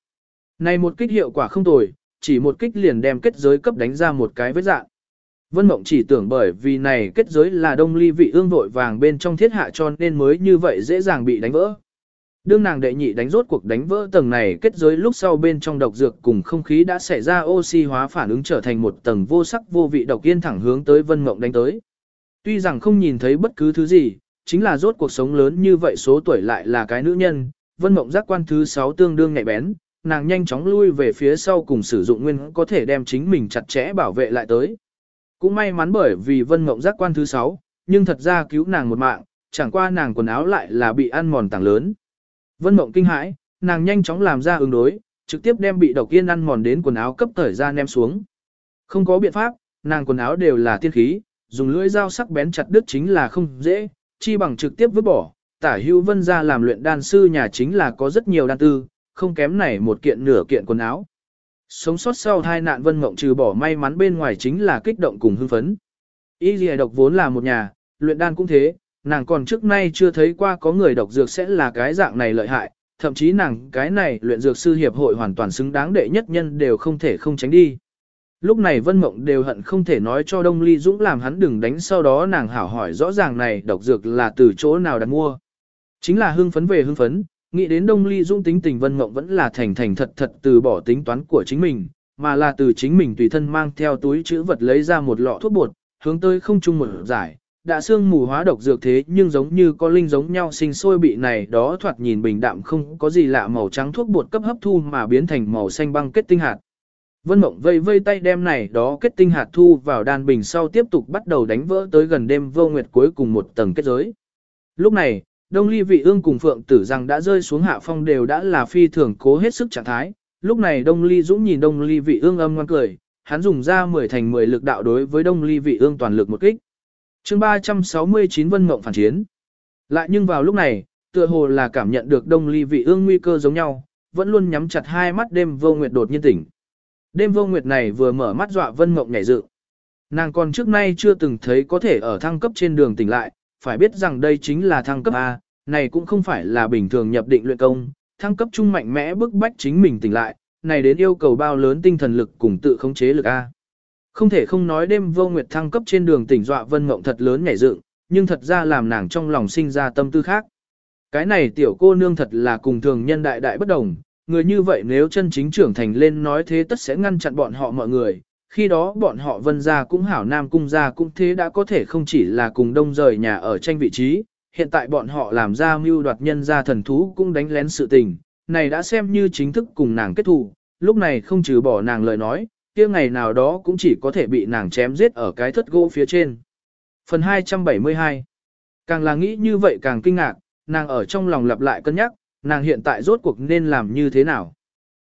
Này một kích hiệu quả không tồi, chỉ một kích liền đem kết giới cấp đánh ra một cái vết dạng. Vân Mộng chỉ tưởng bởi vì này kết giới là đông ly vị ương vội vàng bên trong thiết hạ cho nên mới như vậy dễ dàng bị đánh vỡ. Đương nàng đệ nhị đánh rốt cuộc đánh vỡ tầng này kết giới lúc sau bên trong độc dược cùng không khí đã xảy ra oxy hóa phản ứng trở thành một tầng vô sắc vô vị độc yên thẳng hướng tới Vân Mộng đánh tới. Tuy rằng không nhìn thấy bất cứ thứ gì, chính là rốt cuộc sống lớn như vậy số tuổi lại là cái nữ nhân, Vân Mộng giác quan thứ 6 tương đương nhạy bén, nàng nhanh chóng lui về phía sau cùng sử dụng nguyên có thể đem chính mình chặt chẽ bảo vệ lại tới. Cũng may mắn bởi vì vân mộng giác quan thứ 6, nhưng thật ra cứu nàng một mạng, chẳng qua nàng quần áo lại là bị ăn mòn tảng lớn. Vân mộng kinh hãi, nàng nhanh chóng làm ra ứng đối, trực tiếp đem bị độc yên ăn mòn đến quần áo cấp thời ra ném xuống. Không có biện pháp, nàng quần áo đều là tiên khí, dùng lưỡi dao sắc bén chặt đứt chính là không dễ, chi bằng trực tiếp vứt bỏ. Tả hữu vân ra làm luyện đan sư nhà chính là có rất nhiều đan tư, không kém này một kiện nửa kiện quần áo. Sống sót sau hai nạn vân mộng trừ bỏ may mắn bên ngoài chính là kích động cùng hưng phấn. Y lìa độc vốn là một nhà, luyện đan cũng thế, nàng còn trước nay chưa thấy qua có người độc dược sẽ là cái dạng này lợi hại, thậm chí nàng cái này luyện dược sư hiệp hội hoàn toàn xứng đáng đệ nhất nhân đều không thể không tránh đi. Lúc này Vân Mộng đều hận không thể nói cho Đông Ly Dũng làm hắn đừng đánh sau đó nàng hảo hỏi rõ ràng này độc dược là từ chỗ nào đặt mua. Chính là hưng phấn về hưng phấn, Nghĩ đến Đông Ly dũng tính tình Vân Mộng vẫn là thành thành thật thật từ bỏ tính toán của chính mình, mà là từ chính mình tùy thân mang theo túi chữ vật lấy ra một lọ thuốc bột, hướng tới không chung một giải, đã xương mù hóa độc dược thế nhưng giống như có linh giống nhau sinh sôi bị này đó thoạt nhìn bình đạm không có gì lạ màu trắng thuốc bột cấp hấp thu mà biến thành màu xanh băng kết tinh hạt. Vân Mộng vây vây tay đem này đó kết tinh hạt thu vào đan bình sau tiếp tục bắt đầu đánh vỡ tới gần đêm vô nguyệt cuối cùng một tầng kết giới. Lúc này, Đông ly vị ương cùng phượng tử rằng đã rơi xuống hạ phong đều đã là phi thường cố hết sức trạng thái. Lúc này đông ly dũng nhìn đông ly vị ương âm ngoan cười, hắn dùng ra 10 thành 10 lực đạo đối với đông ly vị ương toàn lực một kích. chương 369 vân mộng phản chiến. Lại nhưng vào lúc này, tựa hồ là cảm nhận được đông ly vị ương nguy cơ giống nhau, vẫn luôn nhắm chặt hai mắt đêm vô nguyệt đột nhiên tỉnh. Đêm vô nguyệt này vừa mở mắt dọa vân mộng nhảy dựng. Nàng còn trước nay chưa từng thấy có thể ở thăng cấp trên đường tỉnh lại, phải biết rằng đây chính là thăng cấp A, này cũng không phải là bình thường nhập định luyện công, thăng cấp trung mạnh mẽ bức bách chính mình tỉnh lại, này đến yêu cầu bao lớn tinh thần lực cùng tự khống chế lực A. Không thể không nói đêm vô nguyệt thăng cấp trên đường tỉnh dọa vân mộng thật lớn nhảy dựng, nhưng thật ra làm nàng trong lòng sinh ra tâm tư khác. Cái này tiểu cô nương thật là cùng thường nhân đại đại bất đồng, người như vậy nếu chân chính trưởng thành lên nói thế tất sẽ ngăn chặn bọn họ mọi người, khi đó bọn họ vân gia cũng hảo nam cung gia cũng thế đã có thể không chỉ là cùng đông rời nhà ở tranh vị trí, hiện tại bọn họ làm ra mưu đoạt nhân gia thần thú cũng đánh lén sự tình, này đã xem như chính thức cùng nàng kết thù, lúc này không trừ bỏ nàng lời nói, kia ngày nào đó cũng chỉ có thể bị nàng chém giết ở cái thất gỗ phía trên. Phần 272 Càng là nghĩ như vậy càng kinh ngạc, nàng ở trong lòng lặp lại cân nhắc, nàng hiện tại rốt cuộc nên làm như thế nào.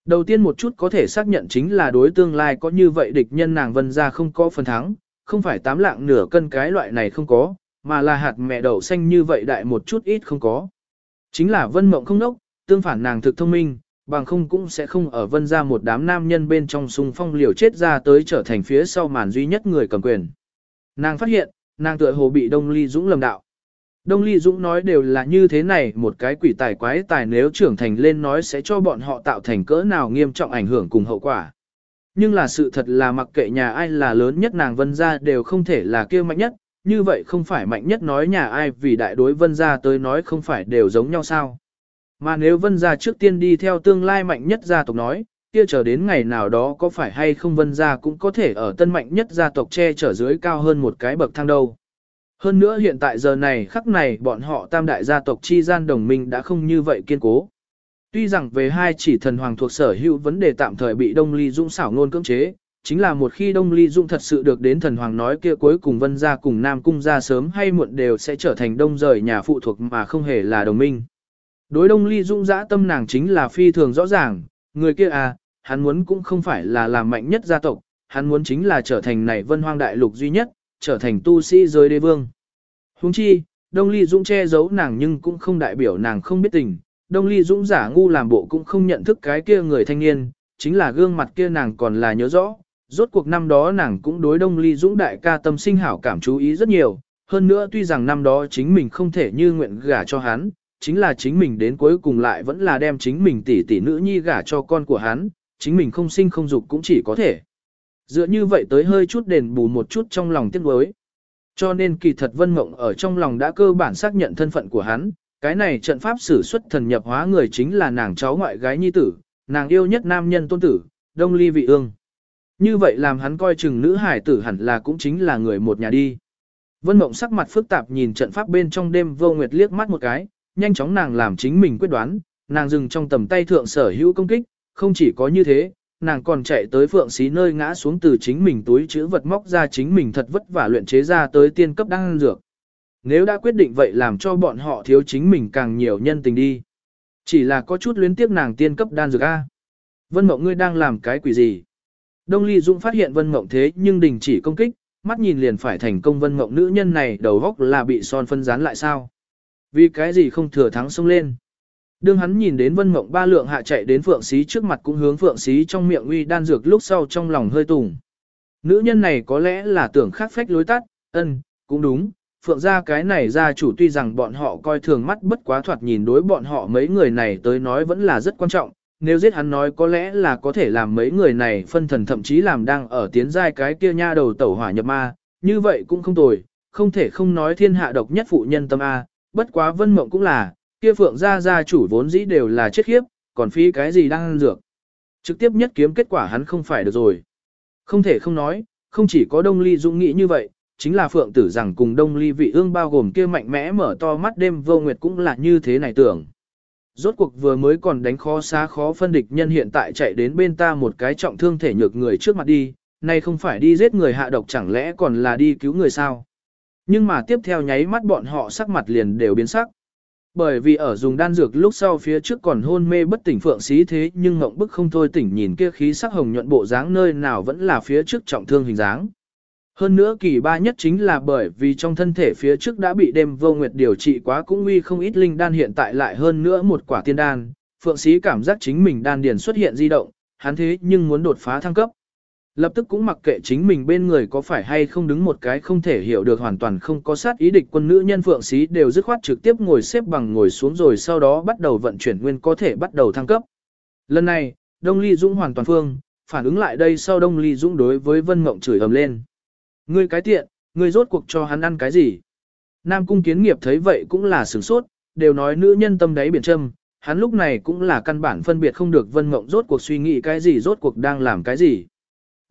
Đầu tiên một chút có thể xác nhận chính là đối tương lai có như vậy địch nhân nàng vân ra không có phần thắng, không phải tám lạng nửa cân cái loại này không có, mà là hạt mẹ đậu xanh như vậy đại một chút ít không có. Chính là vân mộng không nốc, tương phản nàng thực thông minh, bằng không cũng sẽ không ở vân ra một đám nam nhân bên trong sung phong liều chết ra tới trở thành phía sau màn duy nhất người cầm quyền. Nàng phát hiện, nàng tựa hồ bị Đông Ly Dũng lầm đạo. Đông Ly Dũng nói đều là như thế này, một cái quỷ tài quái tài nếu trưởng thành lên nói sẽ cho bọn họ tạo thành cỡ nào nghiêm trọng ảnh hưởng cùng hậu quả. Nhưng là sự thật là mặc kệ nhà ai là lớn nhất nàng vân gia đều không thể là kia mạnh nhất, như vậy không phải mạnh nhất nói nhà ai vì đại đối vân gia tới nói không phải đều giống nhau sao. Mà nếu vân gia trước tiên đi theo tương lai mạnh nhất gia tộc nói, kia chờ đến ngày nào đó có phải hay không vân gia cũng có thể ở tân mạnh nhất gia tộc che chở dưới cao hơn một cái bậc thang đâu. Hơn nữa hiện tại giờ này khắc này bọn họ tam đại gia tộc chi gian đồng minh đã không như vậy kiên cố. Tuy rằng về hai chỉ thần hoàng thuộc sở hữu vấn đề tạm thời bị Đông Ly Dung xảo ngôn cưỡng chế, chính là một khi Đông Ly Dung thật sự được đến thần hoàng nói kia cuối cùng vân gia cùng Nam Cung gia sớm hay muộn đều sẽ trở thành đông rời nhà phụ thuộc mà không hề là đồng minh. Đối Đông Ly Dung dã tâm nàng chính là phi thường rõ ràng, người kia à, hắn muốn cũng không phải là làm mạnh nhất gia tộc, hắn muốn chính là trở thành này vân hoang đại lục duy nhất, trở thành tu sĩ giới đế vương. Huống chi, Đông Ly Dũng che giấu nàng nhưng cũng không đại biểu nàng không biết tình, Đông Ly Dũng giả ngu làm bộ cũng không nhận thức cái kia người thanh niên, chính là gương mặt kia nàng còn là nhớ rõ, rốt cuộc năm đó nàng cũng đối Đông Ly Dũng đại ca tâm sinh hảo cảm chú ý rất nhiều, hơn nữa tuy rằng năm đó chính mình không thể như nguyện gả cho hắn, chính là chính mình đến cuối cùng lại vẫn là đem chính mình tỷ tỷ nữ nhi gả cho con của hắn, chính mình không sinh không dục cũng chỉ có thể. Dựa như vậy tới hơi chút đền bù một chút trong lòng tiếc nuối. Cho nên kỳ thật Vân Mộng ở trong lòng đã cơ bản xác nhận thân phận của hắn, cái này trận pháp sử xuất thần nhập hóa người chính là nàng cháu ngoại gái nhi tử, nàng yêu nhất nam nhân tôn tử, Đông Ly Vị Ương. Như vậy làm hắn coi chừng nữ hải tử hẳn là cũng chính là người một nhà đi. Vân Mộng sắc mặt phức tạp nhìn trận pháp bên trong đêm vô nguyệt liếc mắt một cái, nhanh chóng nàng làm chính mình quyết đoán, nàng dừng trong tầm tay thượng sở hữu công kích, không chỉ có như thế, nàng còn chạy tới phượng xí nơi ngã xuống từ chính mình túi chữ vật móc ra chính mình thật vất vả luyện chế ra tới tiên cấp đăng dược. Nếu đã quyết định vậy làm cho bọn họ thiếu chính mình càng nhiều nhân tình đi. Chỉ là có chút luyến tiếc nàng tiên cấp đan dược A. Vân Mộng ngươi đang làm cái quỷ gì? Đông Ly Dung phát hiện Vân Mộng thế nhưng đình chỉ công kích, mắt nhìn liền phải thành công Vân Mộng nữ nhân này đầu góc là bị son phân dán lại sao? Vì cái gì không thừa thắng xông lên? Đương hắn nhìn đến Vân Mộng ba lượng hạ chạy đến Phượng Xí trước mặt cũng hướng Phượng Xí trong miệng uy đan dược lúc sau trong lòng hơi tùng. Nữ nhân này có lẽ là tưởng khác phách lối tắt, ân, cũng đúng, Phượng gia cái này gia chủ tuy rằng bọn họ coi thường mắt bất quá thoạt nhìn đối bọn họ mấy người này tới nói vẫn là rất quan trọng, nếu giết hắn nói có lẽ là có thể làm mấy người này phân thần thậm chí làm đang ở tiến giai cái kia nha đầu tẩu hỏa nhập ma, như vậy cũng không tồi, không thể không nói thiên hạ độc nhất phụ nhân tâm A, bất quá Vân Mộng cũng là, kia phượng gia gia chủ vốn dĩ đều là chết khiếp, còn phí cái gì đang ăn dược. Trực tiếp nhất kiếm kết quả hắn không phải được rồi. Không thể không nói, không chỉ có Đông Ly Dũng nghĩ như vậy, chính là phượng tử rằng cùng Đông Ly vị ương bao gồm kia mạnh mẽ mở to mắt đêm vô nguyệt cũng là như thế này tưởng. Rốt cuộc vừa mới còn đánh khó xa khó phân địch nhân hiện tại chạy đến bên ta một cái trọng thương thể nhược người trước mặt đi, nay không phải đi giết người hạ độc chẳng lẽ còn là đi cứu người sao. Nhưng mà tiếp theo nháy mắt bọn họ sắc mặt liền đều biến sắc. Bởi vì ở dùng đan dược lúc sau phía trước còn hôn mê bất tỉnh phượng xí thế nhưng ngộng bức không thôi tỉnh nhìn kia khí sắc hồng nhuận bộ dáng nơi nào vẫn là phía trước trọng thương hình dáng. Hơn nữa kỳ ba nhất chính là bởi vì trong thân thể phía trước đã bị đêm vô nguyệt điều trị quá cũng uy không ít linh đan hiện tại lại hơn nữa một quả tiên đan, phượng sĩ cảm giác chính mình đan điền xuất hiện di động, hắn thế nhưng muốn đột phá thăng cấp. Lập tức cũng mặc kệ chính mình bên người có phải hay không đứng một cái không thể hiểu được hoàn toàn không có sát ý địch quân nữ nhân phượng sĩ đều dứt khoát trực tiếp ngồi xếp bằng ngồi xuống rồi sau đó bắt đầu vận chuyển nguyên có thể bắt đầu thăng cấp. Lần này, Đông Ly Dũng hoàn toàn phương, phản ứng lại đây sau Đông Ly Dũng đối với Vân Mộng chửi ầm lên. Ngươi cái tiện, ngươi rốt cuộc cho hắn ăn cái gì? Nam Cung Kiến Nghiệp thấy vậy cũng là sửng sốt, đều nói nữ nhân tâm đáy biển châm, hắn lúc này cũng là căn bản phân biệt không được Vân Mộng rốt cuộc suy nghĩ cái gì rốt cuộc đang làm cái gì.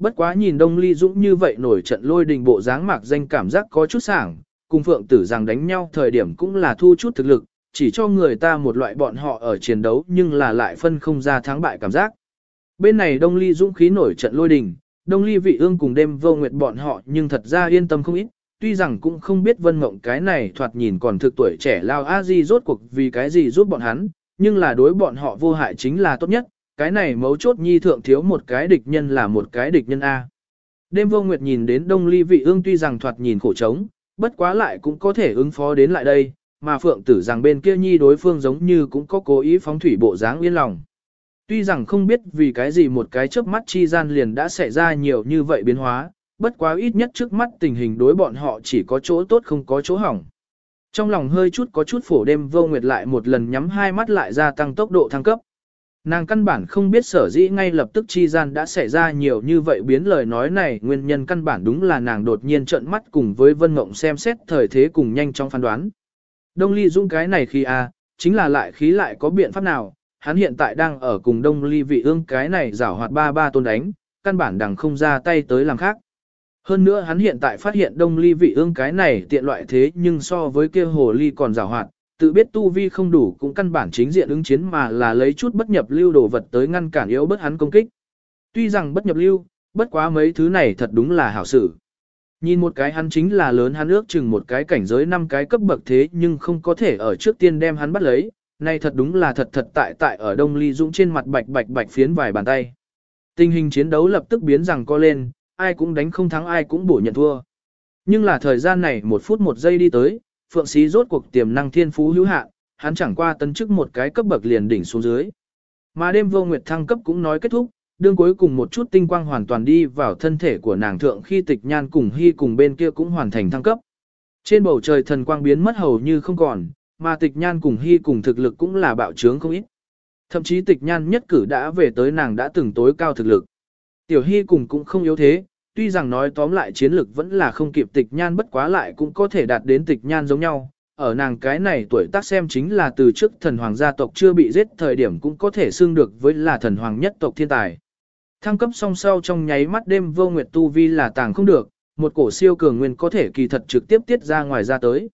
Bất quá nhìn Đông Ly Dũng như vậy nổi trận lôi đình bộ dáng mạc danh cảm giác có chút sảng, cùng Phượng Tử rằng đánh nhau thời điểm cũng là thu chút thực lực, chỉ cho người ta một loại bọn họ ở chiến đấu nhưng là lại phân không ra thắng bại cảm giác. Bên này Đông Ly Dũng khí nổi trận lôi đình, Đông Ly Vị Ương cùng đêm vô nguyệt bọn họ nhưng thật ra yên tâm không ít, tuy rằng cũng không biết Vân Mộng cái này thoạt nhìn còn thực tuổi trẻ lao a di rốt cuộc vì cái gì giúp bọn hắn, nhưng là đối bọn họ vô hại chính là tốt nhất, cái này mấu chốt nhi thượng thiếu một cái địch nhân là một cái địch nhân A. Đêm vô nguyệt nhìn đến Đông Ly Vị Ương tuy rằng thoạt nhìn khổ trống, bất quá lại cũng có thể ứng phó đến lại đây, mà Phượng Tử rằng bên kia nhi đối phương giống như cũng có cố ý phóng thủy bộ dáng yên lòng. Tuy rằng không biết vì cái gì một cái chớp mắt chi gian liền đã xảy ra nhiều như vậy biến hóa, bất quá ít nhất trước mắt tình hình đối bọn họ chỉ có chỗ tốt không có chỗ hỏng. Trong lòng hơi chút có chút phổ đêm vô nguyệt lại một lần nhắm hai mắt lại gia tăng tốc độ thăng cấp. Nàng căn bản không biết sở dĩ ngay lập tức chi gian đã xảy ra nhiều như vậy biến lời nói này nguyên nhân căn bản đúng là nàng đột nhiên trợn mắt cùng với Vân Mộng xem xét thời thế cùng nhanh trong phán đoán. Đông Ly Dung cái này khi a à, chính là lại khí lại có biện pháp nào, hắn hiện tại đang ở cùng Đông Ly vị ương cái này giảo hoạt ba ba tôn đánh, căn bản đằng không ra tay tới làm khác. Hơn nữa hắn hiện tại phát hiện Đông Ly vị ương cái này tiện loại thế nhưng so với kia hồ ly còn giảo hoạt, tự biết tu vi không đủ cũng căn bản chính diện ứng chiến mà là lấy chút bất nhập lưu đồ vật tới ngăn cản yếu bất hắn công kích. Tuy rằng bất nhập lưu, bất quá mấy thứ này thật đúng là hảo sự. Nhìn một cái hắn chính là lớn hắn ước chừng một cái cảnh giới năm cái cấp bậc thế nhưng không có thể ở trước tiên đem hắn bắt lấy, nay thật đúng là thật thật tại tại ở Đông Ly Dũng trên mặt bạch bạch bạch phiến vài bàn tay. Tình hình chiến đấu lập tức biến rằng co lên, ai cũng đánh không thắng ai cũng bổ nhận thua. Nhưng là thời gian này một phút một giây đi tới, Phượng Sĩ rốt cuộc tiềm năng thiên phú hữu hạn, hắn chẳng qua tấn chức một cái cấp bậc liền đỉnh xuống dưới. Mà đêm vô nguyệt thăng cấp cũng nói kết thúc, đương cuối cùng một chút tinh quang hoàn toàn đi vào thân thể của nàng thượng khi tịch nhan cùng hy cùng bên kia cũng hoàn thành thăng cấp. Trên bầu trời thần quang biến mất hầu như không còn, mà tịch nhan cùng hy cùng thực lực cũng là bạo trướng không ít. Thậm chí tịch nhan nhất cử đã về tới nàng đã từng tối cao thực lực. Tiểu hy cùng cũng không yếu thế, tuy rằng nói tóm lại chiến lực vẫn là không kịp tịch nhan bất quá lại cũng có thể đạt đến tịch nhan giống nhau. Ở nàng cái này tuổi tác xem chính là từ trước thần hoàng gia tộc chưa bị giết thời điểm cũng có thể xưng được với là thần hoàng nhất tộc thiên tài. Thăng cấp song sau trong nháy mắt đêm vô nguyệt tu vi là tàng không được, một cổ siêu cường nguyên có thể kỳ thật trực tiếp tiết ra ngoài ra tới.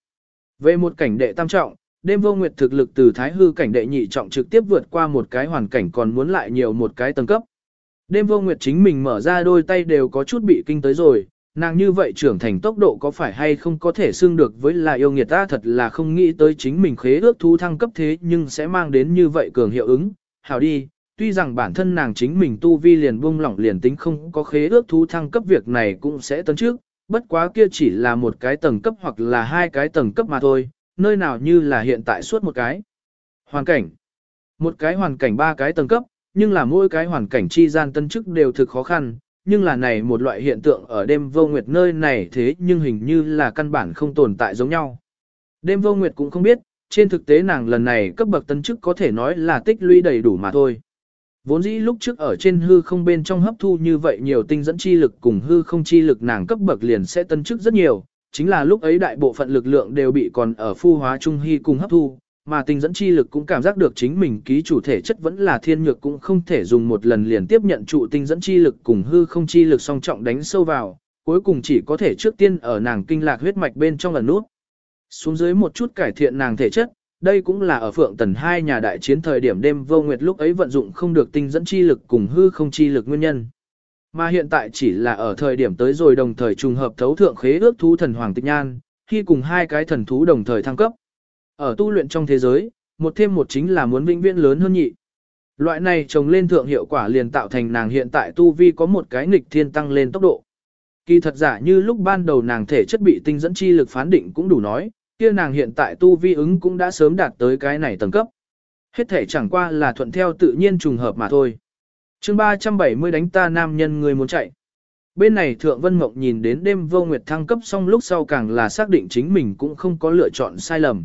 Về một cảnh đệ tam trọng, đêm vô nguyệt thực lực từ thái hư cảnh đệ nhị trọng trực tiếp vượt qua một cái hoàn cảnh còn muốn lại nhiều một cái tầng cấp. Đêm vô nguyệt chính mình mở ra đôi tay đều có chút bị kinh tới rồi, nàng như vậy trưởng thành tốc độ có phải hay không có thể xưng được với là yêu nghiệt ta thật là không nghĩ tới chính mình khế ước thú thăng cấp thế nhưng sẽ mang đến như vậy cường hiệu ứng. Hảo đi, tuy rằng bản thân nàng chính mình tu vi liền buông lỏng liền tính không có khế ước thú thăng cấp việc này cũng sẽ tấn trước, bất quá kia chỉ là một cái tầng cấp hoặc là hai cái tầng cấp mà thôi, nơi nào như là hiện tại suốt một cái. Hoàn cảnh. Một cái hoàn cảnh ba cái tầng cấp, nhưng là mỗi cái hoàn cảnh chi gian tân chức đều thực khó khăn, nhưng là này một loại hiện tượng ở đêm vô nguyệt nơi này thế nhưng hình như là căn bản không tồn tại giống nhau. Đêm vô nguyệt cũng không biết, trên thực tế nàng lần này cấp bậc tân chức có thể nói là tích lũy đầy đủ mà thôi. Vốn dĩ lúc trước ở trên hư không bên trong hấp thu như vậy nhiều tinh dẫn chi lực cùng hư không chi lực nàng cấp bậc liền sẽ tân chức rất nhiều, chính là lúc ấy đại bộ phận lực lượng đều bị còn ở phu hóa trung hy cùng hấp thu, mà tinh dẫn chi lực cũng cảm giác được chính mình ký chủ thể chất vẫn là thiên nhược cũng không thể dùng một lần liền tiếp nhận trụ tinh dẫn chi lực cùng hư không chi lực song trọng đánh sâu vào, cuối cùng chỉ có thể trước tiên ở nàng kinh lạc huyết mạch bên trong lần nút. Xuống dưới một chút cải thiện nàng thể chất, đây cũng là ở phượng tần hai nhà đại chiến thời điểm đêm vô nguyệt lúc ấy vận dụng không được tinh dẫn chi lực cùng hư không chi lực nguyên nhân. Mà hiện tại chỉ là ở thời điểm tới rồi đồng thời trùng hợp thấu thượng khế ước thú thần hoàng tịch nhan, khi cùng hai cái thần thú đồng thời thăng cấp. Ở tu luyện trong thế giới, một thêm một chính là muốn vĩnh viễn lớn hơn nhị. Loại này trồng lên thượng hiệu quả liền tạo thành nàng hiện tại tu vi có một cái nghịch thiên tăng lên tốc độ. Kỳ thật giả như lúc ban đầu nàng thể chất bị tinh dẫn chi lực phán định cũng đủ nói, kia nàng hiện tại tu vi ứng cũng đã sớm đạt tới cái này tầng cấp. Hết thể chẳng qua là thuận theo tự nhiên trùng hợp mà thôi. chương 370 đánh ta nam nhân người muốn chạy. Bên này Thượng Vân Mộng nhìn đến đêm vô nguyệt thăng cấp xong lúc sau càng là xác định chính mình cũng không có lựa chọn sai lầm.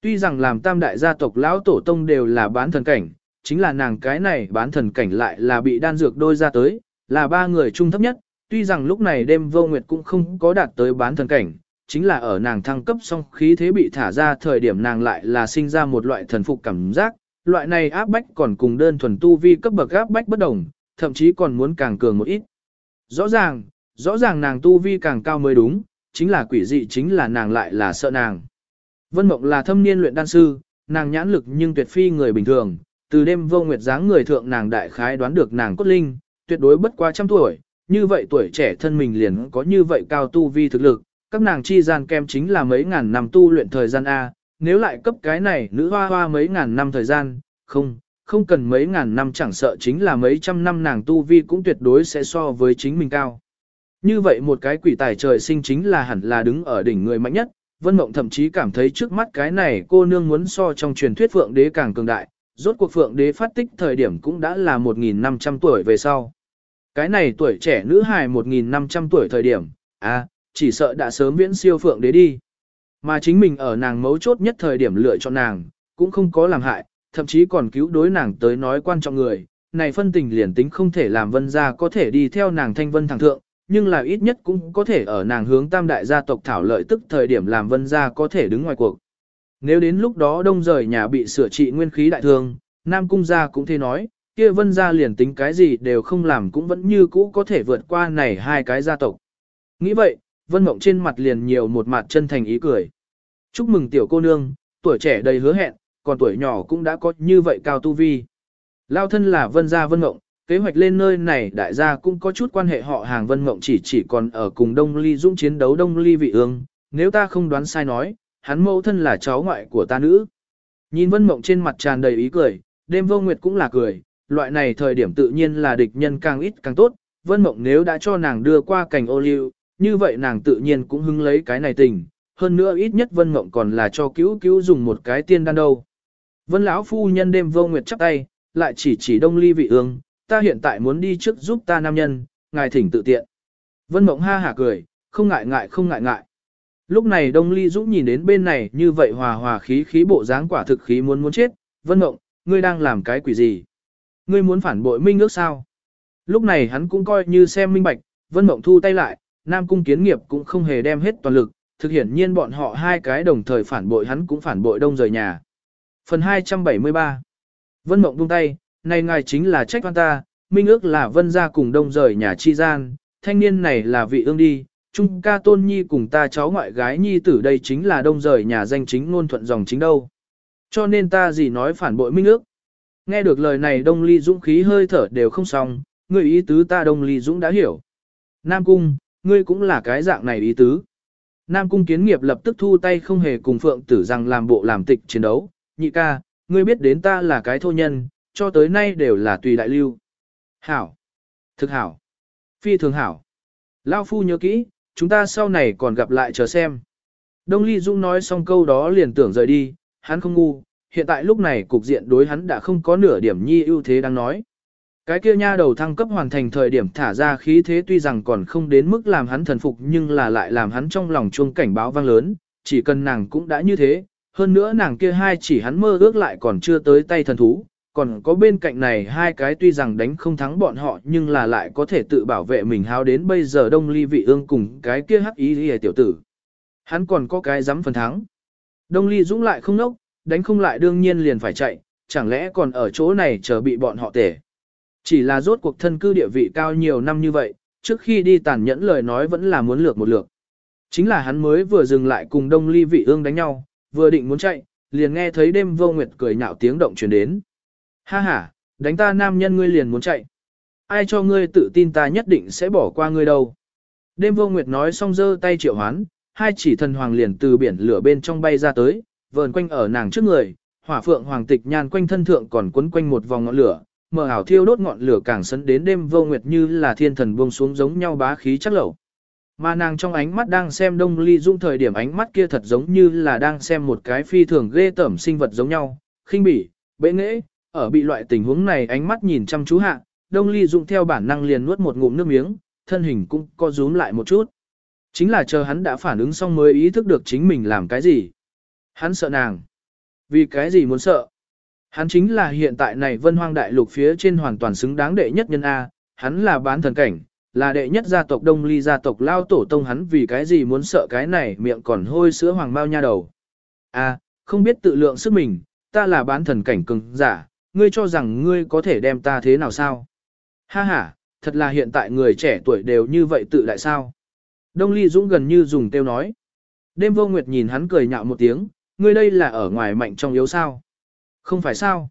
Tuy rằng làm tam đại gia tộc lão tổ tông đều là bán thần cảnh, chính là nàng cái này bán thần cảnh lại là bị đan dược đôi ra tới, là ba người trung thấp nhất, tuy rằng lúc này đêm vô nguyệt cũng không có đạt tới bán thần cảnh, chính là ở nàng thăng cấp xong khí thế bị thả ra thời điểm nàng lại là sinh ra một loại thần phục cảm giác, loại này áp bách còn cùng đơn thuần tu vi cấp bậc áp bách bất đồng, thậm chí còn muốn càng cường một ít. Rõ ràng, rõ ràng nàng tu vi càng cao mới đúng, chính là quỷ dị chính là nàng lại là sợ nàng. Vân Mộng là thâm niên luyện đan sư, nàng nhãn lực nhưng tuyệt phi người bình thường, từ đêm vô nguyệt dáng người thượng nàng đại khái đoán được nàng cốt linh, tuyệt đối bất quá trăm tuổi, như vậy tuổi trẻ thân mình liền có như vậy cao tu vi thực lực, các nàng chi gian kem chính là mấy ngàn năm tu luyện thời gian A, nếu lại cấp cái này nữ hoa hoa mấy ngàn năm thời gian, không, không cần mấy ngàn năm chẳng sợ chính là mấy trăm năm nàng tu vi cũng tuyệt đối sẽ so với chính mình cao. Như vậy một cái quỷ tài trời sinh chính là hẳn là đứng ở đỉnh người mạnh nhất, Vân Mộng thậm chí cảm thấy trước mắt cái này cô nương muốn so trong truyền thuyết Phượng Đế càng cường đại, rốt cuộc Phượng Đế phát tích thời điểm cũng đã là 1.500 tuổi về sau. Cái này tuổi trẻ nữ hài 1.500 tuổi thời điểm, à, chỉ sợ đã sớm viễn siêu Phượng Đế đi. Mà chính mình ở nàng mấu chốt nhất thời điểm lựa chọn nàng, cũng không có làm hại, thậm chí còn cứu đối nàng tới nói quan trọng người. Này phân tình liền tính không thể làm vân gia có thể đi theo nàng thanh vân thẳng thượng, nhưng là ít nhất cũng có thể ở nàng hướng tam đại gia tộc thảo lợi tức thời điểm làm vân gia có thể đứng ngoài cuộc. Nếu đến lúc đó đông rời nhà bị sửa trị nguyên khí đại thương, Nam Cung gia cũng thế nói, kia vân gia liền tính cái gì đều không làm cũng vẫn như cũ có thể vượt qua này hai cái gia tộc. Nghĩ vậy, vân mộng trên mặt liền nhiều một mặt chân thành ý cười. Chúc mừng tiểu cô nương, tuổi trẻ đầy hứa hẹn, còn tuổi nhỏ cũng đã có như vậy cao tu vi. Lao thân là vân gia vân mộng, kế hoạch lên nơi này đại gia cũng có chút quan hệ họ hàng vân mộng chỉ chỉ còn ở cùng Đông Ly dũng chiến đấu Đông Ly vị ương, nếu ta không đoán sai nói, hắn mẫu thân là cháu ngoại của ta nữ. Nhìn vân mộng trên mặt tràn đầy ý cười, đêm vô nguyệt cũng là cười, loại này thời điểm tự nhiên là địch nhân càng ít càng tốt, vân mộng nếu đã cho nàng đưa qua cảnh ô liu, như vậy nàng tự nhiên cũng hứng lấy cái này tình, hơn nữa ít nhất vân mộng còn là cho cứu cứu dùng một cái tiên đan đâu. Vân lão phu nhân đêm vô nguyệt chắp tay, lại chỉ chỉ đông ly vị ương, ta hiện tại muốn đi trước giúp ta nam nhân, ngài thỉnh tự tiện. Vân mộng ha hả cười, không ngại ngại không ngại ngại. Lúc này đông ly dũng nhìn đến bên này như vậy hòa hòa khí khí bộ dáng quả thực khí muốn muốn chết, vân mộng, ngươi đang làm cái quỷ gì? Ngươi muốn phản bội minh ước sao? Lúc này hắn cũng coi như xem minh bạch, vân mộng thu tay lại, nam cung kiến nghiệp cũng không hề đem hết toàn lực, thực hiện nhiên bọn họ hai cái đồng thời phản bội hắn cũng phản bội đông rời nhà. Phần 273 Vân Mộng buông tay, này ngài chính là trách oan ta, minh ước là vân gia cùng đông rời nhà chi gian, thanh niên này là vị ương đi, trung ca tôn nhi cùng ta cháu ngoại gái nhi tử đây chính là đông rời nhà danh chính ngôn thuận dòng chính đâu. Cho nên ta gì nói phản bội minh ước. Nghe được lời này đông ly dũng khí hơi thở đều không xong, người ý tứ ta đông ly dũng đã hiểu. Nam cung, ngươi cũng là cái dạng này ý tứ. Nam cung kiến nghiệp lập tức thu tay không hề cùng phượng tử rằng làm bộ làm tịch chiến đấu, nhị ca, ngươi biết đến ta là cái thô nhân, cho tới nay đều là tùy đại lưu. Hảo. Thực hảo. Phi thường hảo. Lao phu nhớ kỹ, chúng ta sau này còn gặp lại chờ xem. Đông Ly Dung nói xong câu đó liền tưởng rời đi, hắn không ngu, hiện tại lúc này cục diện đối hắn đã không có nửa điểm nhi ưu thế đang nói. Cái kia nha đầu thăng cấp hoàn thành thời điểm thả ra khí thế tuy rằng còn không đến mức làm hắn thần phục nhưng là lại làm hắn trong lòng chuông cảnh báo vang lớn, chỉ cần nàng cũng đã như thế, hơn nữa nàng kia hai chỉ hắn mơ ước lại còn chưa tới tay thần thú, còn có bên cạnh này hai cái tuy rằng đánh không thắng bọn họ nhưng là lại có thể tự bảo vệ mình hao đến bây giờ đông ly vị ương cùng cái kia hắc ý hề tiểu tử. Hắn còn có cái dám phần thắng. Đông ly dũng lại không nốc, đánh không lại đương nhiên liền phải chạy, chẳng lẽ còn ở chỗ này chờ bị bọn họ tể. Chỉ là rốt cuộc thân cư địa vị cao nhiều năm như vậy, trước khi đi tàn nhẫn lời nói vẫn là muốn lược một lược. Chính là hắn mới vừa dừng lại cùng đông ly vị ương đánh nhau, vừa định muốn chạy, liền nghe thấy đêm vô nguyệt cười nhạo tiếng động truyền đến. Ha ha, đánh ta nam nhân ngươi liền muốn chạy. Ai cho ngươi tự tin ta nhất định sẽ bỏ qua ngươi đâu. Đêm vô nguyệt nói xong giơ tay triệu hoán, hai chỉ thần hoàng liền từ biển lửa bên trong bay ra tới, vờn quanh ở nàng trước người, hỏa phượng hoàng tịch nhan quanh thân thượng còn quấn quanh một vòng ngọn lửa, mờ ảo thiêu đốt ngọn lửa càng sấn đến đêm vô nguyệt như là thiên thần buông xuống giống nhau bá khí chắc lẩu. Mà nàng trong ánh mắt đang xem Đông Ly Dung thời điểm ánh mắt kia thật giống như là đang xem một cái phi thường ghê tởm sinh vật giống nhau, khinh bỉ, bệ nghệ, ở bị loại tình huống này ánh mắt nhìn chăm chú hạ, Đông Ly Dung theo bản năng liền nuốt một ngụm nước miếng, thân hình cũng co rúm lại một chút. Chính là chờ hắn đã phản ứng xong mới ý thức được chính mình làm cái gì. Hắn sợ nàng. Vì cái gì muốn sợ? Hắn chính là hiện tại này vân hoang đại lục phía trên hoàn toàn xứng đáng đệ nhất nhân A, hắn là bán thần cảnh, là đệ nhất gia tộc đông ly gia tộc lao tổ tông hắn vì cái gì muốn sợ cái này miệng còn hôi sữa hoàng bao nha đầu. A, không biết tự lượng sức mình, ta là bán thần cảnh cường giả, ngươi cho rằng ngươi có thể đem ta thế nào sao? Ha ha, thật là hiện tại người trẻ tuổi đều như vậy tự đại sao? Đông Ly Dũng gần như dùng tiêu nói. Đêm vô nguyệt nhìn hắn cười nhạo một tiếng, ngươi đây là ở ngoài mạnh trong yếu sao? Không phải sao?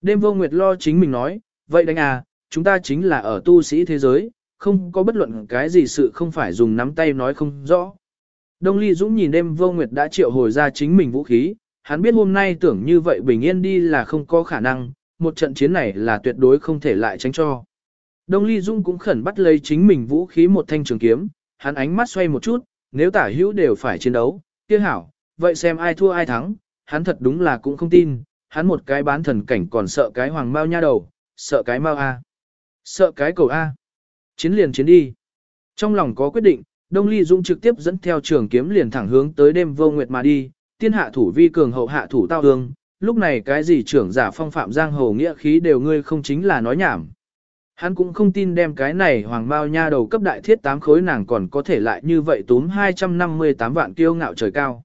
Đêm vô nguyệt lo chính mình nói, vậy đánh à, chúng ta chính là ở tu sĩ thế giới, không có bất luận cái gì sự không phải dùng nắm tay nói không rõ. Đông Ly Dũng nhìn đêm vô nguyệt đã triệu hồi ra chính mình vũ khí, hắn biết hôm nay tưởng như vậy bình yên đi là không có khả năng, một trận chiến này là tuyệt đối không thể lại tránh cho. Đông Ly Dung cũng khẩn bắt lấy chính mình vũ khí một thanh trường kiếm, hắn ánh mắt xoay một chút, nếu tả hữu đều phải chiến đấu, kia hảo, vậy xem ai thua ai thắng, hắn thật đúng là cũng không tin, hắn một cái bán thần cảnh còn sợ cái hoàng mao nha đầu, sợ cái mao A. Sợ cái cầu A. Chiến liền chiến đi. Trong lòng có quyết định, Đông Ly Dung trực tiếp dẫn theo trường kiếm liền thẳng hướng tới đêm vô nguyệt mà đi, tiên hạ thủ vi cường hậu hạ thủ tao hương, lúc này cái gì trưởng giả phong phạm giang hồ nghĩa khí đều ngươi không chính là nói nhảm. Hắn cũng không tin đem cái này hoàng bao nha đầu cấp đại thiết tám khối nàng còn có thể lại như vậy túm 258 vạn kiêu ngạo trời cao.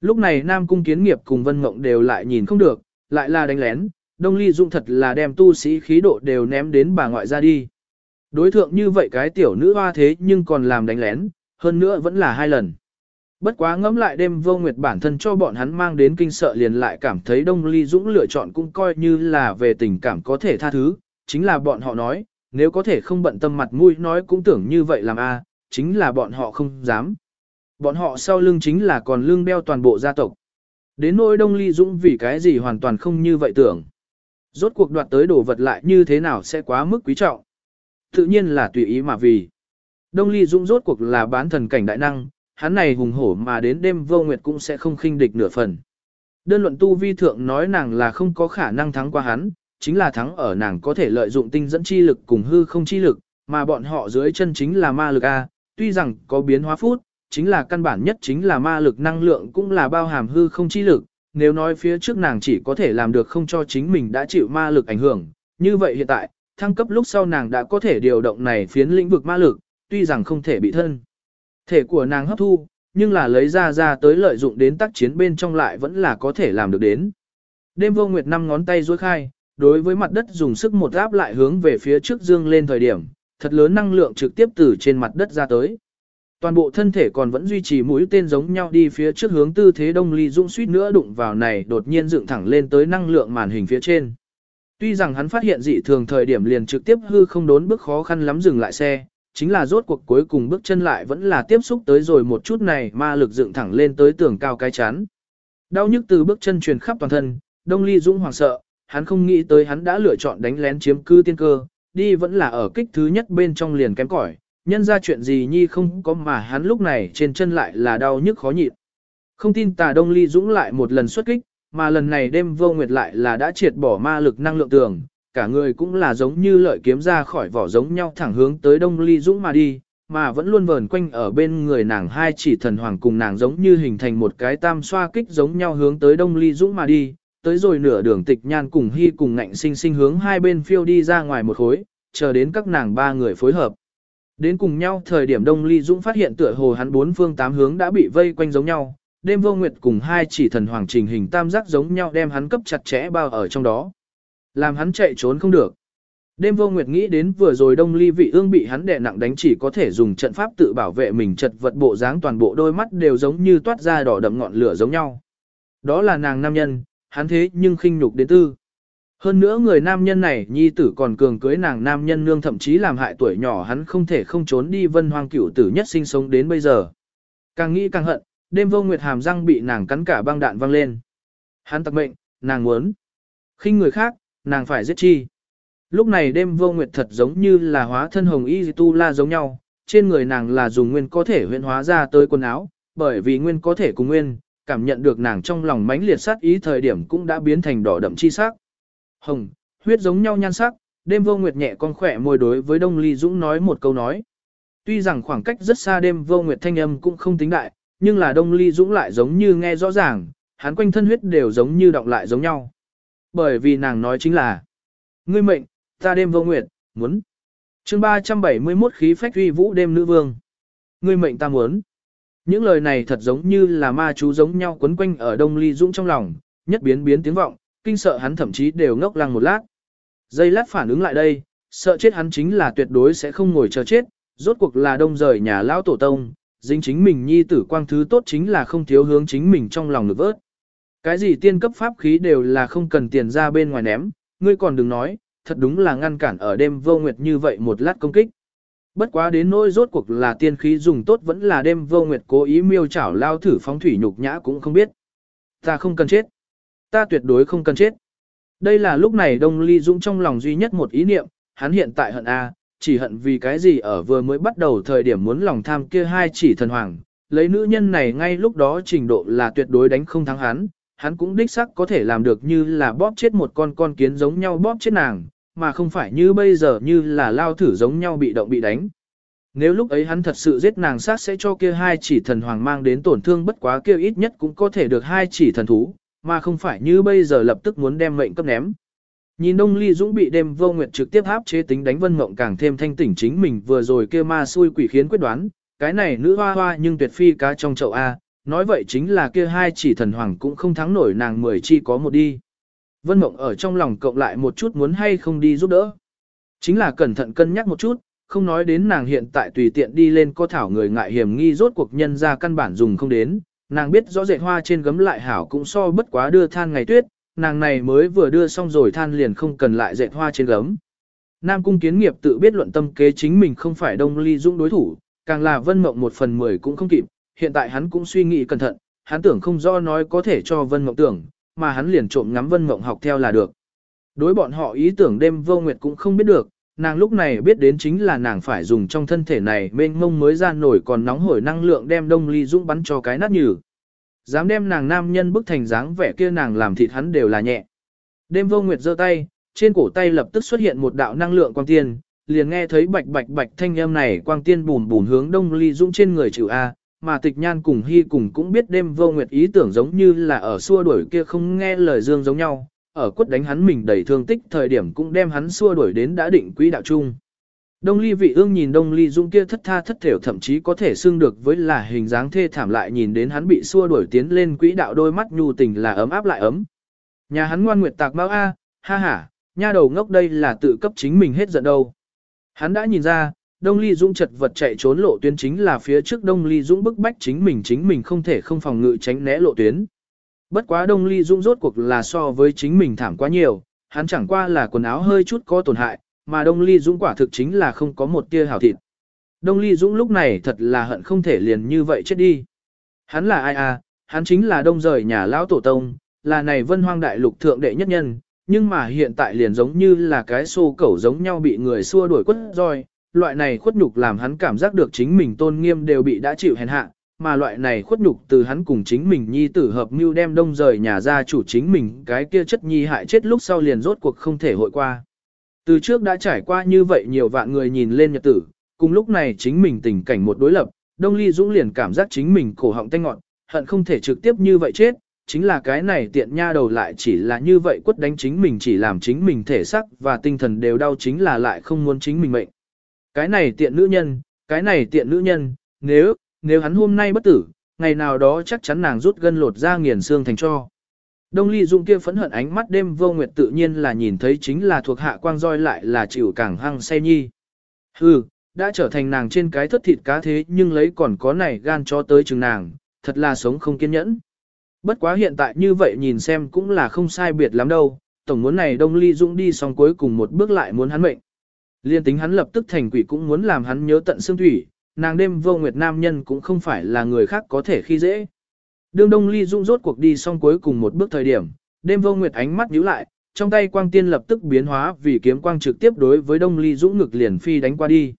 Lúc này Nam Cung Kiến Nghiệp cùng Vân Ngộng đều lại nhìn không được, lại là đánh lén, Đông Ly Dung thật là đem tu sĩ khí độ đều ném đến bà ngoại ra đi. Đối thượng như vậy cái tiểu nữ hoa thế nhưng còn làm đánh lén, hơn nữa vẫn là hai lần. Bất quá ngẫm lại đêm vô nguyệt bản thân cho bọn hắn mang đến kinh sợ liền lại cảm thấy Đông Ly Dũng lựa chọn cũng coi như là về tình cảm có thể tha thứ, chính là bọn họ nói, nếu có thể không bận tâm mặt mũi nói cũng tưởng như vậy làm a, chính là bọn họ không dám. Bọn họ sau lưng chính là còn lưng đeo toàn bộ gia tộc. Đến nỗi Đông Ly Dũng vì cái gì hoàn toàn không như vậy tưởng. Rốt cuộc đoạt tới đồ vật lại như thế nào sẽ quá mức quý trọng. Tự nhiên là tùy ý mà vì. Đông Ly Dũng rốt cuộc là bán thần cảnh đại năng, hắn này hùng hổ mà đến đêm vô nguyệt cũng sẽ không khinh địch nửa phần. Đơn luận tu vi thượng nói nàng là không có khả năng thắng qua hắn, chính là thắng ở nàng có thể lợi dụng tinh dẫn chi lực cùng hư không chi lực, mà bọn họ dưới chân chính là ma lực A, tuy rằng có biến hóa phút, chính là căn bản nhất chính là ma lực năng lượng cũng là bao hàm hư không chi lực, nếu nói phía trước nàng chỉ có thể làm được không cho chính mình đã chịu ma lực ảnh hưởng, như vậy hiện tại, thăng cấp lúc sau nàng đã có thể điều động này phiến lĩnh vực ma lực, tuy rằng không thể bị thân. Thể của nàng hấp thu, nhưng là lấy ra ra tới lợi dụng đến tác chiến bên trong lại vẫn là có thể làm được đến. Đêm vô nguyệt năm ngón tay duỗi khai, đối với mặt đất dùng sức một áp lại hướng về phía trước dương lên thời điểm, thật lớn năng lượng trực tiếp từ trên mặt đất ra tới. Toàn bộ thân thể còn vẫn duy trì mũi tên giống nhau đi phía trước hướng tư thế đông ly dũng suýt nữa đụng vào này đột nhiên dựng thẳng lên tới năng lượng màn hình phía trên. Tuy rằng hắn phát hiện dị thường thời điểm liền trực tiếp hư không đốn bước khó khăn lắm dừng lại xe, chính là rốt cuộc cuối cùng bước chân lại vẫn là tiếp xúc tới rồi một chút này ma lực dựng thẳng lên tới tường cao cái chán. Đau nhức từ bước chân truyền khắp toàn thân, Đông Ly Dũng hoảng sợ, hắn không nghĩ tới hắn đã lựa chọn đánh lén chiếm cư tiên cơ, đi vẫn là ở kích thứ nhất bên trong liền kém cỏi, nhân ra chuyện gì nhi không có mà hắn lúc này trên chân lại là đau nhức khó nhịn. Không tin tà Đông Ly Dũng lại một lần xuất kích, mà lần này đêm vô nguyệt lại là đã triệt bỏ ma lực năng lượng tường, cả người cũng là giống như lợi kiếm ra khỏi vỏ giống nhau thẳng hướng tới Đông Ly Dũng mà đi, mà vẫn luôn vờn quanh ở bên người nàng hai chỉ thần hoàng cùng nàng giống như hình thành một cái tam xoa kích giống nhau hướng tới Đông Ly Dũng mà đi, tới rồi nửa đường tịch nhan cùng hy cùng ngạnh sinh sinh hướng hai bên phiêu đi ra ngoài một khối, chờ đến các nàng ba người phối hợp. Đến cùng nhau thời điểm Đông Ly Dũng phát hiện tựa hồ hắn bốn phương tám hướng đã bị vây quanh giống nhau, đêm vô nguyệt cùng hai chỉ thần hoàng trình hình tam giác giống nhau đem hắn cấp chặt chẽ bao ở trong đó. Làm hắn chạy trốn không được. Đêm vô nguyệt nghĩ đến vừa rồi đông ly vị ương bị hắn đè nặng đánh chỉ có thể dùng trận pháp tự bảo vệ mình chật vật bộ dáng toàn bộ đôi mắt đều giống như toát ra đỏ đậm ngọn lửa giống nhau. Đó là nàng nam nhân, hắn thế nhưng khinh nhục đến tư. Hơn nữa người nam nhân này nhi tử còn cường cưới nàng nam nhân nương thậm chí làm hại tuổi nhỏ hắn không thể không trốn đi vân hoang cửu tử nhất sinh sống đến bây giờ. Càng nghĩ càng hận, đêm vô nguyệt hàm răng bị nàng cắn cả băng đạn văng lên. Hắn tặc mệnh, nàng muốn. khinh người khác, nàng phải giết chi. Lúc này đêm vô nguyệt thật giống như là hóa thân hồng y tu la giống nhau, trên người nàng là dùng nguyên có thể huyện hóa ra tới quần áo, bởi vì nguyên có thể cùng nguyên, cảm nhận được nàng trong lòng mãnh liệt sát ý thời điểm cũng đã biến thành đỏ đậm chi sắc. Hồng, huyết giống nhau nhan sắc, đêm vô nguyệt nhẹ con khỏe môi đối với Đông Ly Dũng nói một câu nói. Tuy rằng khoảng cách rất xa đêm vô nguyệt thanh âm cũng không tính đại, nhưng là Đông Ly Dũng lại giống như nghe rõ ràng, hắn quanh thân huyết đều giống như động lại giống nhau. Bởi vì nàng nói chính là, ngươi mệnh, ta đêm vô nguyệt, muốn. chương 371 khí phách uy vũ đêm nữ vương. Ngươi mệnh ta muốn. Những lời này thật giống như là ma chú giống nhau quấn quanh ở Đông Ly Dũng trong lòng, nhất biến biến tiếng vọng, kinh sợ hắn thậm chí đều ngốc lăng một lát. Giây lát phản ứng lại đây, sợ chết hắn chính là tuyệt đối sẽ không ngồi chờ chết, rốt cuộc là đông rời nhà lão tổ tông, dính chính mình nhi tử quang thứ tốt chính là không thiếu hướng chính mình trong lòng được vớt. Cái gì tiên cấp pháp khí đều là không cần tiền ra bên ngoài ném, ngươi còn đừng nói, thật đúng là ngăn cản ở đêm vô nguyệt như vậy một lát công kích. Bất quá đến nỗi rốt cuộc là tiên khí dùng tốt vẫn là đêm vô nguyệt cố ý miêu chảo lao thử phóng thủy nhục nhã cũng không biết. Ta không cần chết. Ta tuyệt đối không cần chết. Đây là lúc này Đông Ly Dũng trong lòng duy nhất một ý niệm, hắn hiện tại hận A, chỉ hận vì cái gì ở vừa mới bắt đầu thời điểm muốn lòng tham kia hai chỉ thần hoàng, lấy nữ nhân này ngay lúc đó trình độ là tuyệt đối đánh không thắng hắn, hắn cũng đích sắc có thể làm được như là bóp chết một con con kiến giống nhau bóp chết nàng, mà không phải như bây giờ như là lao thử giống nhau bị động bị đánh. Nếu lúc ấy hắn thật sự giết nàng sát sẽ cho kia hai chỉ thần hoàng mang đến tổn thương bất quá kia ít nhất cũng có thể được hai chỉ thần thú, mà không phải như bây giờ lập tức muốn đem mệnh cấp ném. Nhìn Đông Ly Dũng bị đêm vô nguyệt trực tiếp áp chế tính đánh vân mộng càng thêm thanh tỉnh chính mình vừa rồi kia ma xui quỷ khiến quyết đoán, cái này nữ hoa hoa nhưng tuyệt phi cá trong chậu A, nói vậy chính là kia hai chỉ thần hoàng cũng không thắng nổi nàng mười chi có một đi. Vân mộng ở trong lòng cộng lại một chút muốn hay không đi giúp đỡ. Chính là cẩn thận cân nhắc một chút, không nói đến nàng hiện tại tùy tiện đi lên có thảo người ngại hiểm nghi rốt cuộc nhân ra căn bản dùng không đến, nàng biết rõ dệt hoa trên gấm lại hảo cũng so bất quá đưa than ngày tuyết, nàng này mới vừa đưa xong rồi than liền không cần lại dệt hoa trên gấm. Nam cung kiến nghiệp tự biết luận tâm kế chính mình không phải đông ly dũng đối thủ, càng là vân mộng một phần mười cũng không kịp, hiện tại hắn cũng suy nghĩ cẩn thận, hắn tưởng không do nói có thể cho vân mộng tưởng, mà hắn liền trộm ngắm vân mộng học theo là được. Đối bọn họ ý tưởng đêm vô nguyệt cũng không biết được, nàng lúc này biết đến chính là nàng phải dùng trong thân thể này mênh mông mới ra nổi còn nóng hổi năng lượng đem đông ly dũng bắn cho cái nát nhừ. Dám đem nàng nam nhân bức thành dáng vẻ kia nàng làm thịt hắn đều là nhẹ. Đêm vô nguyệt giơ tay, trên cổ tay lập tức xuất hiện một đạo năng lượng quang tiên, liền nghe thấy bạch bạch bạch thanh âm này quang tiên bùn bùn hướng đông ly dũng trên người chịu A, mà tịch nhan cùng hy cùng cũng biết đêm vô nguyệt ý tưởng giống như là ở xua đuổi kia không nghe lời dương giống nhau, ở quất đánh hắn mình đầy thương tích thời điểm cũng đem hắn xua đuổi đến đã định quỹ đạo chung. Đông ly vị ương nhìn đông ly dung kia thất tha thất thểu thậm chí có thể xưng được với là hình dáng thê thảm lại nhìn đến hắn bị xua đuổi tiến lên quỹ đạo đôi mắt nhu tình là ấm áp lại ấm. Nhà hắn ngoan nguyệt tạc bao a, ha ha, nha đầu ngốc đây là tự cấp chính mình hết giận đâu. Hắn đã nhìn ra, Đông Ly Dũng chật vật chạy trốn lộ tuyến chính là phía trước Đông Ly Dũng bức bách chính mình chính mình không thể không phòng ngự tránh né lộ tuyến. Bất quá Đông Ly Dũng rốt cuộc là so với chính mình thảm quá nhiều, hắn chẳng qua là quần áo hơi chút có tổn hại, mà Đông Ly Dũng quả thực chính là không có một tia hảo thịt. Đông Ly Dũng lúc này thật là hận không thể liền như vậy chết đi. Hắn là ai à, hắn chính là đông rời nhà lão tổ tông, là này vân hoang đại lục thượng đệ nhất nhân, nhưng mà hiện tại liền giống như là cái xô cẩu giống nhau bị người xua đuổi quất roi, loại này khuất nhục làm hắn cảm giác được chính mình tôn nghiêm đều bị đã chịu hèn hạ, mà loại này khuất nhục từ hắn cùng chính mình nhi tử hợp mưu đem đông rời nhà ra chủ chính mình cái kia chất nhi hại chết lúc sau liền rốt cuộc không thể hội qua. Từ trước đã trải qua như vậy nhiều vạn người nhìn lên nhật tử, cùng lúc này chính mình tình cảnh một đối lập, Đông Ly Dũng liền cảm giác chính mình cổ họng tanh ngọn, hận không thể trực tiếp như vậy chết, chính là cái này tiện nha đầu lại chỉ là như vậy quất đánh chính mình chỉ làm chính mình thể sắc và tinh thần đều đau chính là lại không muốn chính mình mệnh. Cái này tiện nữ nhân, cái này tiện nữ nhân, nếu, nếu hắn hôm nay bất tử, ngày nào đó chắc chắn nàng rút gân lột ra nghiền xương thành cho. Đông Ly Dung kia phẫn hận ánh mắt đêm vô nguyệt tự nhiên là nhìn thấy chính là thuộc hạ quang roi lại là chịu càng hăng say nhi. Hừ, đã trở thành nàng trên cái thất thịt cá thế nhưng lấy còn có này gan cho tới chừng nàng, thật là sống không kiên nhẫn. Bất quá hiện tại như vậy nhìn xem cũng là không sai biệt lắm đâu, tổng muốn này Đông Ly Dung đi xong cuối cùng một bước lại muốn hắn mệnh. Liên tính hắn lập tức thành quỷ cũng muốn làm hắn nhớ tận xương thủy, nàng đêm vô nguyệt nam nhân cũng không phải là người khác có thể khi dễ. Đương Đông Ly Dung rốt cuộc đi xong cuối cùng một bước thời điểm, đêm vô nguyệt ánh mắt nhíu lại, trong tay quang tiên lập tức biến hóa vì kiếm quang trực tiếp đối với Đông Ly Dũng ngực liền phi đánh qua đi.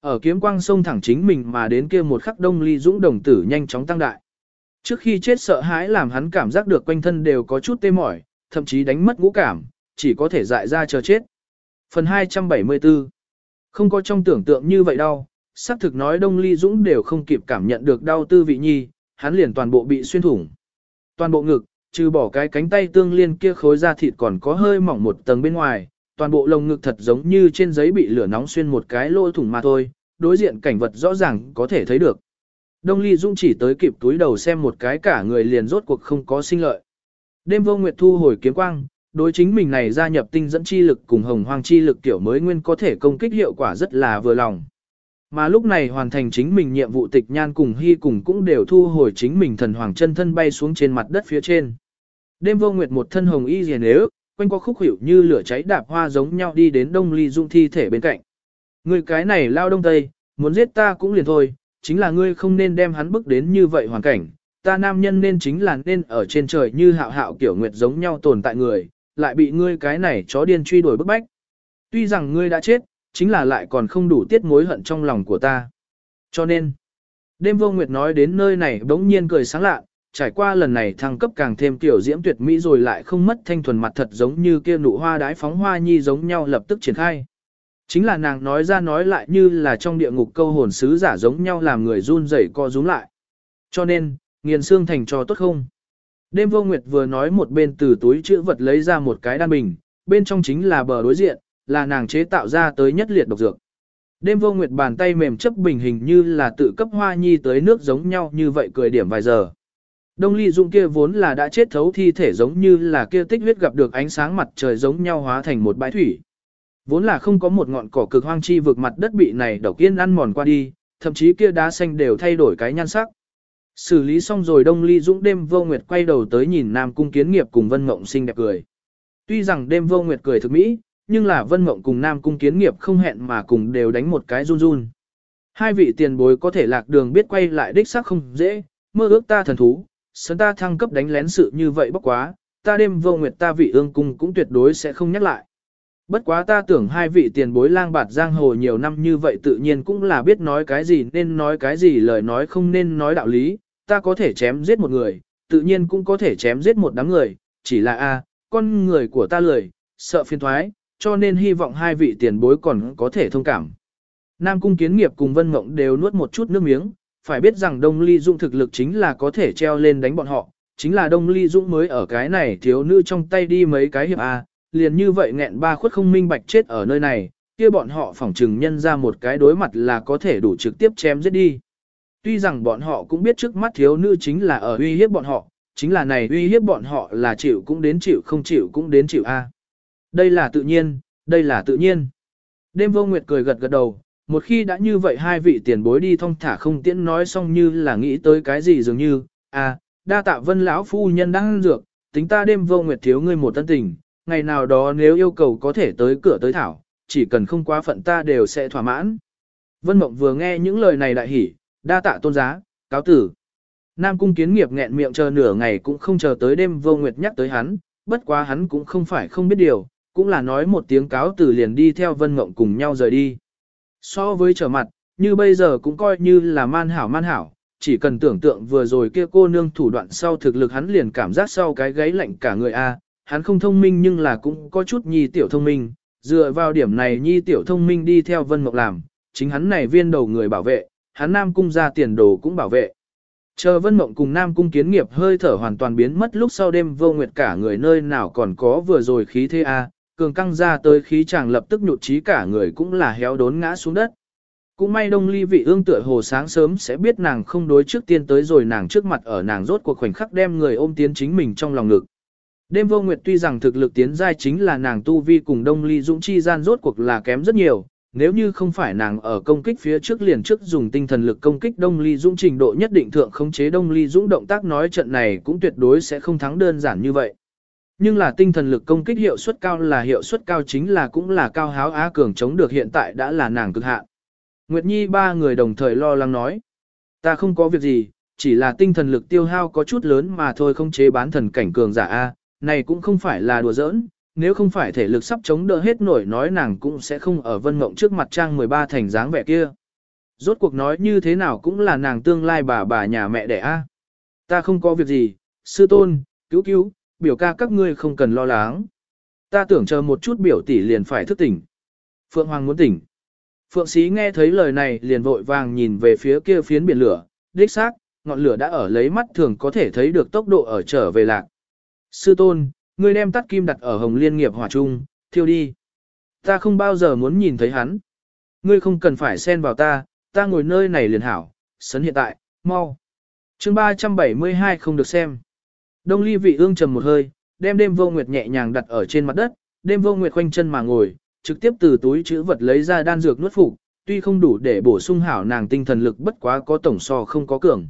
Ở kiếm quang sông thẳng chính mình mà đến kia một khắc đông ly dũng đồng tử nhanh chóng tăng đại. Trước khi chết sợ hãi làm hắn cảm giác được quanh thân đều có chút tê mỏi, thậm chí đánh mất ngũ cảm, chỉ có thể dại ra chờ chết. Phần 274 Không có trong tưởng tượng như vậy đâu, xác thực nói Đông Ly Dũng đều không kịp cảm nhận được đau tư vị nhi, hắn liền toàn bộ bị xuyên thủng. Toàn bộ ngực, trừ bỏ cái cánh tay tương liên kia khối da thịt còn có hơi mỏng một tầng bên ngoài, toàn bộ lồng ngực thật giống như trên giấy bị lửa nóng xuyên một cái lỗ thủng mà thôi, đối diện cảnh vật rõ ràng có thể thấy được. Đông Ly Dung chỉ tới kịp túi đầu xem một cái cả người liền rốt cuộc không có sinh lợi. Đêm vô nguyệt thu hồi kiếm quang, đối chính mình này gia nhập tinh dẫn chi lực cùng hồng hoang chi lực tiểu mới nguyên có thể công kích hiệu quả rất là vừa lòng. Mà lúc này hoàn thành chính mình nhiệm vụ tịch nhan cùng hy cùng cũng đều thu hồi chính mình thần hoàng chân thân bay xuống trên mặt đất phía trên. Đêm vô nguyệt một thân hồng y rìa nếu, quanh qua khúc hiệu như lửa cháy đạp hoa giống nhau đi đến đông ly dung thi thể bên cạnh. Người cái này lao đông tây, muốn giết ta cũng liền thôi, chính là ngươi không nên đem hắn bức đến như vậy hoàn cảnh, ta nam nhân nên chính là nên ở trên trời như hạo hạo kiểu nguyệt giống nhau tồn tại người, lại bị ngươi cái này chó điên truy đuổi bức bách. Tuy rằng ngươi đã chết, chính là lại còn không đủ tiết mối hận trong lòng của ta. Cho nên, đêm vô nguyệt nói đến nơi này bỗng nhiên cười sáng lạ, trải qua lần này thăng cấp càng thêm tiểu diễm tuyệt mỹ rồi lại không mất thanh thuần mặt thật giống như kia nụ hoa đái phóng hoa nhi giống nhau lập tức triển khai. Chính là nàng nói ra nói lại như là trong địa ngục câu hồn sứ giả giống nhau làm người run rẩy co rúm lại. Cho nên, nghiền xương thành trò tốt không? Đêm vô nguyệt vừa nói một bên từ túi chữ vật lấy ra một cái đan bình, bên trong chính là bờ đối diện, là nàng chế tạo ra tới nhất liệt độc dược. Đêm vô nguyệt bàn tay mềm chấp bình hình như là tự cấp hoa nhi tới nước giống nhau như vậy cười điểm vài giờ. Đông ly dung kia vốn là đã chết thấu thi thể giống như là kia tích huyết gặp được ánh sáng mặt trời giống nhau hóa thành một bãi thủy. Vốn là không có một ngọn cỏ cực hoang chi vực mặt đất bị này độc yên ăn mòn qua đi, thậm chí kia đá xanh đều thay đổi cái nhan sắc. Xử lý xong rồi Đông Ly Dũng đêm vô nguyệt quay đầu tới nhìn Nam Cung Kiến Nghiệp cùng Vân Mộng xinh đẹp cười. Tuy rằng đêm vô nguyệt cười thực mỹ, nhưng là Vân Mộng cùng Nam Cung Kiến Nghiệp không hẹn mà cùng đều đánh một cái run run. Hai vị tiền bối có thể lạc đường biết quay lại đích xác không dễ, mơ ước ta thần thú, sớm ta thăng cấp đánh lén sự như vậy bốc quá, ta đêm vô nguyệt ta vị ương cung cũng tuyệt đối sẽ không nhắc lại. Bất quá ta tưởng hai vị tiền bối lang bạt giang hồ nhiều năm như vậy tự nhiên cũng là biết nói cái gì nên nói cái gì lời nói không nên nói đạo lý, ta có thể chém giết một người, tự nhiên cũng có thể chém giết một đám người, chỉ là a, con người của ta lười, sợ phiền thoái, cho nên hy vọng hai vị tiền bối còn có thể thông cảm. Nam Cung Kiến Nghiệp cùng Vân Mộng đều nuốt một chút nước miếng, phải biết rằng Đông Ly Dung thực lực chính là có thể treo lên đánh bọn họ, chính là Đông Ly Dung mới ở cái này thiếu nữ trong tay đi mấy cái hiệp A, liền như vậy nghẹn ba khuất không minh bạch chết ở nơi này, kia bọn họ phỏng trừng nhân ra một cái đối mặt là có thể đủ trực tiếp chém giết đi. Tuy rằng bọn họ cũng biết trước mắt thiếu nữ chính là ở uy hiếp bọn họ, chính là này uy hiếp bọn họ là chịu cũng đến chịu không chịu cũng đến chịu A. Đây là tự nhiên, đây là tự nhiên. Đêm vô nguyệt cười gật gật đầu, một khi đã như vậy hai vị tiền bối đi thông thả không tiễn nói xong như là nghĩ tới cái gì dường như, à, đa tạ vân lão phu nhân đang dược, tính ta đêm vô nguyệt thiếu ngươi một tân tình, ngày nào đó nếu yêu cầu có thể tới cửa tới thảo, chỉ cần không quá phận ta đều sẽ thỏa mãn. Vân Mộng vừa nghe những lời này đại hỉ, đa tạ tôn giá, cáo tử. Nam cung kiến nghiệp nghẹn miệng chờ nửa ngày cũng không chờ tới đêm vô nguyệt nhắc tới hắn, bất quá hắn cũng không phải không biết điều, cũng là nói một tiếng cáo tử liền đi theo Vân ngộng cùng nhau rời đi. So với trở mặt, như bây giờ cũng coi như là man hảo man hảo, chỉ cần tưởng tượng vừa rồi kia cô nương thủ đoạn sau thực lực hắn liền cảm giác sau cái gáy lạnh cả người a, hắn không thông minh nhưng là cũng có chút nhi tiểu thông minh, dựa vào điểm này nhi tiểu thông minh đi theo Vân Mộc làm, chính hắn này viên đầu người bảo vệ, hắn Nam Cung ra tiền đồ cũng bảo vệ. Chờ Vân Mộng cùng Nam Cung kiến nghiệp hơi thở hoàn toàn biến mất lúc sau đêm vô nguyệt cả người nơi nào còn có vừa rồi khí thế a, cường căng ra tới khí chàng lập tức nhụt chí cả người cũng là héo đốn ngã xuống đất. Cũng may đông ly vị ương tựa hồ sáng sớm sẽ biết nàng không đối trước tiên tới rồi nàng trước mặt ở nàng rốt cuộc khoảnh khắc đem người ôm tiến chính mình trong lòng ngực. Đêm vô nguyệt tuy rằng thực lực tiến giai chính là nàng tu vi cùng đông ly dũng chi gian rốt cuộc là kém rất nhiều, nếu như không phải nàng ở công kích phía trước liền trước dùng tinh thần lực công kích đông ly dũng trình độ nhất định thượng khống chế đông ly dũng động tác nói trận này cũng tuyệt đối sẽ không thắng đơn giản như vậy. Nhưng là tinh thần lực công kích hiệu suất cao là hiệu suất cao chính là cũng là cao háo á cường chống được hiện tại đã là nàng cực hạn. Nguyệt Nhi ba người đồng thời lo lắng nói. Ta không có việc gì, chỉ là tinh thần lực tiêu hao có chút lớn mà thôi không chế bán thần cảnh cường giả A, này cũng không phải là đùa giỡn, nếu không phải thể lực sắp chống đỡ hết nổi nói nàng cũng sẽ không ở vân mộng trước mặt trang 13 thành dáng vẻ kia. Rốt cuộc nói như thế nào cũng là nàng tương lai bà bà nhà mẹ đẻ a. Ta không có việc gì, sư tôn, cứu cứu, biểu ca các ngươi không cần lo lắng. Ta tưởng chờ một chút biểu tỷ liền phải thức tỉnh. Phượng Hoàng muốn tỉnh. Phượng Sĩ nghe thấy lời này liền vội vàng nhìn về phía kia phiến biển lửa, đích xác, ngọn lửa đã ở lấy mắt thường có thể thấy được tốc độ ở trở về lạc. Sư tôn, ngươi đem tắt kim đặt ở hồng liên nghiệp hỏa trung, thiêu đi. Ta không bao giờ muốn nhìn thấy hắn. Ngươi không cần phải xen vào ta, ta ngồi nơi này liền hảo, sấn hiện tại, mau. chương 372 không được xem. Đông ly vị ương trầm một hơi, đem đêm vô nguyệt nhẹ nhàng đặt ở trên mặt đất, đêm vô nguyệt khoanh chân mà ngồi, trực tiếp từ túi chữ vật lấy ra đan dược nuốt phục, tuy không đủ để bổ sung hảo nàng tinh thần lực bất quá có tổng so không có cường.